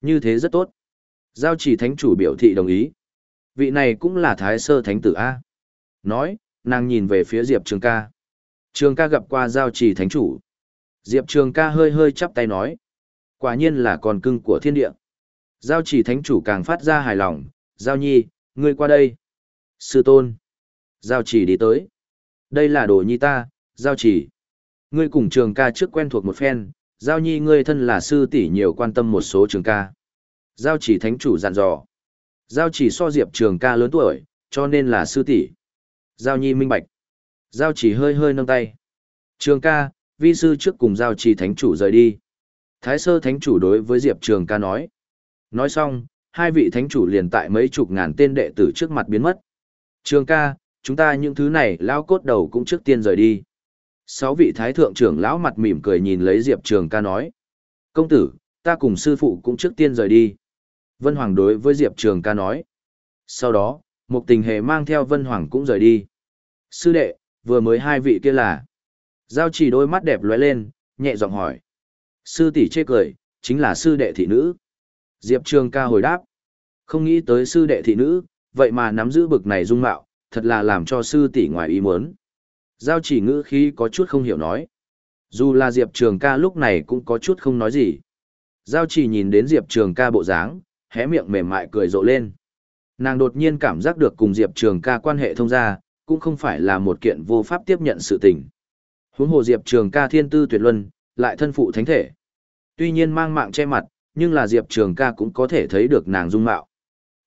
Như thế rất tốt. Giao chỉ thánh chủ biểu thị đồng ý. Vị này cũng là thái sơ thánh tử A. Nói, nàng nhìn về phía Diệp Trường ca. Trường ca gặp qua giao chỉ thánh chủ. Diệp Trường ca hơi hơi chắp tay nói. Quả nhiên là con cưng của thiên địa. Giao chỉ thánh chủ càng phát ra hài lòng. Giao nhi, ngươi qua đây. Sư tôn. Giao chỉ đi tới. Đây là đồ nhi ta, Giao chỉ. Ngươi cùng trường ca trước quen thuộc một phen, Giao nhi ngươi thân là sư tỷ nhiều quan tâm một số trường ca. Giao chỉ thánh chủ dặn dò. Giao chỉ so diệp trường ca lớn tuổi, cho nên là sư tỷ. Giao nhi minh bạch. Giao chỉ hơi hơi nâng tay. Trường ca, vi sư trước cùng giao chỉ thánh chủ rời đi. Thái sơ thánh chủ đối với diệp trường ca nói. Nói xong, hai vị thánh chủ liền tại mấy chục ngàn tên đệ tử trước mặt biến mất. Trường ca, chúng ta những thứ này lão cốt đầu cũng trước tiên rời đi. Sáu vị thái thượng trưởng lão mặt mỉm cười nhìn lấy Diệp Trường ca nói. Công tử, ta cùng sư phụ cũng trước tiên rời đi. Vân Hoàng đối với Diệp Trường ca nói. Sau đó, một tình hề mang theo Vân Hoàng cũng rời đi. Sư đệ, vừa mới hai vị kia là. Giao chỉ đôi mắt đẹp lóe lên, nhẹ giọng hỏi. Sư tỷ chê cười, chính là sư đệ thị nữ. Diệp Trường ca hồi đáp. Không nghĩ tới sư đệ thị nữ, vậy mà nắm giữ bực này dung mạo, thật là làm cho sư tỷ ngoài ý muốn. Giao chỉ ngữ khí có chút không hiểu nói. Dù là Diệp Trường ca lúc này cũng có chút không nói gì. Giao chỉ nhìn đến Diệp Trường ca bộ dáng, hé miệng mềm mại cười rộ lên. Nàng đột nhiên cảm giác được cùng Diệp Trường ca quan hệ thông gia, cũng không phải là một kiện vô pháp tiếp nhận sự tình. Huống hồ Diệp Trường ca thiên tư tuyệt luân, lại thân phụ thánh thể. Tuy nhiên mang mạng che mặt, nhưng là Diệp Trường ca cũng có thể thấy được nàng dung mạo.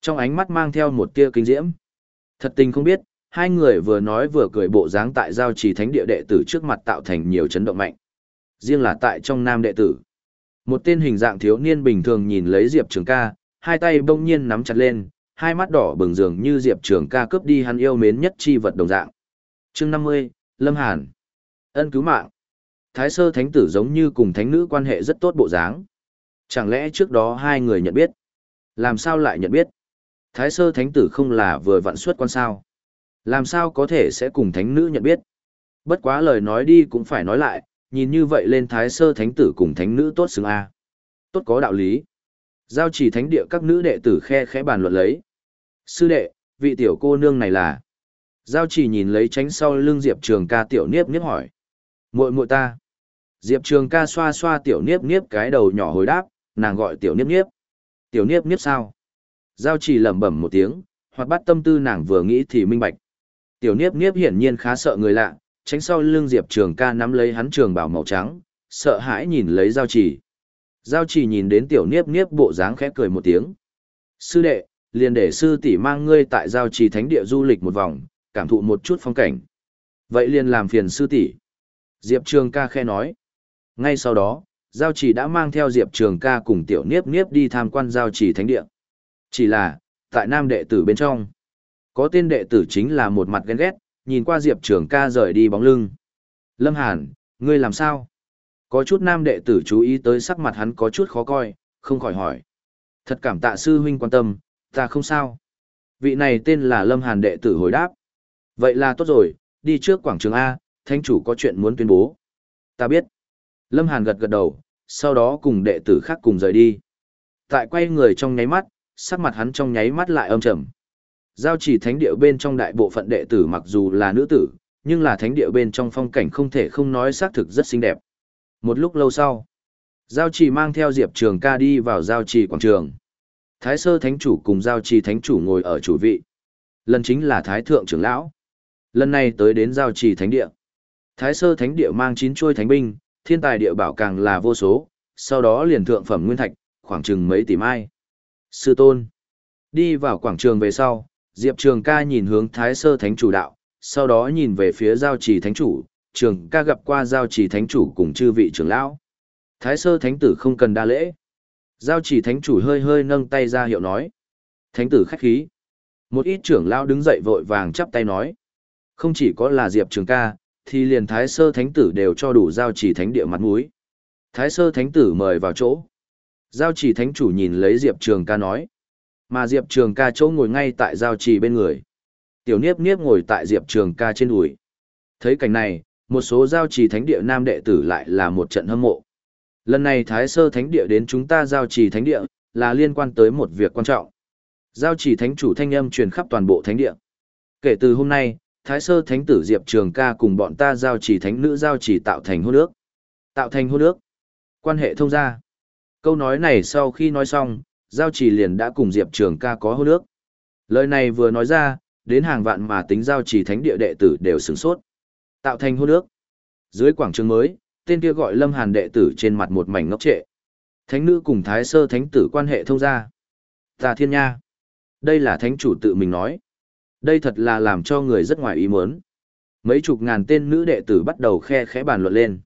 Trong ánh mắt mang theo một tia kinh diễm. Thật tình không biết, hai người vừa nói vừa cười bộ dáng tại giao trì thánh địa đệ tử trước mặt tạo thành nhiều chấn động mạnh. Riêng là tại trong nam đệ tử. Một tên hình dạng thiếu niên bình thường nhìn lấy Diệp Trường ca, hai tay bỗng nhiên nắm chặt lên, hai mắt đỏ bừng dường như Diệp Trường ca cướp đi hắn yêu mến nhất chi vật đồng dạng. chương 50, Lâm Hàn. Ân cứu mạng. Thái sơ thánh tử giống như cùng thánh nữ quan hệ rất tốt bộ dáng. Chẳng lẽ trước đó hai người nhận biết? Làm sao lại nhận biết? Thái sơ thánh tử không là vừa vặn xuất quan sao? Làm sao có thể sẽ cùng thánh nữ nhận biết? Bất quá lời nói đi cũng phải nói lại, nhìn như vậy lên thái sơ thánh tử cùng thánh nữ tốt xứng A. Tốt có đạo lý. Giao chỉ thánh địa các nữ đệ tử khe khẽ bàn luận lấy. Sư đệ, vị tiểu cô nương này là. Giao chỉ nhìn lấy tránh sau lưng Diệp Trường ca tiểu niếp niếp hỏi. muội muội ta. Diệp Trường ca xoa xoa tiểu niếp niếp cái đầu nhỏ hồi đáp, nàng gọi tiểu niếp niếp. Tiểu niếp niếp sao? Giao chỉ lẩm bẩm một tiếng, hoặc bắt tâm tư nàng vừa nghĩ thì minh bạch. Tiểu niếp niếp hiển nhiên khá sợ người lạ, tránh sau lưng Diệp Trường ca nắm lấy hắn trường bảo màu trắng, sợ hãi nhìn lấy giao chỉ. Giao chỉ nhìn đến tiểu niếp niếp bộ dáng khẽ cười một tiếng. Sư đệ, liền để sư tỷ mang ngươi tại giao trì thánh địa du lịch một vòng, cảm thụ một chút phong cảnh. Vậy liền làm phiền sư tỷ. Diệp Trường ca khe nói. Ngay sau đó, giao trì đã mang theo Diệp Trường ca cùng tiểu niếp niếp đi tham quan giao trì thánh địa. Chỉ là, tại nam đệ tử bên trong, có tên đệ tử chính là một mặt ghen ghét, nhìn qua Diệp Trường ca rời đi bóng lưng. Lâm Hàn, ngươi làm sao? Có chút nam đệ tử chú ý tới sắc mặt hắn có chút khó coi, không khỏi hỏi. Thật cảm tạ sư huynh quan tâm, ta không sao. Vị này tên là Lâm Hàn đệ tử hồi đáp. Vậy là tốt rồi, đi trước quảng trường A, thánh chủ có chuyện muốn tuyên bố. Ta biết. Lâm Hàn gật gật đầu, sau đó cùng đệ tử khác cùng rời đi. Tại quay người trong nháy mắt, sắc mặt hắn trong nháy mắt lại âm trầm. Giao chỉ thánh địa bên trong đại bộ phận đệ tử mặc dù là nữ tử, nhưng là thánh địa bên trong phong cảnh không thể không nói xác thực rất xinh đẹp. Một lúc lâu sau, Giao chỉ mang theo Diệp Trường ca đi vào giao chỉ quảng trường. Thái sơ thánh chủ cùng giao trì thánh chủ ngồi ở chủ vị. Lần chính là Thái thượng trưởng lão. Lần này tới đến giao trì thánh địa. Thái sơ thánh địa mang chín chuôi thánh binh, thiên tài địa bảo càng là vô số, sau đó liền thượng phẩm nguyên thạch, khoảng chừng mấy tỷ mai. Sư tôn. Đi vào quảng trường về sau, Diệp Trường ca nhìn hướng Thái sơ thánh chủ đạo, sau đó nhìn về phía giao trì thánh chủ, trường ca gặp qua giao trì thánh chủ cùng chư vị trưởng lão. Thái sơ thánh tử không cần đa lễ. Giao chỉ thánh chủ hơi hơi nâng tay ra hiệu nói. Thánh tử khách khí. Một ít trưởng lão đứng dậy vội vàng chắp tay nói. Không chỉ có là Diệp Trường ca, thì liền Thái sơ thánh tử đều cho đủ giao chỉ thánh địa mặt mũi. Thái sơ thánh tử mời vào chỗ. Giao chỉ thánh chủ nhìn lấy Diệp Trường ca nói. Mà Diệp Trường ca chỗ ngồi ngay tại giao chỉ bên người. Tiểu Niếp Niếp ngồi tại Diệp Trường ca trên đùi. Thấy cảnh này, một số giao trì thánh địa nam đệ tử lại là một trận hâm mộ. Lần này Thái Sơ Thánh Địa đến chúng ta giao trì thánh địa, là liên quan tới một việc quan trọng. Giao trì thánh chủ thanh âm truyền khắp toàn bộ thánh địa. Kể từ hôm nay, Thái Sơ Thánh tử Diệp Trường ca cùng bọn ta giao trì thánh nữ giao trì tạo thành hôn ước. Tạo thành hôn ước. Quan hệ thông gia. Câu nói này sau khi nói xong, giao trì liền đã cùng Diệp Trường ca có hôn ước. Lời này vừa nói ra, đến hàng vạn mà tính giao trì thánh địa đệ tử đều sửng sốt. Tạo thành hôn ước. Dưới quảng trường mới, tên kia gọi Lâm Hàn đệ tử trên mặt một mảnh ngốc trệ. Thánh nữ cùng Thái Sơ Thánh tử quan hệ thông gia. Tà Thiên Nha. Đây là thánh chủ tự mình nói. Đây thật là làm cho người rất ngoài ý muốn. Mấy chục ngàn tên nữ đệ tử bắt đầu khe khẽ bàn luận lên.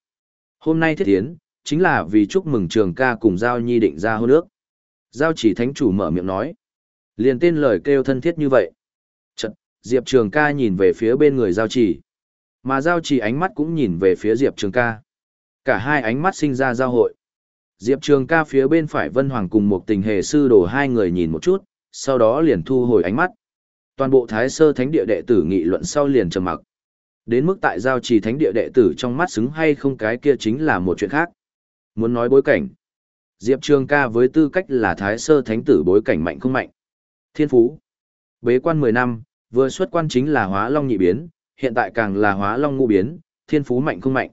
Hôm nay thiết tiến, chính là vì chúc mừng trường ca cùng Giao Nhi định ra hôn ước. Giao chỉ thánh chủ mở miệng nói. Liền tên lời kêu thân thiết như vậy. Chật, Diệp trường ca nhìn về phía bên người Giao chỉ. Mà Giao chỉ ánh mắt cũng nhìn về phía Diệp trường ca. Cả hai ánh mắt sinh ra giao hội. Diệp Trường ca phía bên phải Vân Hoàng cùng một tình hề sư đổ hai người nhìn một chút, sau đó liền thu hồi ánh mắt. Toàn bộ Thái Sơ Thánh Địa đệ tử nghị luận sau liền trầm mặc. Đến mức tại giao trì Thánh Địa đệ tử trong mắt xứng hay không cái kia chính là một chuyện khác. Muốn nói bối cảnh. Diệp Trường ca với tư cách là Thái Sơ Thánh tử bối cảnh mạnh không mạnh. Thiên Phú. Bế quan 10 năm, vừa xuất quan chính là hóa long nhị biến, hiện tại càng là hóa long ngũ biến, thiên phú mạnh không mạnh.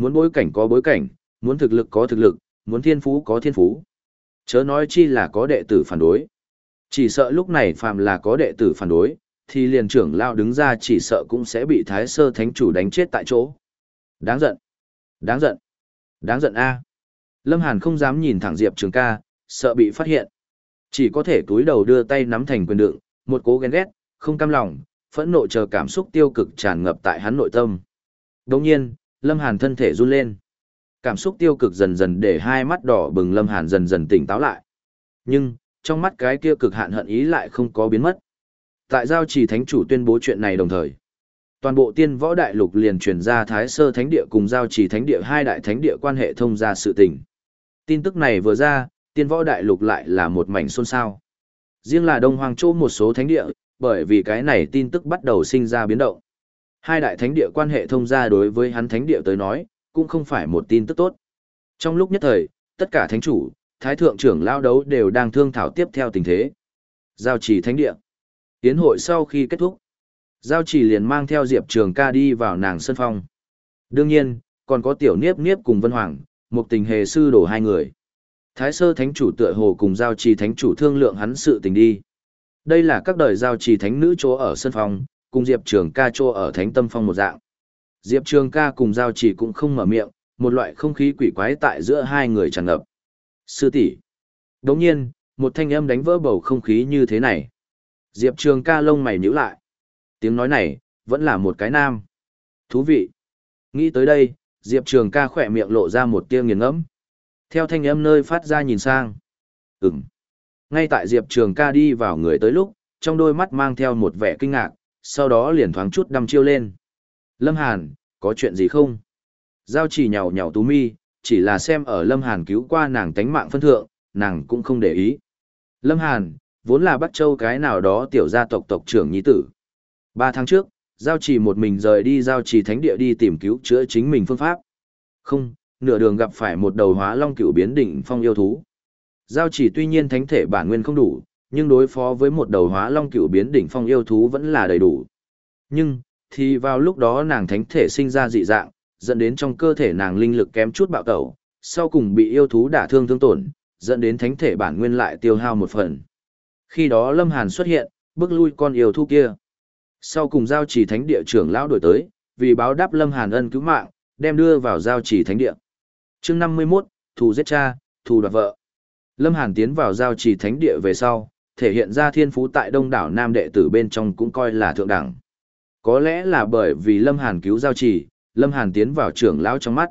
Muốn bối cảnh có bối cảnh, muốn thực lực có thực lực, muốn thiên phú có thiên phú. Chớ nói chi là có đệ tử phản đối. Chỉ sợ lúc này phàm là có đệ tử phản đối, thì liền trưởng lao đứng ra chỉ sợ cũng sẽ bị thái sơ thánh chủ đánh chết tại chỗ. Đáng giận. Đáng giận. Đáng giận a. Lâm Hàn không dám nhìn thẳng Diệp Trường ca, sợ bị phát hiện. Chỉ có thể túi đầu đưa tay nắm thành quyền đựng, một cố ghen ghét, không cam lòng, phẫn nộ chờ cảm xúc tiêu cực tràn ngập tại hắn nội tâm. Đồng nhiên, Lâm Hàn thân thể run lên. Cảm xúc tiêu cực dần dần để hai mắt đỏ bừng Lâm Hàn dần dần tỉnh táo lại. Nhưng, trong mắt cái kia cực hạn hận ý lại không có biến mất. Tại giao trì thánh chủ tuyên bố chuyện này đồng thời. Toàn bộ tiên võ đại lục liền truyền ra Thái Sơ Thánh Địa cùng giao trì thánh địa hai đại thánh địa quan hệ thông ra sự tình. Tin tức này vừa ra, tiên võ đại lục lại là một mảnh xôn xao. Riêng là Đông Hoàng Châu một số thánh địa, bởi vì cái này tin tức bắt đầu sinh ra biến động. Hai đại thánh địa quan hệ thông gia đối với hắn thánh địa tới nói, cũng không phải một tin tức tốt. Trong lúc nhất thời, tất cả thánh chủ, thái thượng trưởng lao đấu đều đang thương thảo tiếp theo tình thế. Giao trì thánh địa. Tiến hội sau khi kết thúc, Giao trì liền mang theo Diệp Trường ca đi vào nàng sân phong. Đương nhiên, còn có tiểu niếp niếp cùng Vân Hoàng, một tình hề sư đổ hai người. Thái sơ thánh chủ tựa hồ cùng giao trì thánh chủ thương lượng hắn sự tình đi. Đây là các đời giao trì thánh nữ chỗ ở sân phong, cùng Diệp Trường ca trô ở Thánh Tâm Phong một dạng. Diệp Trường ca cùng Giao chỉ cũng không mở miệng, một loại không khí quỷ quái tại giữa hai người tràn ngập. Sư tỷ Đồng nhiên, một thanh âm đánh vỡ bầu không khí như thế này. Diệp Trường ca lông mày nhíu lại. Tiếng nói này, vẫn là một cái nam. Thú vị. Nghĩ tới đây, Diệp Trường ca khỏe miệng lộ ra một tia nghiền ngẫm. Theo thanh âm nơi phát ra nhìn sang. Ừm. Ngay tại Diệp Trường ca đi vào người tới lúc, trong đôi mắt mang theo một vẻ kinh ngạc, sau đó liền thoáng chút đăm chiêu lên. Lâm Hàn, có chuyện gì không? Giao chỉ nhào nhào tú mi, chỉ là xem ở Lâm Hàn cứu qua nàng tánh mạng phân thượng, nàng cũng không để ý. Lâm Hàn, vốn là Bắc Châu cái nào đó tiểu gia tộc tộc trưởng nhi tử. Ba tháng trước, Giao chỉ một mình rời đi Giao chỉ thánh địa đi tìm cứu chữa chính mình phương pháp. Không, nửa đường gặp phải một đầu hóa long cựu biến đỉnh phong yêu thú. Giao chỉ tuy nhiên thánh thể bản nguyên không đủ, nhưng đối phó với một đầu hóa long cựu biến đỉnh phong yêu thú vẫn là đầy đủ. Nhưng, thì vào lúc đó nàng thánh thể sinh ra dị dạng, dẫn đến trong cơ thể nàng linh lực kém chút bạo tẩu, sau cùng bị yêu thú đả thương thương tổn, dẫn đến thánh thể bản nguyên lại tiêu hao một phần. Khi đó Lâm Hàn xuất hiện, bước lui con yêu thú kia. Sau cùng giao chỉ thánh địa trưởng lão đổi tới, vì báo đáp Lâm Hàn ân cứu mạng, đem đưa vào giao chỉ thánh địa. Chương 51, thù giết cha, thù đoạt vợ. Lâm Hàn tiến vào giao chỉ thánh địa về sau, thể hiện ra thiên phú tại đông đảo nam đệ tử bên trong cũng coi là thượng đẳng. Có lẽ là bởi vì Lâm Hàn cứu giao trì, Lâm Hàn tiến vào trưởng lão trong mắt.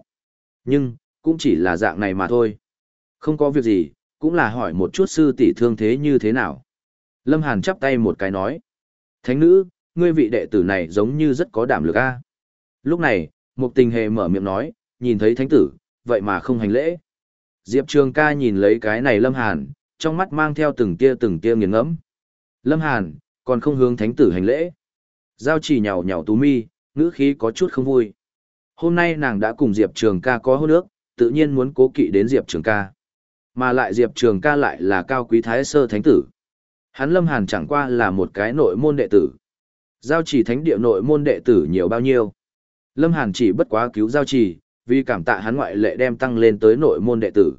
Nhưng, cũng chỉ là dạng này mà thôi. Không có việc gì, cũng là hỏi một chút sư tỷ thương thế như thế nào. Lâm Hàn chắp tay một cái nói. Thánh nữ, ngươi vị đệ tử này giống như rất có đảm lực a. Lúc này, một tình hề mở miệng nói, nhìn thấy thánh tử, vậy mà không hành lễ. Diệp Trường ca nhìn lấy cái này Lâm Hàn, trong mắt mang theo từng tia từng tia nghiền ngẫm. Lâm Hàn, còn không hướng thánh tử hành lễ. Giao chỉ nhào nhào tú mi, ngữ khí có chút không vui. Hôm nay nàng đã cùng Diệp Trường ca có hôn ước, tự nhiên muốn cố kỵ đến Diệp Trường ca. Mà lại Diệp Trường ca lại là cao quý thái sơ thánh tử. Hắn Lâm Hàn chẳng qua là một cái nội môn đệ tử. Giao chỉ thánh địa nội môn đệ tử nhiều bao nhiêu. Lâm Hàn chỉ bất quá cứu giao chỉ, vì cảm tạ hắn ngoại lệ đem tăng lên tới nội môn đệ tử.